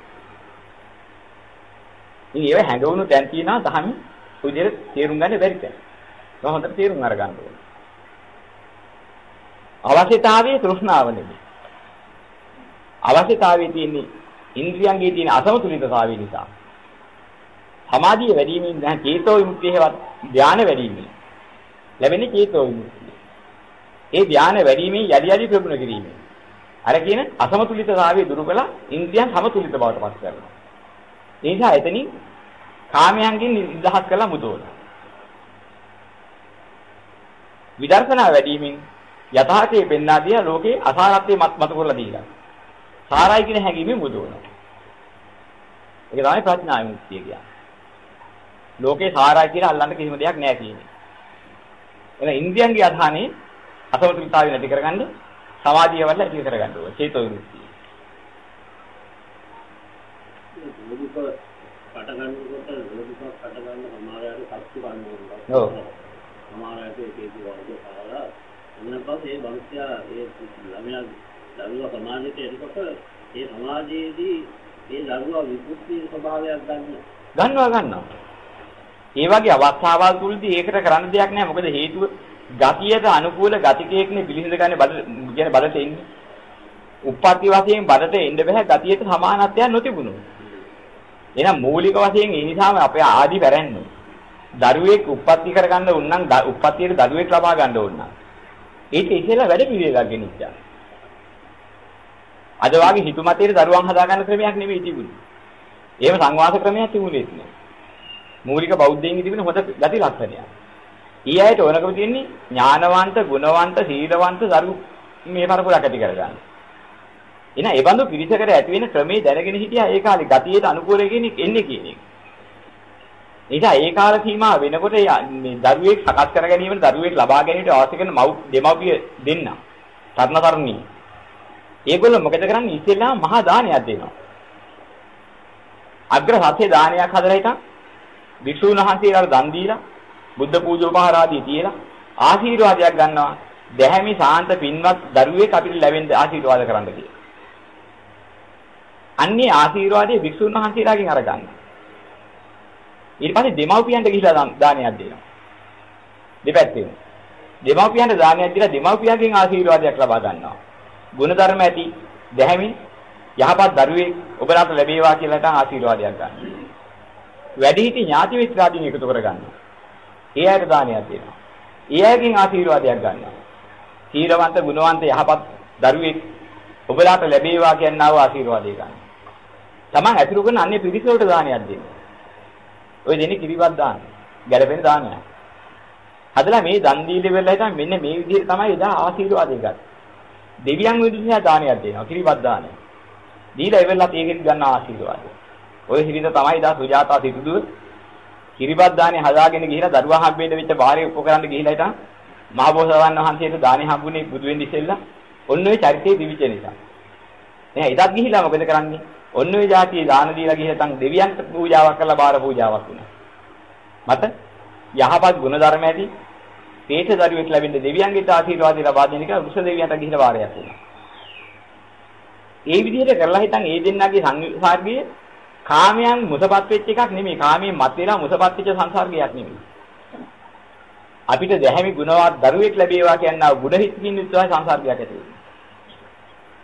A: ඉතින් ඒව හැඟවුණු තැන් තියෙනවා දහමි විදිහට තේරුම් ගන්න බැරි තැන. ඒක හොඳට තේරුම් අරගන්න ඕනේ. අවශ්‍යතාවයේ තෘෂ්ණාව නෙමෙයි. අවශ්‍යතාවයේ තියෙන්නේ ඉන්ද්‍රියන්ගේ තියෙන අසමතුලිතතාවය නිසා. සමාධිය වැඩි වීමෙන් දැන් චේතෝ විමුක්තියවත් ධානය වැඩි වීමෙන් ලැබෙන්නේ චේතෝ විමුක්තිය. ඒ ධානය වැඩි වීමෙන් යටි යටි ප්‍රගුණ කිරීමෙන් අර කියන අසමතුලිතතාවය දුරු කළා ඉන්ද්‍රියන් සමතුලිත බවට පත් කරනවා. ඒ නිසා එතනින් කාමයන්ගෙන් නිදහස් කළා මුදවන. විදර්ශනා වැඩිමින් යථාර්ථයේ පෙන්වා දියා ලෝකේ අසාරත්වයේ මත මත කරලා දීලා. සාරයි කියන හැඟීමෙන් මුදවනවා. ඒක තමයි ප්‍රඥා විමුක්තිය කියන්නේ. ලෝකේ සාරයි කියලා අල්ලන්න කිසිම දෙයක් නැහැ කියන්නේ. එන ඉන්ද්‍රියන්ගේ අධානේ අසමතුලිතතාවය නැති කරගන්න සමාධිය වල ඇති කරගන්න ඕන චේතෝ විමුක්තිය.
B: පට ගන්නකොට රෝධිකක් පට ගන්න සමාරයට සත්තු ගන්න
A: ඔව්.
B: සමාරයට ඒකේ වර්ග කාලා එන්න පස්සේ ඒ මිනිස්යා ඒ ළමයා දරුවා සමාජයට එනකොට ඒ සමාජයේදී ඒ දරුවා විකෘති ස්වභාවයක් ගන්න.
A: ගන්නවා ගන්නවා. ඒ වගේ අවස්ථාවල් තුලදී ඒකට කරන්න දෙයක් නැහැ. මොකද හේතුව ගතියට අනුකූල ගතිකයක්නේ පිළිසිඳ ගන්න බඩ කියන්නේ බඩට එන්නේ. උප්පත්ති වශයෙන් බඩට එන්න බෑ ගතියට සමානත්වයක් නොතිබුණොත්. එහෙනම් මූලික වශයෙන් ඒ නිසාම අපේ ආදි පැරැන්නේ. දරුවෙක් උප්පත්ති කරගන්න උන් නම් උප්පත්තියට දරුවෙක් ලබා ගන්න ඕන නම්. ඒක ඉතින්ලා වැඩ පිළිවෙලක් ගෙනිච්චා. අද වාගේ හිතුමතේ දරුවන් හදාගන්න ක්‍රමයක් නෙමෙයි තිබුණේ. එහෙම සංවාස ක්‍රමයක් තිබුණේ නැහැ. මූලික බෞද්ධයින් තිබෙන හොඳ ගති ලක්ෂණයක්. ඊ අයට ඕනකම තියෙන්නේ ඥානවන්ත, ගුණවන්ත, සීලවන්ත දරු මේ පරපුරක් ඇති කරගන්න. එන ඒ බඳු පිරිසකට ඇති වෙන ක්‍රමේ දැනගෙන හිටියා ඒ කාලේ ගතියට අනුකූල කෙනෙක් එන්නේ කියන එක. නිසා ඒ කාල සීමා වෙනකොට මේ දරුවෙක් සකස් කර ගැනීමට දරුවෙක් ලබා ගැනීමට අවශ්‍ය කරන මව් දෙමව්පිය දෙන්න. තරණ තරණී. ඒගොල්ලෝ මොකද කරන්නේ ඉස්සෙල්ලාම මහා දානයක් දෙනවා. අග්‍ර සත්‍ය දානයක් හදලා හිටන් වික්ෂුන් වහන්සේලාට දන් දීලා බුද්ධ පූජෝපහාර ආදී තියලා ආශිර්වාදයක් ගන්නවා. දැහැමි සාන්ත පින්වත් දරුවෙක් අපිට ලැබෙන්න ආශිර්වාද කරන්න කියලා. අන්නේ ආශිර්වාදයේ වික්ෂුන් වහන්සේලාගෙන් අරගන්න. ඊට පස්සේ දෙමව්පියන්ට ගිහිලා දානයක් දෙනවා. දෙපැත්තෙම. දෙමව්පියන්ට දානයක් දීලා දෙමව්පියන්ගෙන් ආශිර්වාදයක් ලබා ගන්නවා. ගුණධර්ම ඇති දැහැමි යහපත් දරුවෙක් ඔබලාට ලැබේවා කියලා හිතන් ආශිර්වාදයක් ගන්න. වැඩිහිටි ඥාති මිත්‍රාදීන් එකතු කරගන්නවා. ඒ අයට දානයක් දෙනවා. ඒ අයගෙන් ආශිර්වාදයක් ගන්නවා. සීලවන්ත ගුණවන්ත යහපත් දරුවෙක් ඔබලාට ලැබේවා කියනා වූ ආශිර්වාදය ගන්න. Taman ඇතුළු කරන අන්නේ පිරිස වලට දානයක් දෙන්න. ඔය දෙන්නේ කිරිවත් දාන. ගැළපෙන දානයක්. හදලා මේ දන් දීලේ වෙලා හිටන් මෙන්න මේ විදිහට තමයි එදා ආශිර්වාදය ගත්තේ. දෙවියන් විදිහට දානයක් දෙනවා කිරිවත් දානය. දීලා ඉවෙලත් ඒකෙන් ගන්න ආශිර්වාදය. ඔය හිරිත තමයි දා සුජාතා සිටුදුව කිරිවත් දානේ හදාගෙන ගිහිලා දරුවා හම්බෙන්න වෙච්ච බාරේ උපකරන්න ගිහිලා හිටන් මහබෝසතාණන් වහන්සේට දානේ හම්බුනේ බුදු වෙන්න ඉස්සෙල්ලා ඔන්න ඔය චරිතයේ දිවිච නිසා. එහෙනම් එදත් ගිහිලා මොකද කරන්නේ? ඔන්න ඔය જાතියේ දාන දීලා ගිහිලා තන් දෙවියන්ට පූජාවක් කරලා බාර පූජාවක් වුණා. මත යහපත් ගුණ ධර්ම ඇති පේත දරුවෙක් ලැබෙන්න දෙවියන්ගේ ආශිර්වාදය ලබා දෙන එක රුෂ දෙවියන්ට ගිහිලා වාරයක් වුණා. ඒ විදිහට කරලා හිටන් ඒ දෙන්නගේ සංසාරගියේ කාමයන් මුසපත් වෙච්ච එකක් නෙමෙයි. කාමයෙන් මත් වෙලා මුසපත් වෙච්ච සංසාරගියක් නෙමෙයි. අපිට දැහැමි ගුණවත් දරුවෙක් ලැබේවා කියනවා ගුණ හිතකින් යුක්තව සංසාරයක් ඇති වෙනවා.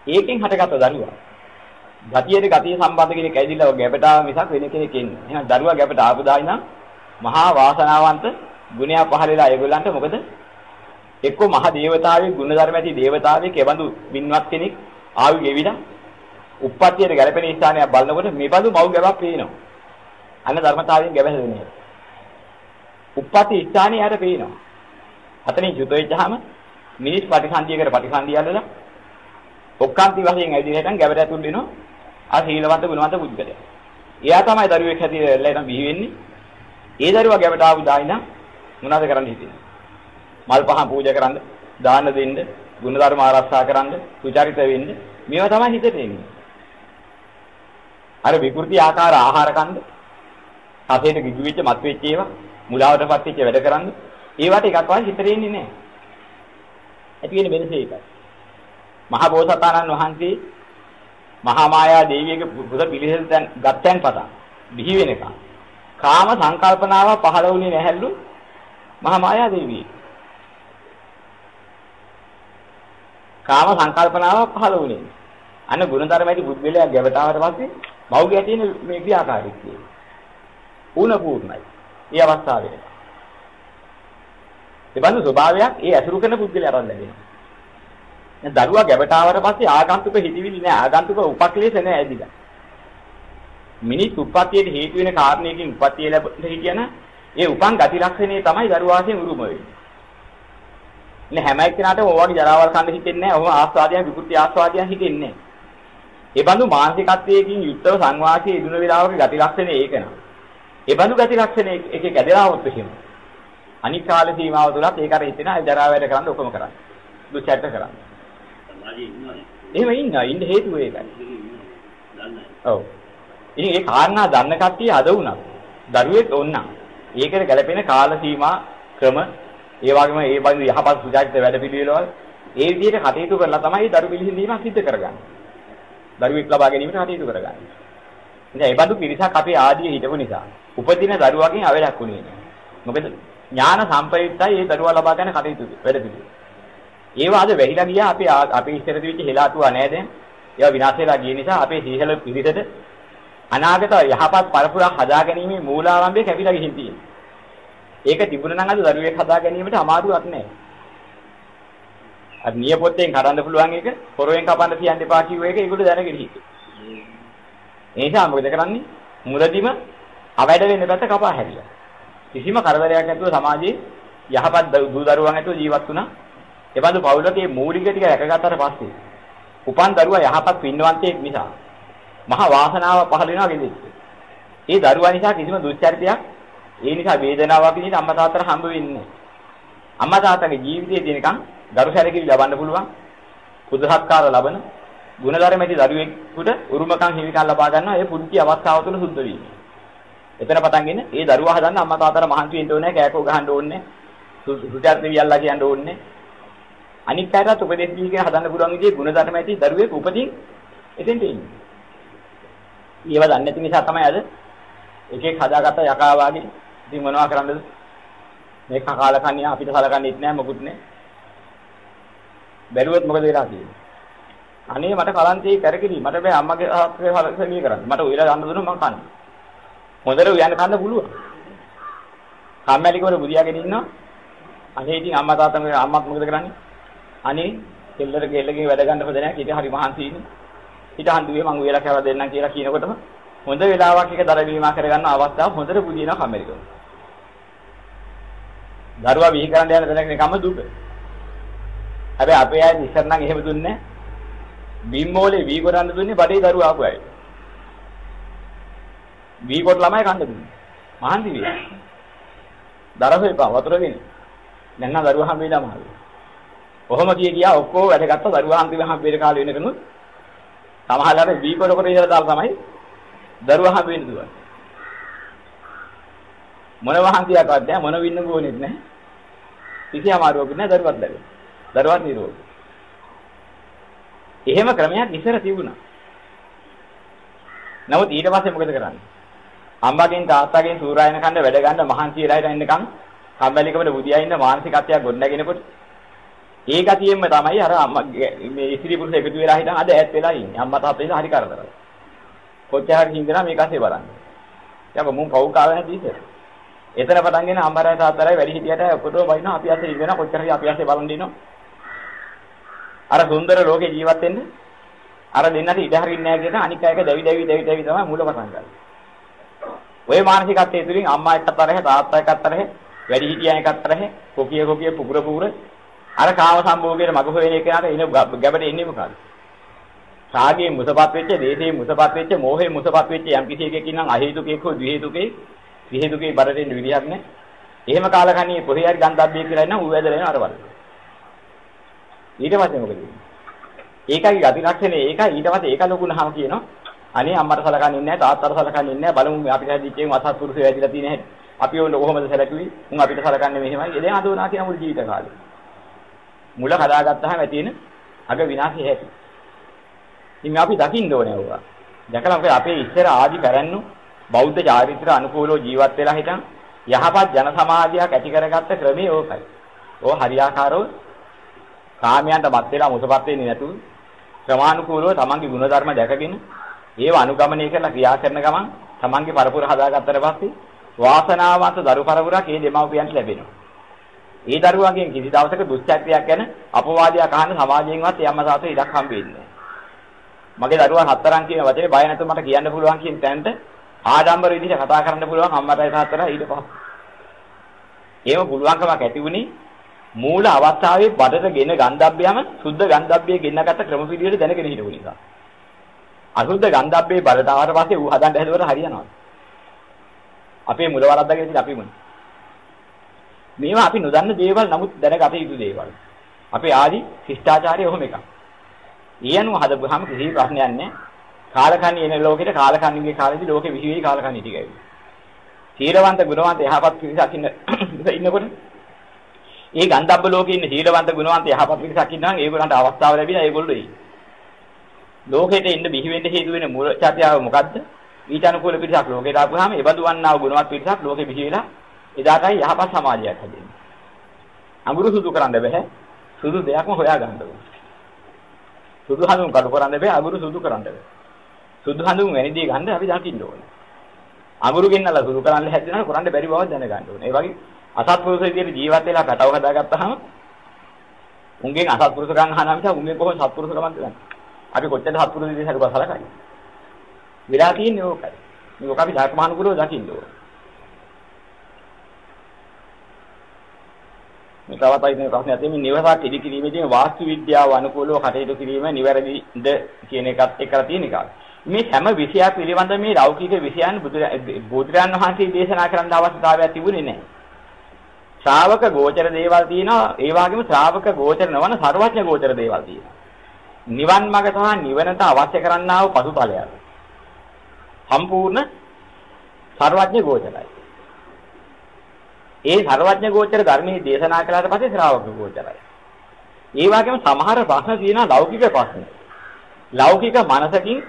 A: ඒකෙන් හටගත්ත දරුවා. ගතියේ ගතිය සම්බන්ධ කෙනෙක් ඇවිදලා ගැබට ආව මිසක් වෙන කෙනෙක් ඉන්නේ. එහෙනම් දරුවා ගැබට ආපු දායි නම් මහා වාසනාවන්ත ගුණයක් පහළ වෙලා ඒගොල්ලන්ට මොකද එක්ක මහ දේවතාවේ ගුණ ධර්ම ඇති දේවතාවේ කෙබඳු වින්වත් කෙනෙක් ආවි ගෙවිලා උප්පත්තියට ගැලපෙන ස්ථානයක් බලනකොට මේ බඳු මව් ගැබක් පේනවා. අන්න ධර්මතාවයෙන් ගැබහැදෙන්නේ. උප්පත්ති ස්ථානේ යට පේනවා. අතනින් යුත වෙච්චාම මිනිස් ප්‍රතිසන්දියකට ප්‍රතිසන්දිය අල්ලලා ඔක්කාන්ති වශයෙන් ඇවිදින හැටන් ගැබට ඇතුල් වෙනවා. ආ සීලවන්ත ගුණවන්ත පුද්ගලයා. එයා තමයි දරුවෙක් හැටියට එල්ලෙන් බිහි වෙන්නේ. ඒ දරුවා ගැබට ආපු දායිනා මොනවද කරන්න හිතෙන්නේ? මල් පහන් පූජා කරන්න, දාන දෙන්න, ගුණධර්ම ආරක්ෂා කරන්න, සුචරිත වෙන්න මේවා තමයි හිතට එන්නේ. අර විකෘති ආකාර ආහාර කන්න, සතේට ගිජු වෙච්ච මත් වෙච්ච ඒවා, මුලාවටපත් වෙච්ච වැඩ කරන්න, ඒවට එකක්වත් හිතට එන්නේ නැහැ. ඇති වෙන වෙනස ඒකයි. මහා බෝසතාණන් වහන්සේ මහා මායා දේවියගේ පුද පිළිසෙල් දැන් ගත්තෙන් පටන් බිහි වෙනකම් කාම සංකල්පනාව පහළ වුණේ නැහැලු මහා මායා දේවිය. කාම සංකල්පනාව පහළ වුණේ. අන්න ගුණධර්මයේදී බුද්ධලයා ගැවතාවට පස්සේ මෞගිය තියෙන මේ ක්‍රියාකාරීත්වය. ඌන පූර්ණයි. මේ අවස්ථාවේ. ඒ බඳු ස්වභාවයක් ඒ ඇසුරු කරන පුද්ගලයාට ලැබෙනවා. දැන් දරුවා ගැබටාවට පස්සේ ආගන්තුක හිතවිලි නෑ ආගන්තුක උපක්ලේශ නෑ ඇදිලා. මිනිස් උප්පත්තියට හේතු වෙන කාරණයකින් උප්පත්තිය ලැබෙන්න හිටියන ඒ උපන් ගති ලක්ෂණේ තමයි දරුවාසෙන් උරුම වෙන්නේ. නේ හැම එක්කෙනාටම ඕවාගේ ජරාවල් කන්න හිතෙන්නේ නැහැ. ඔහොම ආස්වාදයන් විකෘති ආස්වාදයන් හිතෙන්නේ නැහැ. ඒ බඳු මානසිකත්වයකින් යුක්තව සංවාසයේ ඉදුණ වේලාවක ගති ලක්ෂණේ ඒක නා. ඒ බඳු ගති ලක්ෂණේ එකේ කැදලා આવොත් එහෙම. අනික් කාල සීමාව තුලත් ඒක අර හිතෙන අය ජරාව වැඩ කරන්න ඔක්කොම කරන්නේ. දුච්චට කරන්නේ. එහෙම ඉන්නවා. ඉන්න හේතුව ඒකයි. ඔව්. ඉතින් ඒ කාරණා දන්න කට්ටිය අද වුණා. දරුවෙක් ඕන්නා. ඒකට ගැලපෙන කාල සීමා ක්‍රම ඒ වගේම ඒ වගේ යහපත් සුජාතිත වැඩ පිළිවෙලවල් ඒ විදිහට කටයුතු කරලා තමයි දරු පිළිසිඳීම සිද්ධ කරගන්නේ. දරුවෙක් ලබා ගැනීමට කටයුතු කරගන්නේ. ඉතින් ඒ බඳු පිරිසක් අපේ ආදී හිටපු නිසා උපදින දරුවගෙන් අවලක් වුණේ නෑ. මොකද ඥාන සම්ප්‍රයුක්තයි ඒ දරුවා ලබා ගන්න කටයුතු වැඩ පිළිවෙල. ඒවා අද වැහිලා ගියා අපේ අපේ ඉස්සර තිබිච්ච හෙලාතුවා නෑ දැන්. ඒවා විනාශ වෙලා ගිය නිසා අපේ සීහල පිරිසට අනාගත යහපත් පරපුරක් හදාගැනීමේ මූලාරම්භය කැපිලා ගිහින් තියෙනවා. ඒක තිබුණා නම් අද දරුවෙක් හදා ගැනීමට අමාරුවක් නෑ. අර නියපොත්තෙන් කඩන්න පුළුවන් එක පොරවෙන් කපන්න තියන්න එපා කිව්ව එක ඒගොල්ලෝ දැනගෙන හිටියේ. ඒ නිසා මොකද කරන්නේ? මුලදිම අවැඩ වෙන්න පැත්ත කපා හැරියා. කිසිම කරදරයක් නැතුව සමාජයේ යහපත් දූ දරුවන් ඇතුව ජීවත් වුණා. ඒ බඳු පවුලකේ මූලික ටික රැකගත්තට පස්සේ උපන් දරුවා යහපත් පින්වන්තයෙක් නිසා මහා වාසනාව පහළ වෙනවා ගෙදෙට්ට. ඒ දරුවා නිසා කිසිම දුස්චරිතයක් ඒ නිසා වේදනාවක් විදිහට අම්මා තාත්තට හම්බ වෙන්නේ අම්මා තාත්තගේ ජීවිතයේ තියෙනකන් දරු සැලකිලි ලබන්න පුළුවන් පුදහත්කාර ලබන ගුණධර්ම ඇති දරුවෙකුට උරුමකම් හිමිකම් ලබා ගන්නවා ඒ පුංචි අවස්ථාව තුළ සුද්ධ වීම. එතන පටන්ගෙන ඒ දරුවා හදන්න අම්මා තාත්තට මහන්සි වෙන්න ඕනේ කෑකෝ ගහන්න ඕනේ සුජාත දෙවියල්ලා කියන්න ඕනේ අනිත් පැයටත් උපදෙස් දීගෙන හදන්න පුළුවන් විදිහේ ගුණධර්ම ඇති දරුවෙක් උපදින් එතෙන්ට එන්නේ. ඒව දන්නේ නැති නිසා තමයි අද එකෙක් හදාගත්ත යකා වාගේ ඉතින් මොනවා කරන්නද? මේක කාලකන්ණිය අපිට සලකන්නේත් නැහැ මොකුත් නැහැ. බැලුවොත් මොකද වෙලා තියෙන්නේ? අනේ මට කලන්තේ කරකිරි මට බෑ අම්මගේ හස්තේ හලසලිය කරන්න. මට උයලා යන්න දුන්නොත් මම කන්නේ. හොඳට උයන්න කන්න පුළුවන්. කම්මැලිකම බුදියාගෙන ඉන්නවා. අනේ ඉතින් අම්මා තාත්තා මේ අම්මත් මොකද කරන්නේ? අනේ කෙල්ලට කෙල්ලගේ වැඩ ගන්න හොඳ නැහැ. ඊට හරි මහන්සි ඉන්නේ. ඊට හන්දුවේ මං උයලා කැව දෙන්නම් කියලා කියනකොටම හොඳ වෙලාවක් එක දරවීමක් කරගන්න අවස්ථාව හොඳට පුදිනවා කම්මැලිකම. දරුවා විහි කරන්න යන තැනක නිකම්ම දුක. හැබැයි අපේ අය ඉස්සර නම් එහෙම දුන්නේ බිම්මෝලේ වී කරන්න දුන්නේ බඩේ දරුවා ආපු අය. වී කොට ළමයි කන්න දුන්නේ. මහන්සි වේ. දරව එපා වතුර දෙන්න. දැන් නම් දරුවා හම්බෙලා මහලු. කොහොම කිය කියා ඔක්කොම වැඩ ගත්ත දරුවා හන්දිව හම්බෙන්න කාලේ වෙනකනුත් සමහරවල් වී කොට කොට ඉඳලා දාලා තමයි දරුවා හම්බ වෙන්න දුවන්නේ. මොන වහන්සියක්වත් නැහැ මොන වින්න ගෝනෙත් නැහැ. කිසි අමාරුවක් නැහැ දරුවත් ලැබෙන්නේ. දරුවත් නිරෝධයි. එහෙම ක්‍රමයක් ඉස්සර තිබුණා. නමුත් ඊට පස්සේ මොකද කරන්නේ? අම්බගෙන් තාත්තගෙන් සූරායන කන්න වැඩ ගන්න මහන්සි වෙලා ඉන්නකම් කම්මැලිකමට බුදියා ඉන්න මානසිකත්වයක් ගොඩනගෙනකොට ඒ ගතියෙන්ම තමයි අර මේ ඉස්ත්‍රි පුරුෂ එකතු වෙලා හිටන් අද ඈත් වෙලා ඉන්නේ. අම්මා තාත්තා ඉන්න හරි කරදරයි. කොච්චර හරි හින්දනා මේක අසේ බලන්න. යක මුන් පව් කාලා නැති ඉතින්. එතන පටන්ගෙන අම්බරයි තාත්තරයි වැඩි හිටියට ඔක්කොටම බයිනවා අපි අසේ ඉඳලා කොච්චර හරි අපි අසේ බලන් දිනනවා. අර සුන්දර ලෝකේ ජීවත් වෙන්න අර දෙන්නට ඉඩ හරින්නේ නැහැ කියන අනික් අයක දැවි දැවි දැවි දැවි තමයි මූල පටන් ගන්න. ওই මානසිකත්වයේ තුලින් අම්මා එක්ක තරහ තාත්තා එක්ක තරහ වැඩි හිටියන් එක්ක තරහ කොකිය කොකිය පුපුර පුපුර අර කාම සම්භෝගයේ මග හොයන එකනට එන ගැබට එන්නේ මොකද? රාගයේ මුසපත් වෙච්ච, දේශයේ මුසපත් වෙච්ච, මෝහයේ මුසපත් වෙච්ච යම් කිසි එකකින් නම් අහේතුකෙක හෝ ද්විහේතුකේ විහේතුකේ බරට එන්න විදියක් නැහැ. එහෙම කාලකන්ණියේ කොහේ හරි ගන්ධබ්බේ කියලා ඉන්න ඌ ඇදලා එන අර වල. ඊට පස්සේ මොකද වෙන්නේ? ඒකයි ගති ලක්ෂණය ඒකයි ඊට පස්සේ ඒක ලොකුනහම කියනවා. අනේ අම්මට සලකන්නේ නැහැ තාත්තට සලකන්නේ නැහැ බලමු අපිට හැදිච්චේ අසත්පුරුෂය වැදිලා තියෙන හැටි. අපි ඕන කොහොමද සැලකුවේ? උන් අපිට සලකන්නේ මෙහෙමයි. එදෙන් අදෝනා කියන මුළු ජීවිත කාලේ. මුල හදාගත්තාම ඇති වෙන අග විනාශය හැටි. ඉතින් අපි දකින්න ඕනේ ඕවා. දැකලා මොකද අපේ ඉස්සර ආදි කරන්නු බෞද්ධ චාරිත්‍ර අනුකූලව ජීවත් වෙලා හිටන් යහපත් ජන සමාජයක් ඇති කරගත්ත ක්‍රමය ඕකයි. ඕ හරියාකාරව කාමයන්ට මත් වෙලා මුසපත් වෙන්නේ නැතුව ක්‍රමානුකූලව තමන්ගේ ගුණධර්ම දැකගෙන ඒව අනුගමනය කරලා ක්‍රියා කරන ගමන් තමන්ගේ පරපුර හදාගත්තට පස්සේ වාසනාවන්ත දරු පරපුරක් ඒ දෙමව්පියන්ට ලැබෙනවා. ඒ දරුවන්ගෙන් කිසි දවසක දුස්චරිතයක් ගැන අපවාදයක් අහන්න සමාජයෙන්වත් යම්ම සාතු ඉඩක් හම්බෙන්නේ මගේ දරුවා හතරන් කියන වචනේ බය නැතුව මට කියන්න පුළුවන් කියන තැනට ආඩම්බර විදිහට කතා කරන්න පුළුවන් අම්මටයි තාත්තටයි ඊට පස්සේ. ඒව පුළුවන්කමක් ඇති වුණේ මූල අවස්ථාවේ බඩට ගෙන ගන්ධබ්බයම සුද්ධ ගන්ධබ්බයේ ගෙන්නගත්ත ක්‍රම පිළිවෙල දැනගෙන හිටපු නිසා. අසුද්ධ ගන්ධබ්බේ බඩට ආවට පස්සේ ඌ හදන්න හැදුවට හරියනවා. අපේ මුල වරද්දාගෙන ඉතින් අපි මොන. මේවා අපි නොදන්න දේවල් නමුත් දැනගත යුතු දේවල්. අපේ ආදි ශිෂ්ටාචාරය ඔහොම එකක්. ඊයන්ව හදපුවාම කිසි ප්‍රශ්නයක් නැහැ. කාලකන්ණි එන ලෝකෙට කාලකන්ණිගේ කාලෙදි ලෝකෙ විහිවි කාලකන්ණි ටිකයි. සීලවන්ත ගුණවන්ත යහපත් පිරිසක් ඉන්න ඉන්නකොට ඒ ගන්ධබ්බ ලෝකේ ඉන්න සීලවන්ත ගුණවන්ත යහපත් පිරිසක් ඉන්නවා ඒගොල්ලන්ට අවස්ථාව ලැබිලා ඒගොල්ලෝ එයි. ලෝකෙට ඉන්න බිහි වෙන්න හේතු වෙන මූල චර්යාව මොකද්ද? ඊට අනුකූල පිරිසක් ලෝකෙට ආපුවාම ඒ බඳු වන්නා වූ ගුණවත් පිරිසක් ලෝකෙ බිහි වෙලා එදාටයි යහපත් සමාජයක් හැදෙන්නේ. අඟුරු සුදු කරන්න බෑ. සුදු දෙයක්ම හොයා ගන්න ඕනේ. සුදු හඳුන් කඩු කරන්න බෑ අඟුරු සුදු කරන්න බෑ. සුදු හඳුන් වැනි දේ ගන්න අපි දකින්න ඕනේ. අඟුරු ගෙන්නලා සුදු කරන්න හැදෙනවා කරන්න බැරි බව දැනගන්න ඕනේ. ඒ වගේ අසත්පුරුෂ විදියට ජීවත් වෙලා පැටව හදාගත්තාම උන්ගෙන් අසත්පුරුෂකම් අහනවා මිස උන්ගෙන් කොහොම සත්පුරුෂකමක්ද ගන්න. අපි කොච්චර සත්පුරුෂ විදිහට හරි සලකයි. විලා තියෙන්නේ ඕකයි. මේක අපි ධර්මානුකූලව දකින්න ඕනේ. තවත් අයිතින ප්‍රශ්නයක් තියෙන්නේ නිවසක් ඉදි කිරීමේදී වාස්තු විද්‍යාව අනුකූලව කටයුතු කිරීම නිවැරදිද කියන එකත් එක්කලා තියෙන එකක්. මේ හැම විෂයක් පිළිබඳ මේ ලෞකික විෂයන් බුදුරන් වහන්සේ දේශනා කරන්න අවස්ථාවක් තිබුණේ නැහැ. ශ්‍රාවක ගෝචර දේවල් තියෙනවා ඒ වගේම ශ්‍රාවක ගෝචර නොවන ਸਰවඥ ගෝචර දේවල් තියෙනවා. නිවන් මඟ සහ නිවනට අවශ්‍ය කරන්නා වූ පසුඵලයක්. සම්පූර්ණ ਸਰවඥ ගෝචරයි. ඒ ਸਰවඥ ගෝචර ධර්මයේ දේශනා කළාට පස්සේ ශ්‍රාවක ගෝචරයි. ඒ වගේම සමහර ප්‍රශ්න තියෙනවා ලෞකික ප්‍රශ්න. ලෞකික මනසකින්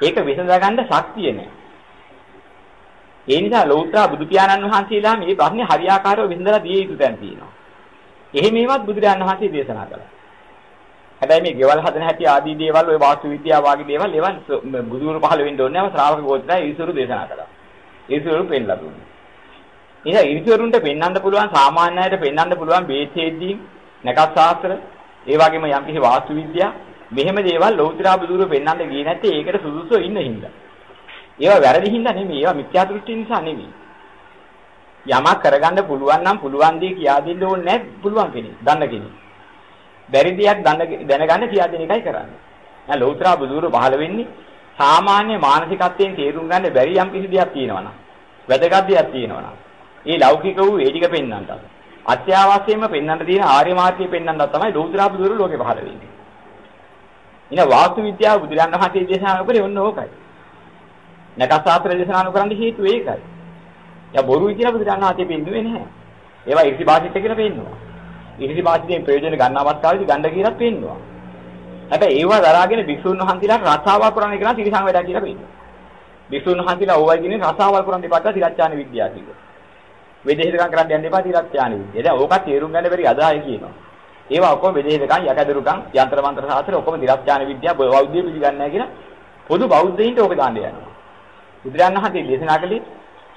A: ඒක විසඳගන්න ශක්තිය නැහැ. ඒ නිසා ලෞත්‍රා බුදු පියාණන් වහන්සේලා මේ ප්‍රශ්නේ හරියාකාරව විසඳලා දිය යුතු තැන් තියෙනවා. එහෙම මේවත් බුදුරජාණන් වහන්සේ දේශනා කළා. හැබැයි මේ ගෙවල් හදන හැටි ආදී දේවල් ඔය වාස්තු විද්‍යාව වගේ දේවල් ඒවා බුදුරු පහළ වෙන්න ඕනේ නැහැ ශ්‍රාවක ගෝත්‍රය ඊසුරු දේශනා කළා. ඊසුරු පෙන්ලා දුන්නා. ඉතින් ඊසුරුන්ට පෙන්වන්න පුළුවන් සාමාන්‍යයට පෙන්වන්න පුළුවන් බේතේද්දී නැකත් ශාස්ත්‍ර ඒ වගේම යම්කිසි වාස්තු විද්‍යාව මෙහෙම දේවල් ලෞතර බුදුරු පෙන්වන්න ගියේ නැත්තේ ඒකට සුදුසු ඉන්න හින්දා. ඒවා වැරදි හින්දා නෙමෙයි. ඒවා මිත්‍යා දෘෂ්ටි නිසා නෙමෙයි. යමක් කරගන්න පුළුවන් නම් පුළුවන් දේ කියා දෙන්න ඕනේ නැහැ පුළුවන් කෙනෙක්. දන්න කෙනෙක්. බැරි දෙයක් දැනගන්න කියා දෙන එකයි කරන්නේ. දැන් ලෞතර බුදුරු පහළ වෙන්නේ සාමාන්‍ය මානසිකත්වයෙන් තේරුම් ගන්න බැරි යම් කිසි දෙයක් තියෙනවා වැදගත් දෙයක් තියෙනවා ඒ ලෞකික වූ ඒ ටික පෙන්වන්නත්. අත්‍යවශ්‍යයෙන්ම පෙන්වන්න තියෙන ආර්ය මාර්ගය පෙන්වන්නත් තමයි ලෞතර බුදුරු ලෝකේ පහළ වෙන්නේ. ඉන වාස්තු විද්‍යාව බුදුරන් වහන්සේ දේශනා කරේ ඔන්න ඕකයි. නැකත් ශාස්ත්‍ර දේශනා කරන්න හේතුව ඒකයි. යා බොරුයි කියලා බුදුරන් වහන්සේ පෙන්නුවේ නැහැ. ඒවා ඉරිසි භාෂිත කියලා පෙන්නවා. ඉරිසි භාෂිතයෙන් ප්‍රයෝජන ගන්න අවස්ථාවේදී ගන්න කියලාත් පෙන්නවා. හැබැයි ඒවා දරාගෙන භික්ෂුන් වහන්සේලාට රසාවල් කරන්න කියලා තිරසං වැඩක් කියලා පෙන්නවා. භික්ෂුන් වහන්සේලා ඕවයි කියන්නේ රසාවල් කරන්න දෙපත්ත තිරච්ඡාන විද්‍යාව කියලා. වෙදෙහිදකම් කරන්න යන්න එපා තිරස්ඥාන විද්‍යාව. දැන් ඕකත් තේරුම් ගන්න බැරි අදහයි කියනවා. ඒවා ඔක්කොම වෙදෙහිදකම් යකදරුකම් යంత్ర මන්ත්‍ර සාත්‍ර ඔක්කොම තිරස්ඥාන විද්‍යාව බෞද්ධය පිළිගන්නේ නැහැ කියන පොදු බෞද්ධයින්ට ඕක දාන්න යනවා. බුදුරජාණන් වහන්සේ දේශනා කළේ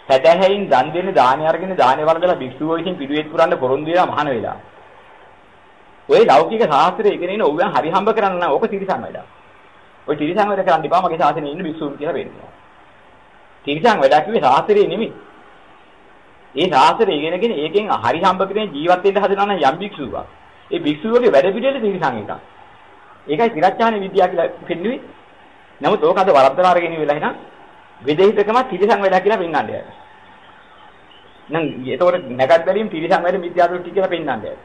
A: සැදැහැයින් දන් දෙන්න දානි අරගෙන දානේ වළඳලා භික්ෂුව විසින් පිළිවෙත් පුරන්න පොරොන්දු වෙලා මහාන වෙලා. ඔය ලෞකික ශාස්ත්‍රය ඉගෙන ඉන්න ඕවෙන් හරි හම්බ කරන්න නම් ඕක තිරිසන් වැඩක්. ඔය තිරිසන් වැඩ කරන්න එපා මගේ ශාසනයේ ඉන්න භික්ෂුන් කියලා වෙන්නේ. තිරිසන් වැඩක් කිව්වේ ශාස්ත්‍රයේ නෙමෙයි. ඒ ශාස්ත්‍රය ඉගෙනගෙන ඒකෙන් හරි හම්බ කරගෙන ජීවත් වෙන්න හදනවා නම් යම් භික්ෂුවක්. ඒ භික්ෂුවගේ වැඩ පිළිවෙල තිරිසන් එකක්. ඒකයි තිරච්ඡාන විද්‍යාව කියලා පෙන්වුවේ. නමුත් ඕක අද වරද්දලා අරගෙන ඉවිලා එහෙනම් විදේහිතකම තිරිසන් වැඩක් කියලා පෙන්වන්න යනවා. නම් ඒතකොට නැගත් බැලීම් තිරිසන් වැඩ මිත්‍යා දෘෂ්ටි කියලා පෙන්වන්න යනවා.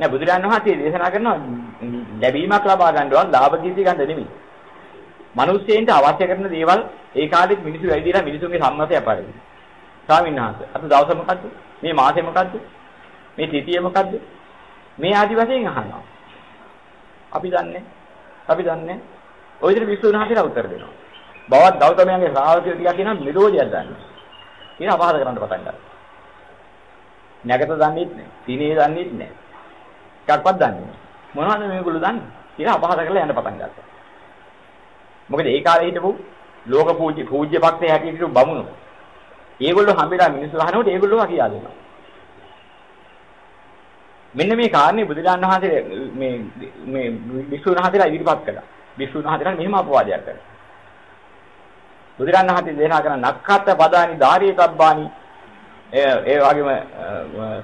A: නෑ බුදුරජාණන් වහන්සේ දේශනා කරනවා ලැබීමක් ලබා ගන්නවත් ලාභ කීර්ති ගන්න නෙමෙයි. මිනිස්සෙන්ට අවශ්‍ය කරන දේවල් ඒ කාලෙත් මිනිස්සු වැඩි දීලා මිනිසුන්ගේ සම්මතය අපරිදි. ස්වාමීන් වහන්සේ අද දවස මොකද්ද? මේ මාසේ මොකද්ද? මේ තිතිය මොකද්ද? මේ ආදි වශයෙන් අහනවා. අපි දන්නේ. අපි දන්නේ. ඔය විදිහට විශ්වුන් වහන්සේලා උත්තර දෙනවා. බවත් ගෞතමයන්ගේ ශ්‍රාවකයෝ ටිකක් කියනවා මෙලෝදියක් දන්නේ. කියන අපහාස කරන්න පටන් ගන්නවා. නැගත දන්නේත් නැහැ. තිනේ දන්නේත් නැහැ. එකක්වත් දන්නේ නැහැ. මොනවද මේගොල්ලෝ දන්නේ? කියලා අපහාස කරලා යන්න පටන් ගත්තා. මොකද ඒ කාලේ හිටපු ලෝක පූජ්‍ය පූජ්‍ය භක්තය හැටියට බමුණු. ඒගොල්ලෝ හම්බෙලා මිනිස්සු අහනකොට ඒගොල්ලෝ කියා දෙනවා. මෙන්න මේ කාරණේ බුදුරජාණන් වහන්සේ මේ මේ විසුණු වහන්සේලා ඉදිරිපත් කළා. විසුණු වහන්සේලා මෙහෙම අපවාදයක් කළා. බුදුරජාණන් වහන්සේ දේශනා කරන නක්ඛත් පදානි ධාරී තබ්බානි ඒ වගේම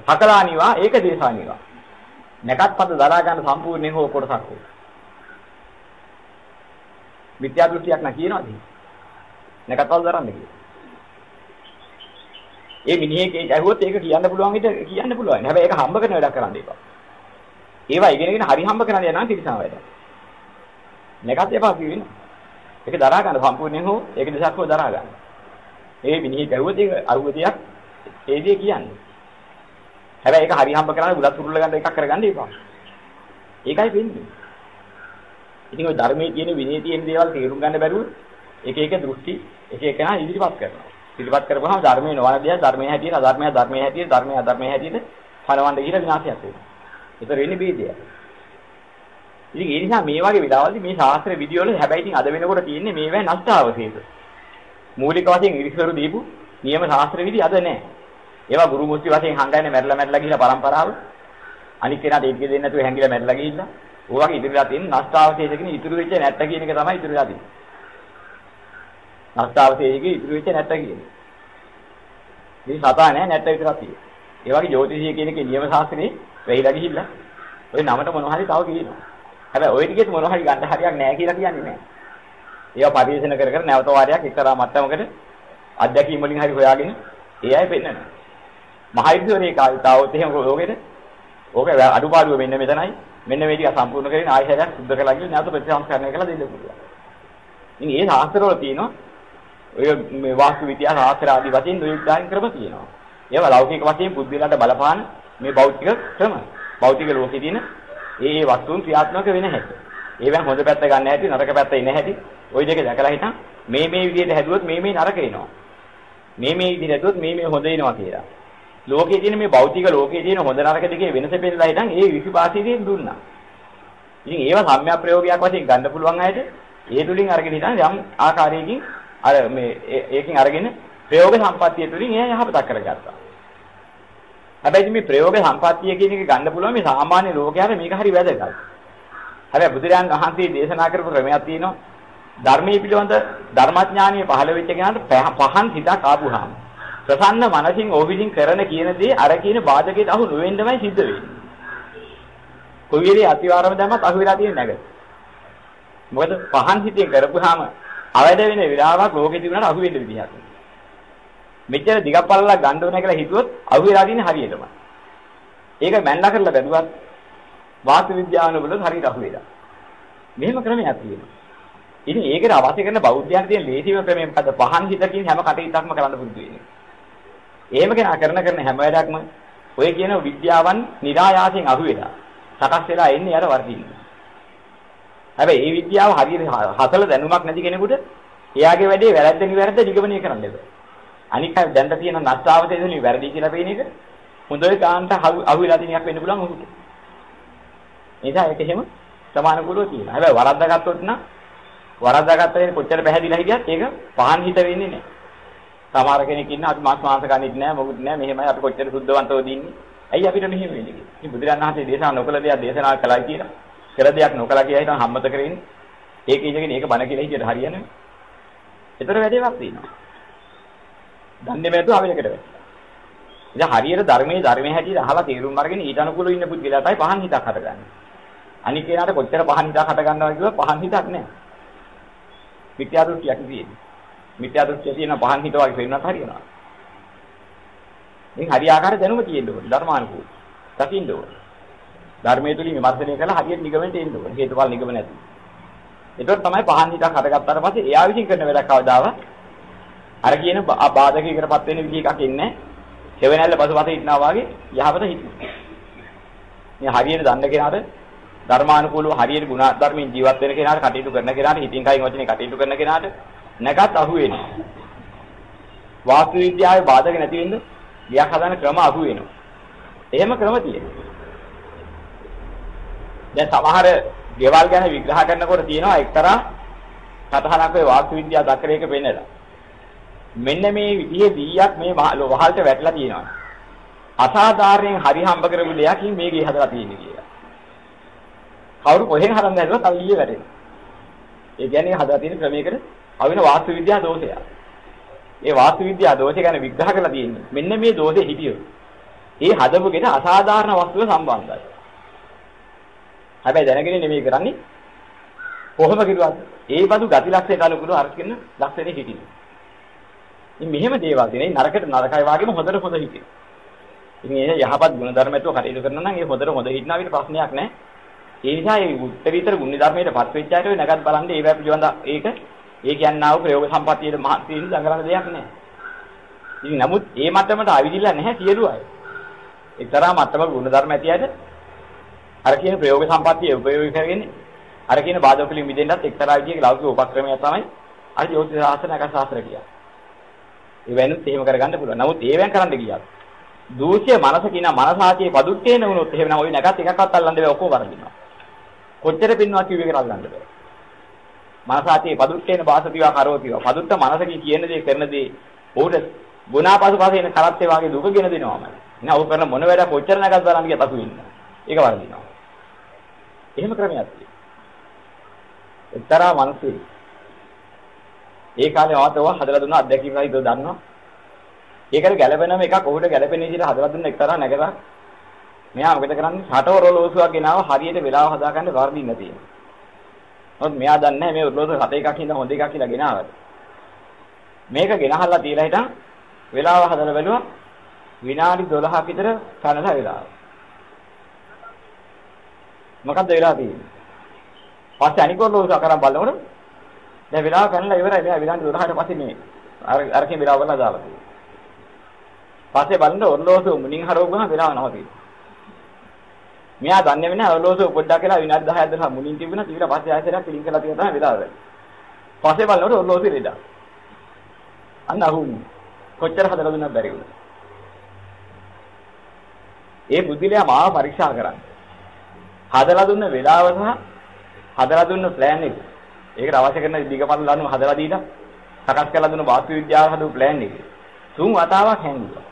A: සකලානිවා ඒක දේශානිවා. නැකත් පද දරා ගන්න සම්පූර්ණයෙන් හෝ කොටසක් හෝ. මිත්‍යා දෘෂ්ටියක් නා කියනවාද? නැකත් පද දරන්න කියලා. ඒ මිනිහෙක් ඇහුවොත් ඒක කියන්න පුළුවන් විදිහ කියන්න පුළුවන්. හැබැයි ඒක හම්බ කරන වැඩක් කරන්න එපා. ඒවා ඉගෙනගෙන හරි හම්බ කරන්න යනවා තිරසම වැඩ. නැකත් එපා කිව්වේ නෑ. ඒක දරා ගන්න සම්පූර්ණයෙන් හෝ ඒක දෙසක් හෝ දරා ගන්න. ඒ මිනිහෙක් ඇහුවොත් ඒක අරුවතියක් ඒ දේ කියන්නේ. හැබැයි ඒක හරි හම්බ කරන්න බුලත් උරුල්ල ගන්න එකක් කරගන්න එපා. ඒකයි වෙන්නේ. ඉතින් ওই ධර්මයේ තියෙන විනයේ තියෙන දේවල් තේරුම් ගන්න බැරුව එක එක දෘෂ්ටි එක එක නා ඉදිරිපත් කරනවා. ඉදිරිපත් කරපුවාම ධර්මයේ නොවන දේ ධර්මයේ හැටියට අධර්මයේ ධර්මයේ හැටියට ධර්මයේ අධර්මයේ හැටියට පණවන්න ගිහිලා විනාශයක් වෙනවා. ඒතර වෙන්නේ බීදය. ඉතින් ඒ නිසා මේ වගේ විලාවල්දි මේ ශාස්ත්‍ර විදිවල හැබැයි ඉතින් අද වෙනකොට තියෙන්නේ මේවා නෂ්ටාවශේෂ. මූලික වශයෙන් ඉරිසවරු දීපු නියම ශාස්ත්‍ර විදි අද නැහැ. ඒවා ගුරු මුස්ති වශයෙන් හංගන්නේ මැරලා මැරලා ගිහිලා පරම්පරාව. අනික් කෙනාට ඒක දෙන්නේ නැතුව හැංගිලා මැරලා ගිහිල්ලා. ඕවාගේ ඉදිරියලා තියෙන නෂ්ටාවශේෂ කියන ඉතුරු වෙච්ච නැට්ට කියන එක තමයි ඉතුරුලා තියෙන්නේ. නෂ්ටාවශේෂයේ ඉතුරු වෙච්ච නැට්ට කියන්නේ. මේ සතා නෑ නැට්ට විතරක් තියෙන්නේ. ඒ වගේ ජ්‍යොතිෂය කියන එකේ නියම ශාස්ත්‍රේ වෙයිලා ගිහිල්ලා ඔය නමට මොනවා හරි තව කියනවා. හැබැයි ওই ටිකෙත් මොනවා හරි ගන්න හරියක් නෑ කියලා කියන්නේ නෑ. ඒවා පරිශන කර කර නැවත වාරයක් එක්තරා මට්ටමකට අධ්‍යක්ීම් වලින් හරි හොයාගෙන ඒ අය පෙන්නනවා. මහයිද්දවරේ කාල්තාවොත් එහෙම ඕකෙද? ඕක අඩුපාඩුව මෙන්න මෙතනයි. මෙන්න මේ ටික සම්පූර්ණ කරගෙන ආයෙත් සුද්ධ කරලා ගිහින් නැවත ප්‍රතිසංස්කරණය කරලා දෙන්න පුළුවන්. ඉතින් ඒ ශාස්ත්‍රවල තියෙනවා ඔය මේ වාස්තු විද්‍යා ශාස්ත්‍ර ආදී වශයෙන් දුරුදාන් ක්‍රම තියෙනවා. ඒවා ලෞකික වශයෙන් බුද්ධිලට බලපාන මේ භෞතික ක්‍රම. භෞතික ලෝකේ තියෙන ඒ ඒ වස්තුන් ක්‍රියාත්මක වෙන හැටි. ඒවෙන් හොඳ පැත්ත ගන්න හැටි නරක පැත්ත ඉන්න හැටි ওই දෙක දැකලා හිටන් මේ මේ විදිහට හැදුවොත් මේ මේ නරක එනවා. මේ මේ විදිහට හැදුවොත් මේ මේ හොඳ එනවා කියලා. ලෝකයේ තියෙන මේ භෞතික ලෝකයේ තියෙන හොඳ නරක දෙකේ වෙනස පෙන්නලා හිටන් ඒ විසිපාසීයෙන් දුන්නා. ඉතින් ඒවා සම්‍යක් ප්‍රයෝගයක් වශයෙන් ගන්න පුළුවන් අයට ඒ තුලින් අරගෙන හිටන් යම් ආකාරයකින් අර මේ ඒකෙන් අරගෙන ප්‍රයෝග සම්පත්තිය තුලින් එයා යහපතක් කරගත්තා. හැබැයි මේ ප්‍රයෝග සම්පත්තිය කියන එක ගන්න පුළුවන් මේ සාමාන්‍ය ලෝකයට මේක හරි වැදගත්. හැබැයි බුදුරයන් වහන්සේ දේශනා කරපු ක්‍රමයක් තියෙනවා. ධර්මයේ පිළිබඳ ධර්මඥානිය පහළ වෙච්ච කෙනාට පහන් හිතක් ආපුහාම ප්‍රසන්න මනසින් ඕවිදින් කරන කියන දේ අර කියන වාදකයට අහු නොවෙන්නමයි සිද්ධ වෙන්නේ. කොයි වෙලේ අතිවාරම දැම්මත් අහු වෙලා තියෙන්නේ නැග. මොකද පහන් හිතෙන් කරපුවාම අවැඩ වෙන විලාවක් ලෝකෙ තිබුණාට අහු වෙන්න විදිහක්. මෙච්චර දිගක් පළලක් ගන්න ඕන කියලා හිතුවොත් අහු වෙලා තියෙන්නේ හරියටම. ඒක මැන්ලා කරලා බැලුවත් වාස්තු විද්‍යාවනවල හරියට අහු වෙලා. මෙහෙම ක්‍රමයක් තියෙනවා. ඉතින් ඒකට අවශ්‍ය කරන බෞද්ධයන් තියෙන ලේසිම ක්‍රමය මොකද්ද? පහන් හිතකින් හැම කටයුත්තක්ම කරන්න පුරුදු වෙන්නේ. එහෙම කෙනා කරන කරන හැම වැඩක්ම ඔය කියන විද්‍යාවන් નિરાයාසයෙන් අහු වෙලා සකස් වෙලා එන්නේ අර වර්ධින්න. හැබැයි මේ විද්‍යාව හරියට හසල දැනුමක් නැති කෙනෙකුට එයාගේ වැඩේ වැරද්ද නිවැරද්ද නිගමනය කරන්න බෑ. අනික දැන් තියෙන නස්තාවතේ වලින් වැරදි කියලා පේන එක හොඳයි කාන්ට අහු වෙලා තියෙන එකක් වෙන්න පුළුවන් ඔහුට. නිසා ඒක එහෙම සමානුකූලව තියෙනවා. හැබැයි වරද්දා ගත්තොත් නම් වරද්දා ගත්තේ කොච්චර පැහැදිලා හිටියත් ඒක පහන් හිත වෙන්නේ නැහැ. සමහර කෙනෙක් ඉන්න අපි මාස් මාංශ කන්නේ නැහැ මොකුත් නැහැ මෙහෙමයි අපි කොච්චර සුද්ධවන්තව දින්නේ. ඇයි අපිට මෙහෙම වෙන්නේ කියලා. ඉතින් බුදුරජාණන් වහන්සේ දේශනා නොකළ දෙයක් දේශනා කළා කියලා. කර දෙයක් නොකළා කියලා හිතන හම්මත කරගෙන ඒක ඉඳගෙන ඒක බන කියලා හිතියට හරියන්නේ. ඒතර වැඩේවක් තියෙනවා. දන්නේ නැතුව අපිට වැටෙනවා. ඉතින් හරියට ධර්මයේ ධර්මයේ හැටියට අහලා තේරුම් අරගෙන ඊට අනුකූලව ඉන්න පුද්ගලයා තමයි පහන් හිතක් හටගන්නේ. අනික කෙනාට කොච්චර පහන් හිතක් හට ගන්නවා කිව්ව පහන් හිතක් නැහැ. මිත්‍යා දෘෂ්ටියක් තියෙන්නේ. මිත්‍යා දෘෂ්ටිය තියෙන පහන් හිත වගේ වෙනවත් හරියනවා. ඉතින් හරියාකාර දැනුම තියෙන්න ඕනේ ධර්මානුකූල. දකින්න ඕනේ. ධර්මයේ තුලින් විමර්ශනය කරලා හරියට නිගමනට එන්න ඕනේ. හේතුඵල නිගමන ඇති. ඒතකොට තමයි පහන් හිතක් හටගත්තාට පස්සේ එයා විසින් කරන වැඩක් කවදාව අර කියන බාධකයකටපත් වෙන විදිහ එකක් ඉන්නේ. හේවෙනැල්ල පසුපස හිටනවා වගේ යහපත හිටිනවා. මේ හරියට දන්න කෙනාට ධර්මානුකූලව හරියට ගුණ ධර්මයෙන් ජීවත් වෙන කෙනාට කටයුතු කරන කෙනාට හිතින් කයින් වචනේ කටයුතු කරන කෙනාට නැගත් අහු වෙනවා. වාස්තු විද්‍යාවේ බාධක නැති වෙන්න ගියක් හදන ක්‍රම අහු වෙනවා. එහෙම ක්‍රම තියෙනවා. දැන් සමහර ගෙවල් ගැන විග්‍රහ කරනකොට තියෙනවා එක්තරා සතහනක් වේ වාස්තු විද්‍යා දක්කරයක වෙන්නලා. මෙන්න මේ විදිහේ දීයක් මේ වහල්ට වැටලා තියෙනවා. අසාධාරණයෙන් හරි හම්බ කරපු දෙයකින් මේ ගේ හදලා තියෙන්නේ කියලා. කවුරු කොහෙන් හරන් දැරුවත් තව ඊයේ වැටෙනවා. ඒ කියන්නේ හදලා තියෙන ක්‍රමයකට අවින වාස්තු විද්‍යා දෝෂය. ඒ වාස්තු විද්‍යා දෝෂය ගැන විග්‍රහ කරලා තියෙන්නේ. මෙන්න මේ දෝෂේ හිටියොත්. ඒ හදපු ගෙට අසාධාරණ වස්තුව සම්බන්ධයි. හැබැයි දැනගෙන නෙමෙයි කරන්නේ. කොහොම කිව්වත් ඒ බඳු ගති ලක්ෂණයට අනුකූලව අරගෙන ලක්ෂණේ හිටින්නේ. ඉතින් මෙහෙම දේවල් තියෙන නරකට නරකයි වගේම හොඳට හොඳ හිතේ. ඉතින් ඒ යහපත් ගුණ ධර්මයතුව කටයුතු කරනවා නම් ඒ හොඳට හොඳ හිටනා විතර ප්‍රශ්නයක් නැහැ. ඒ නිසා මේ උත්තරීතර ගුණ ධර්මයට පත් වෙච්ච අයට ඔය නැගත් බලන්න ඒ වැප් පිළිබඳ ඒක ඒ කියන්නා වූ ප්‍රයෝග සම්පත්තියේ මහ තියෙන දඟලන දෙයක් නෑ. ඉතින් නමුත් ඒ මට්ටමට අවිදිලා නැහැ සියලු අය. එක්තරා මට්ටමක ගුණ ධර්ම ඇති අයට අර කියන ප්‍රයෝග සම්පත්තිය උපයෝගී කරගෙන අර කියන බාධක වලින් මිදෙන්නත් එක්තරා විදිහක ලෞකික උපක්‍රමයක් තමයි අර ජෝතිෂ ශාස්ත්‍රයක ශාස්ත්‍ර කියන්නේ. ඒ වෙනුත් එහෙම කරගන්න පුළුවන්. නමුත් ඒවෙන් කරන්න ගියා. දූෂ්‍ය මනස කියන මනසාචේ පදුට්ටේන වුණොත් එහෙම නම් ওই නැගත් එකක්වත් අල්ලන්න බෑ ඔක්කොම වරදිනවා. කොච්චර පින්නවා කිව්ව එක අල්ලන්න බෑ. මනසාචේ පදුට්ටේන වාසතිවා කරෝතිවා. පදුට්ට මනසකින් කියන දේ කරන දේ උහුට ගුණාපසු පසේන කරත් ඒ වාගේ දුක ගෙන දෙනවාම. නෑ ඔය කරන මොන වැඩ කොච්චර නැගත් බලන්න ගියත් අසු වෙන්න. ඒක වරදිනවා. එහෙම ක්‍රමයක් තියෙනවා. එක්තරා මිනිස්සු ඒ කාලේ ආතව හදලා දුන්න අත්දැකීම් වලින් දන්නවා. ඒකට ගැළපෙනම එකක් ඔහුට ගැළපෙන විදිහට හදලා දුන්න එක්තරා නැගලා මෙයා මොකද කරන්නේ? රට ඔරලෝසුවක් ගෙනාව හරියට වෙලාව හදාගන්න වර්ධින්න තියෙනවා. මොකද මෙයා දන්නේ මේ ඔරලෝසුව හත එකක් ඉඳන් හොඳ එකක් කියලා ගෙනාවද. මේක ගෙනහල්ලා තියලා හිටන් වෙලාව හදලා බැලුවා විනාඩි 12ක් විතර කනලා වෙලාව. මොකද්ද වෙලා තියෙන්නේ? පස්සේ අනික ඔරලෝසුව කරන් බලනකොට දැන් වෙලාව කනලා ඉවරයි. මෙයා විනාඩි 12කට පස්සේ මේ අර අරකින් වෙලාව කරලා දාලා තියෙනවා. පස්සේ බලන්න ඔරලෝසුව මුණින් හරවගම වෙලාව නවතිනවා. මෙයා දන්නේ නැහැ ඔරලෝසුව පොඩ්ඩක් කියලා විනාඩි 10ක් දහම මුණින් තිබුණා. ඊට පස්සේ ආයෙත් පිළින් කරලා තියෙන තමයි වෙලාව වෙන්නේ. පස්සේ බලනකොට ඔරලෝසුව රෙඩා. අන්න අහුන්නේ. කොච්චර හදලා දුන්නත් බැරි වුණා. ඒ බුද්ධිලයා මාව පරීක්ෂා කරන්නේ. හදලා දුන්න වෙලාව සහ හදලා දුන්න ප්ලෑන් එක. ඒකට අවශ්‍ය කරන දිගපත් ලනු හදලා දීලා සකස් කරලා දුන්න වාස්තු විද්‍යාව හදපු ප්ලෑන් එක. තුන් වතාවක් හැංගුවා.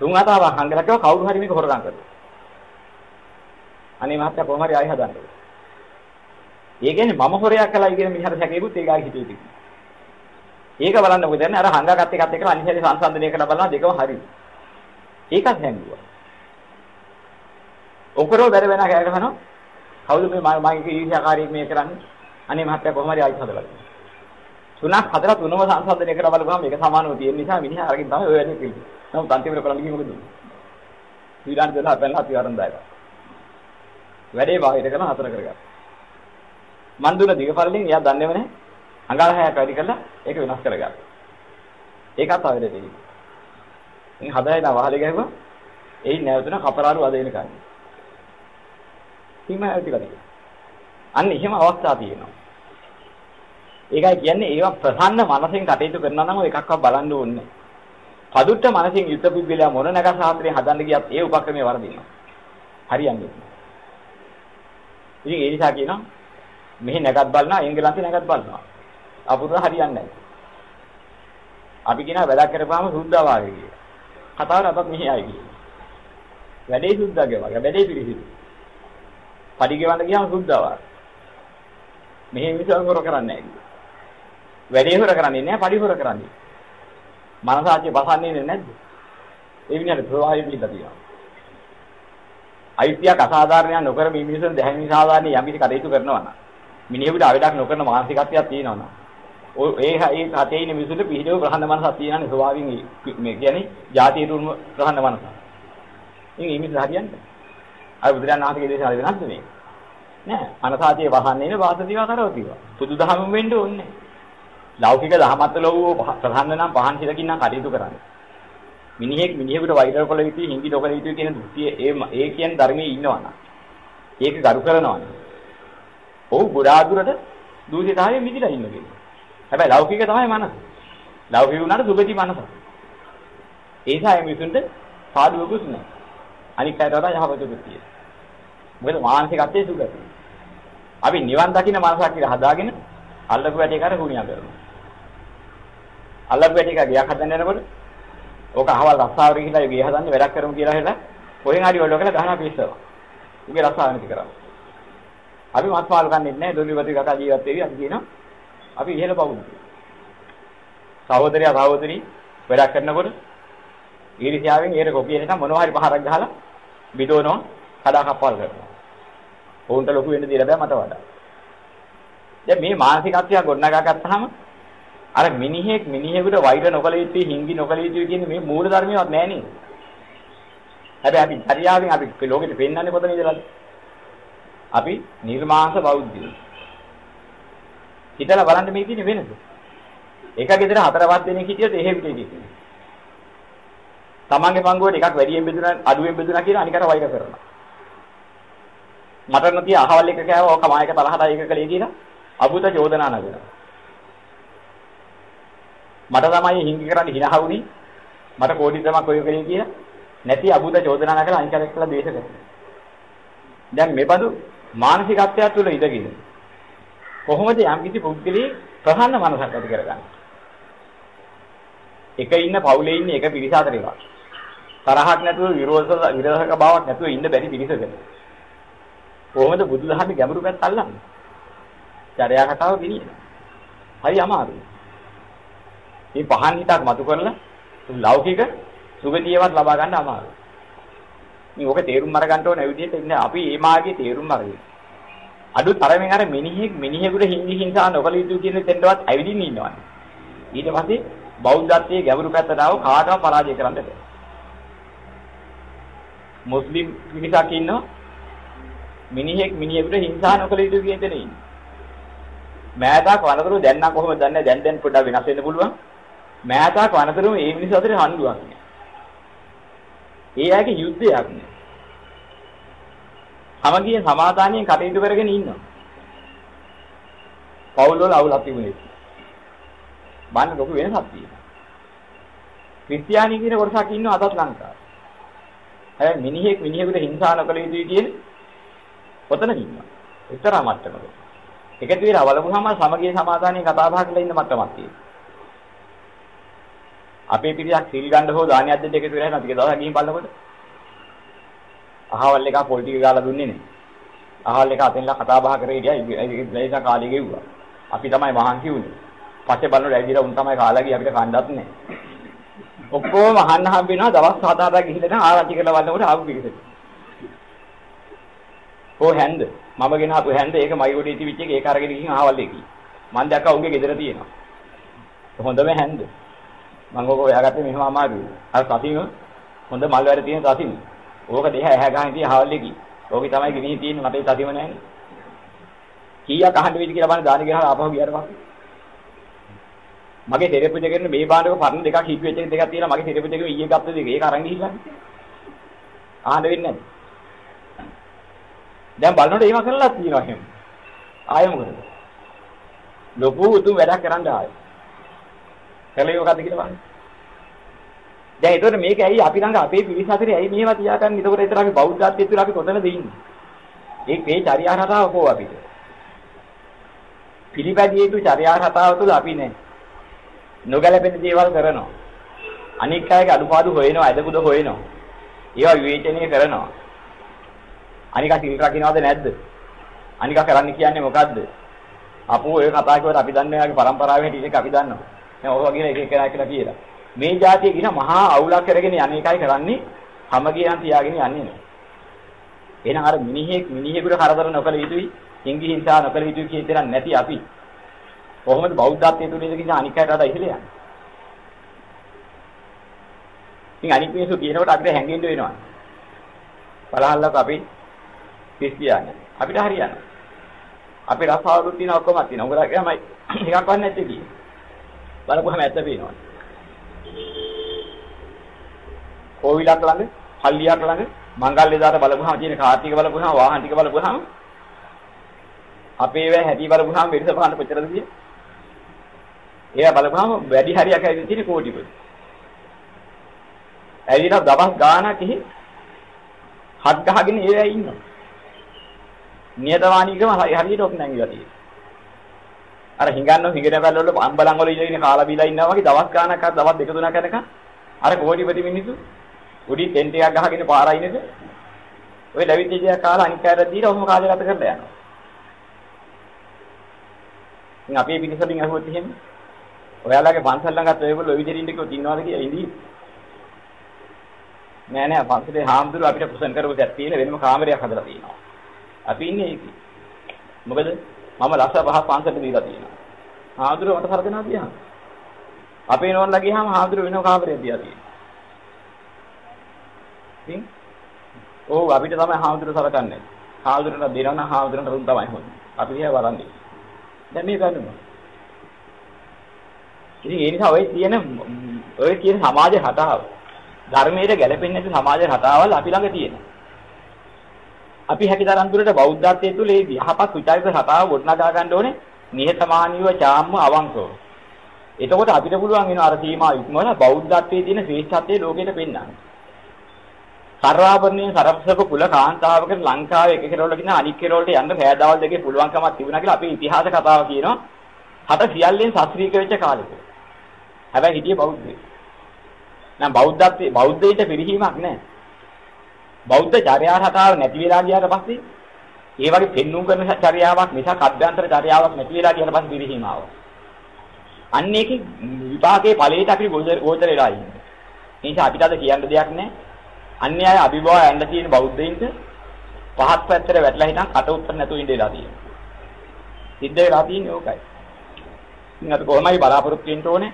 A: තුන් වතාවක් හංගලා කිව්වා කවුරු හරි මේක හොරගම් කරනවා. අනේ මහත්තයා කොහොම හරි ආයි හදන්න. ඒ කියන්නේ මම හොරයක් කළා කියන මිනිහට සැකේකුත් ඒගාගේ හිතේ තිබුණා. ඒක බලන්න මොකද දැන් අර හංගාගත් එකත් එක්කලා අනිත් හැටි සංසන්දනය කරලා බලනවා දෙකම හරි. ඒකත් හැංගුවා. ඔකරෝ බැර වෙනා කෑ ගහනවා. කවුද මේ මම මගේ ඊර්ෂ්‍යාකාරීක මේ කරන්නේ? අනේ මහත්තයා කොහොම හරි ආයි හදලා. තුනක් හදලා තුනම සංසන්දනය කරලා බලපුවම මේක සමානව තියෙන නිසා මිනිහා අරගෙන තමයි ඔය වැඩේ පිළිගන්නේ. නමුත් අන්තිමට කරන්න ගියේ මොකද? ඊළඟ දලා පැනලා අපි ආරම්භ දායක. වැඩේ බාහිර කරන හතර කරගත්තා. මන් දුන දිගපරලින් එයා දන්නේම නැහැ. අඟල් හයක් වැඩි කරලා ඒක වෙනස් කරගත්තා. ඒකත් ආවෙද තියෙන්නේ. ඉතින් හදලා වහලේ ගහුවා. එයි නැවතුන කපරාරු අද එනකන්. හිම ඇවිත්ලා තියෙනවා. අන්න එහෙම අවස්ථා තියෙනවා. ඒකයි කියන්නේ ඒවා ප්‍රසන්න මනසෙන් කටයුතු කරනවා නම් ඔය එකක්වත් බලන්න ඕනේ. පදුට්ට මනසෙන් යුද්ධ පුද්ගලයා මොන නැග සාත්‍රේ හදන්න ගියත් ඒ උපක්‍රමයේ වරදිනවා. හරියන්නේ. ඉතින් ඒ නිසා කියනවා මෙහි නැගත් බලනවා එංගලන්තේ නැගත් බලනවා. අපුරුර හරියන්නේ නැහැ. අපි කියනවා වැඩක් කරපුවාම සුද්ධා වාගේ කියලා. කතාව නතත් මෙහි ආයි කියලා. වැඩේ සුද්ධාගේ වගේ වැඩේ පිළිසිදු. පඩි ගෙවන්න ගියාම සුද්ධා වාගේ. මෙහි මිසල් හොර කරන්නේ නැහැ. වැඩේ හොර කරන්නේ නැහැ පඩි හොර කරන්නේ. මනසාචි බසන්නේ නැද්ද? ඒ විදිහට ප්‍රවාහය පිළිබඳ තියෙනවා. අයිතියක් අසාධාරණයක් නොකර මේ මිනිසුන් දැහැමි සාධාරණ යම් කිසි කටයුතු කරනවා නම් මිනිහෙකුට අවඩක් නොකරන මානසිකත්වයක් තියෙනවා නම් ඔය ඒ ඒ හතේ ඉන්න මිනිසුන්ට පිළිදෙව ප්‍රහන්න මනසක් තියෙනනේ ස්වභාවයෙන් මේ කියන්නේ ಜಾති රුම ප්‍රහන්න මනස. ඉතින් මේ මිනිස්සු හරියන්නේ. අර බුදුරජාණන් වහන්සේගේ දේශනාව වෙනස්ද මේ? නෑ. අනසාතිය වහන්නේ නේ වාසදීවා කරවතිවා. බුදුදහමෙන් වෙන්න ඕනේ. ලෞකික දහමත් ලෝව ප්‍රධාන නම් පහන් හිලකින් නම් කටයුතු කරන්නේ. මිනිහෙක් මිනිහෙකුට වෛර කළ යුතුයි හිඟි නොකළ යුතුයි කියන දෘෂ්ටිය ඒ ඒ කියන ධර්මයේ ඉන්නවනම් ඒක ගරු කරනවනේ. ඔව් ගොඩාක් දුරට දූෂිතාවේ මිදිලා ඉන්න කෙනෙක්. හැබැයි ලෞකික තමයි මනස. ලෞකික වුණාට සුගති මනස. ඒ නිසා මේ මිනිසුන්ට පාඩුවකුත් නැහැ. අනික් අයට වඩා යහපතකුත් තියෙනවා. මොකද මානසිකත්වයේ සුගති. අපි නිවන් දකින්න මනසක් කියලා හදාගෙන අල්ලපු වැටේ කර හුණියා කරනවා. අල්ලපු වැටේ කර ගියක් හදන්න යනකොට ඕක අහවල් රස්සාවට ගිහිල්ලා ගේ හදන්නේ වැඩක් කරමු කියලා හිතලා කොහෙන් හරි වල කියලා ගහන පිස්සව. උගේ රස්සාව නැති කරා. අපි මස් මාළු කන්නේ නැහැ දොල්ලිපති කතා ජීවත් වෙවි අපි කියනවා අපි ඉහෙල පවුල්. සහෝදරයා සහෝදරි වැඩක් කරනකොට ඊර්ෂ්‍යාවෙන් ඒර කොපිය නිසා මොනවා හරි පහරක් ගහලා බිදවනවා කඩා කප්පල් කරනවා. ඕන්ට ලොකු වෙන්න දෙලා බෑ මට වඩා. දැන් මේ මානසිකත්වය ගොඩනගා ගත්තාම අර මිනිහෙක් මිනිහෙකුට වෛර නොකළ යුතුයි හිංගි නොකළ යුතුයි කියන මේ මූල ධර්මියවත් නෑ නේද? හැබැයි අපි හරියාවෙන් අපි ලෝකෙට පෙන්වන්නේ කොතන ඉඳලාද? අපි නිර්මාංශ බෞද්ධයෝ. හිතලා බලන්න මේ කියන්නේ වෙනද? එක ගෙදර හතරවත් දෙනෙක් හිටියොත් එහෙ පිටේ තියෙන්නේ. තමන්ගේ පංගුවට එකක් වැඩියෙන් බෙදුනා අඩුවෙන් බෙදුනා කියලා අනිකට වෛර කරනවා. මට නැති අහවල් එක කෑවා ඔක මායක තරහට ඒක කලේ කියලා අබුත චෝදනා නගනවා. මට තමයි හිඟි කරන්න හිනහවුනි මට කෝටි තමක් ඔය කලේ කියලා නැති අබුත චෝදනා නගලා අනිකට එක්කලා ද්වේෂ කරනවා. දැන් මේ බඳු මානසිකත්වය තුළ ඉඳගෙන කොහොමද යම් කිසි පුද්ගලී ප්‍රහන්න මනසක් ඇති කරගන්නේ? එක ඉන්න පවුලේ ඉන්න එක පිරිස අතර ඒවා. තරහක් නැතුව විරෝධ විරෝධක බවක් නැතුව ඉන්න බැරි පිරිසකට. කොහොමද බුදුදහමේ ගැඹුරු පැත්ත අල්ලන්නේ? චර්යා කතාව ගෙනියන. හරි අමාරුයි. මේ පහන් හිතක් මතු කරලා ලෞකික සුගතියවත් ලබා ගන්න අමාරුයි. මේ ඔක තේරුම් අරගන්න ඕන විදිහට ඉන්නේ අපි මේ මාර්ගයේ තේරුම් අරගෙන. අඩු තරමින් අර මිනිහෙක් මිනිහෙකුට හිංගි හිංසා නොකළ යුතු කියන දෙන්නවත් ඇවිදින්න ඉන්නවනේ. ඊට පස්සේ බෞද්ධත්වයේ ගැඹුරු පැත්තට ආව කාටවත් පරාජය කරන්න බෑ. මුස්ලිම් මිනිසක් ඉන්නවා මිනිහෙක් මිනිහෙකුට හිංසා නොකළ යුතු කියන දෙනේ ඉන්නේ. මෑතක් වනතුරු දැන් නම් කොහොමද දන්නේ දැන් දැන් පොඩ්ඩක් වෙනස් වෙන්න පුළුවන්. මෑතක් වනතුරු මේ මිනිස්සු අතර හඬුවක් නෑ. ඒ ඇගේ යුද්ධයක් නෑ. සමගිය සමාදානියෙන් කටයුතු කරගෙන ඉන්නවා. පවුල් වල අවුලක් තිබුණේ. බාන්න ලොකු වෙනසක් තියෙනවා. ක්‍රිස්තියානි කියන කොටසක් ඉන්නවා අදත් ලංකාවේ. හැබැයි මිනිහෙක් මිනිහෙකුට හිංසා නොකළ යුතුයි කියන ඔතන ඉන්නවා. එතරම් මට්ටමක. එකතු වෙලා බලමුහම සමගිය සමාදානයේ කතා බහ කරලා ඉන්න මට්ටමක් තියෙනවා. අපේ පිරිසක් සිල් ගන්න හෝ දානියක් දෙන්න එකතු වෙලා නැති දවසක් ගිහින් බලනකොට අහවල් එක පොල් ටික ගාලා දුන්නේ නේ. අහවල් එක අතෙන්ලා කතා බහ කරේ හිටියා. ඒක කාලේ ගෙව්වා. අපි තමයි මහන්සි උනේ. පස්සේ බලනකොට ඇවිදලා උන් තමයි කාලා ගියේ අපිට කණ්ඩත් නැහැ. ඔක්කොම අහන්න හම්බ වෙනවා දවස් හත හතක් ගිහිල්ලා ආරංචි කරලා බලනකොට ආපු පිරිසට. ඕ හැන්ද මම ගෙන ආපු හැන්ද ඒක මයි ගොඩේ තිබිච්ච එක ඒක අරගෙන ගිහින් අහවල් එකී. මං දැක්කා උන්ගේ ගෙදර තියෙනවා. හොඳම හැන්ද. මම ඕක හොයාගත්තේ මෙහෙම අමාරුයි. අර සතිම හොඳ මල් වැඩ තියෙන සතිම. ඕක දෙහ ඇහැ ගහන් තිය අහවල් එකී. ඕකේ තමයි ගෙනින් තියෙන්නේ මට ඒ සතිම නැහැ. කීයක් අහන්න වෙයිද කියලා බලන්න දානි ගහලා ආපහු ගියාට පස්සේ. මගේ තෙරපු දෙකෙන් මේ බාණ්ඩක පරණ දෙකක් හිටු වෙච්ච දෙකක් තියෙනවා මගේ තෙරපු දෙකෙන් ඊයේ ගත්ත දෙක ඒක අරන් ගිහිල්ලා. ආහන්න වෙන්නේ නැහැ. දැන් බලනකොට ඒව කරලා තියෙනවා එහෙම. ආයෙ මොකද? ලොකු උතුම් වැඩක් කරන්න ආවේ. කලේ මොකද්ද කියලා බලන්න. දැන් ඒතකොට මේක ඇයි අපි ළඟ අපේ පිරිස අතරේ ඇයි මේවා තියාගන්නේ? ඒතකොට ඒතර අපි බෞද්ධත්වයේ තුල අපි කොතනද ඉන්නේ? ඒ මේ චර්යා රටාව කොහොම අපිට? පිළිපැදිය යුතු චර්යා රටාව තුල අපි නැහැ. නොගැලපෙන දේවල් කරනවා. අනික් අයගේ අඩුපාඩු හොයනවා, අදකුද හොයනවා. ඒවා විවේචනය කරනවා. අනික සිල් රකින්නවද නැද්ද? අනික කරන්න කියන්නේ මොකද්ද? අපෝ ඔය කතා කිව්වට අපි දන්නේ නැහැ පරම්පරාවේ හැටි එක අපි දන්නවා. දැන් ඔය වගේ එක එක කියලා කියලා. මේ જાතිය කියන මහා අවුලක් කරගෙන යන එකයි කරන්නේ හැම ගියන් තියාගෙන යන්නේ නෑ. එහෙනම් අර මිනිහෙක් මිනිහෙකුට කරදර නොකළ යුතුයි, හිංගි හිංසා නොකළ යුතුයි කියන දේ නැති අපි. කොහොමද බෞද්ධත්වයේ තුල ඉඳගෙන අනික් අයට වඩා ඉහළ යන්නේ? ඉතින් අනික් මිනිස්සු කියනකොට අපිට හැංගෙන්න වෙනවා. බලහල්ලක අපි ක්‍රිස්තියානි. අපිට හරියන්නේ. අපේ රසාවලුත් තියෙන ඔක්කොම තියෙනවා. උගලා කියමයි එකක් වන්නේ නැත්තේ කී. බලපුවම ඇත්ත පේනවා. කෝවිලක් ළඟ, පල්ලියක් ළඟ, මංගල්‍ය දාට බලපුවම තියෙන කාර්තික බලපුවම වාහන ටික බලපුවම අපේ වේ හැටි බලපුවම මෙරිස පාන්න කොච්චරද කියේ? ඒවා බලපුවම වැඩි හරියක් ඇවිත් තියෙන කෝටිපති. ඇවිල්ලා දවස් ගාණක් එහි හත් ගහගෙන ඒවැ ඉන්නවා. නියතමානීකම හරියට ඔක් නැංගිලා තියෙනවා. අර හිඟන්නෝ හිඟන පැල්ල වල අම්බලන් වල ඉඳගෙන කාලා බීලා ඉන්නවා වගේ දවස් ගාණක් අර දවස් දෙක තුනක් යනකම් අර කෝටිපති මිනිස්සු උඩි ටෙන්ට් එකක් ගහගෙන පාරයි නේද? ඔය ඩවිඩ් දෙවියා කාලා අනික් අයට දීලා ඔහොම කාලය ගත කරලා යනවා. ඉතින් අපේ පිටිසලින් අහුවොත් එහෙම ඔයාලගේ පන්සල් ළඟත් ඔයගොල්ලෝ ඔය විදිහට ඉන්න කිව්වොත් ඉන්නවද කියලා ඉඳී. නෑ නෑ පන්සලේ හාමුදුරුවෝ අපිට කුසන් කරපු දෙයක් තියෙන වෙනම කාමරයක් හදලා තියෙනවා. අපි ඉන්නේ ඒකේ. මොකද මම ලක්ෂ පහක් පන්සලට දීලා තියෙනවා. හාමුදුරුවෝ මට සරදනා තියනවා. අපේ නෝන්ලා ගියාම හාමුදුරුවෝ වෙනම කාමරයක් දීලා තියෙනවා. ඉතින් ඕව අපිට තමයි හාමුදුරුවෝ සලකන්නේ. හාමුදුරුවන්ට දෙනවා නම් හාමුදුරුවන්ට රුන් තමයි හොන්නේ. අපි දිහා වරන්නේ. දැන් මේ ගන්නවා. ඉතින් ඒ නිසා ඔය තියෙන ඔය කියන සමාජ රටාව ධර්මයට ගැලපෙන්නේ නැති සමාජ රටාවල් අපි ළඟ තියෙනවා. අපි හැකිතරම් දුරට බෞද්ධත්වයේ තුල ඒ යහපත් විචාරිත රටාව ගොඩනගා ගන්න ඕනේ නිහතමානීව චාම්ම අවංකව. එතකොට අපිට පුළුවන් වෙනවා අර සීමා ඉක්මවලා බෞද්ධත්වයේ තියෙන ශ්‍රේෂ්ඨත්වයේ ලෝකෙට පෙන්වන්න. සර්වාභරණීය සරප්සක කුල කාන්තාවකට ලංකාවේ එක කෙරවල කියන අනික් කෙරවලට යන්න රෑදවල් දෙකේ පුළුවන්කමක් තිබුණා කියලා අපේ ඉතිහාස කතාව කියනවා. හත සියල්ලෙන් ශාස්ත්‍රීය වෙච්ච කාලෙක. හැබැයි හිටියේ බෞද්ධයෙක්. නම් බෞද්ධත්වයේ බෞද්ධයිට පිරිහීමක් නැහැ. බෞද්ධ චර්යා රටාව නැති වෙලා ගියාට පස්සේ ඒ වගේ පෙන්눔 කරන චර්යාවක් නිසා අභ්‍යන්තර චර්යාවක් නැති වෙලා ගියාට පස්සේ පිරිහීම ආවා. අන්න ඒකේ විපාකයේ ඵලයට අපි ගෝචර වෙලා ඉන්නේ. ඒ නිසා අපිට අද කියන්න දෙයක් නැහැ. අන්‍ය අය අභිභව යන්න තියෙන බෞද්ධයින්ට පහත් පැත්තට වැටලා හිටන් කට උත්තර නැතුව ඉඳ වෙලා තියෙනවා. සිද්ධ වෙලා තියෙන්නේ ඕකයි. ඉතින් අපි කොහොමයි බලාපොරොත්තු වෙන්න ඕනේ?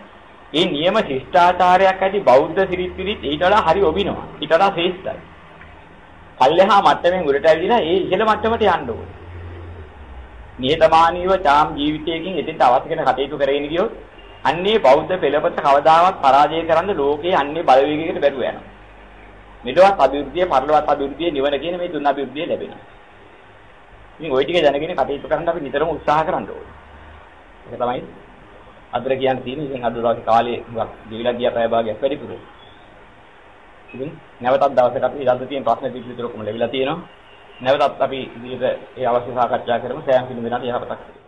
A: මේ නියම ශිෂ්ටාචාරයක් ඇති බෞද්ධ සිරිත් විරිත් ඊට වඩා හරි ඔබිනවා. ඊට වඩා ශ්‍රේෂ්ඨයි. පල්ලෙහා මට්ටමින් උඩට ඇවිදිනා ඒ ඉහළ මට්ටමට යන්න ඕනේ. නිහතමානීව චාම් ජීවිතයකින් එතෙන්ට අවශ්‍ය කරන කටයුතු කරගෙන ගියොත් අන්නේ බෞද්ධ පෙළපත කවදාවත් පරාජය කරන්න ලෝකේ අන්නේ බලවේගයකට බැරුව යනවා. මෙලොවත් අභිවෘද්ධිය, පරලොවත් අභිවෘද්ධිය, නිවන කියන මේ තුන් අභිවෘද්ධිය ලැබෙනවා. ඉතින් ওই ටික දැනගෙන කටයුතු කරන්න අපි නිතරම උත්සාහ කරන්න ඕනේ. ඒක තමයි අදට කියන්න තියෙන්නේ. ඉතින් අද දවසේ කාලේ ගෙවිලා ගියා පැය භාගයක් වැඩිපුර. ඉතින් නැවතත් දවසක අපි ඊළඟ තියෙන ප්‍රශ්න පිළිතුරු ඔක්කොම ලැබිලා තියෙනවා. නැවතත් අපි ඉදිරියට ඒ අවශ්‍ය සාකච්ඡා කරමු. සෑම කිනු වෙනාට යහපතක්.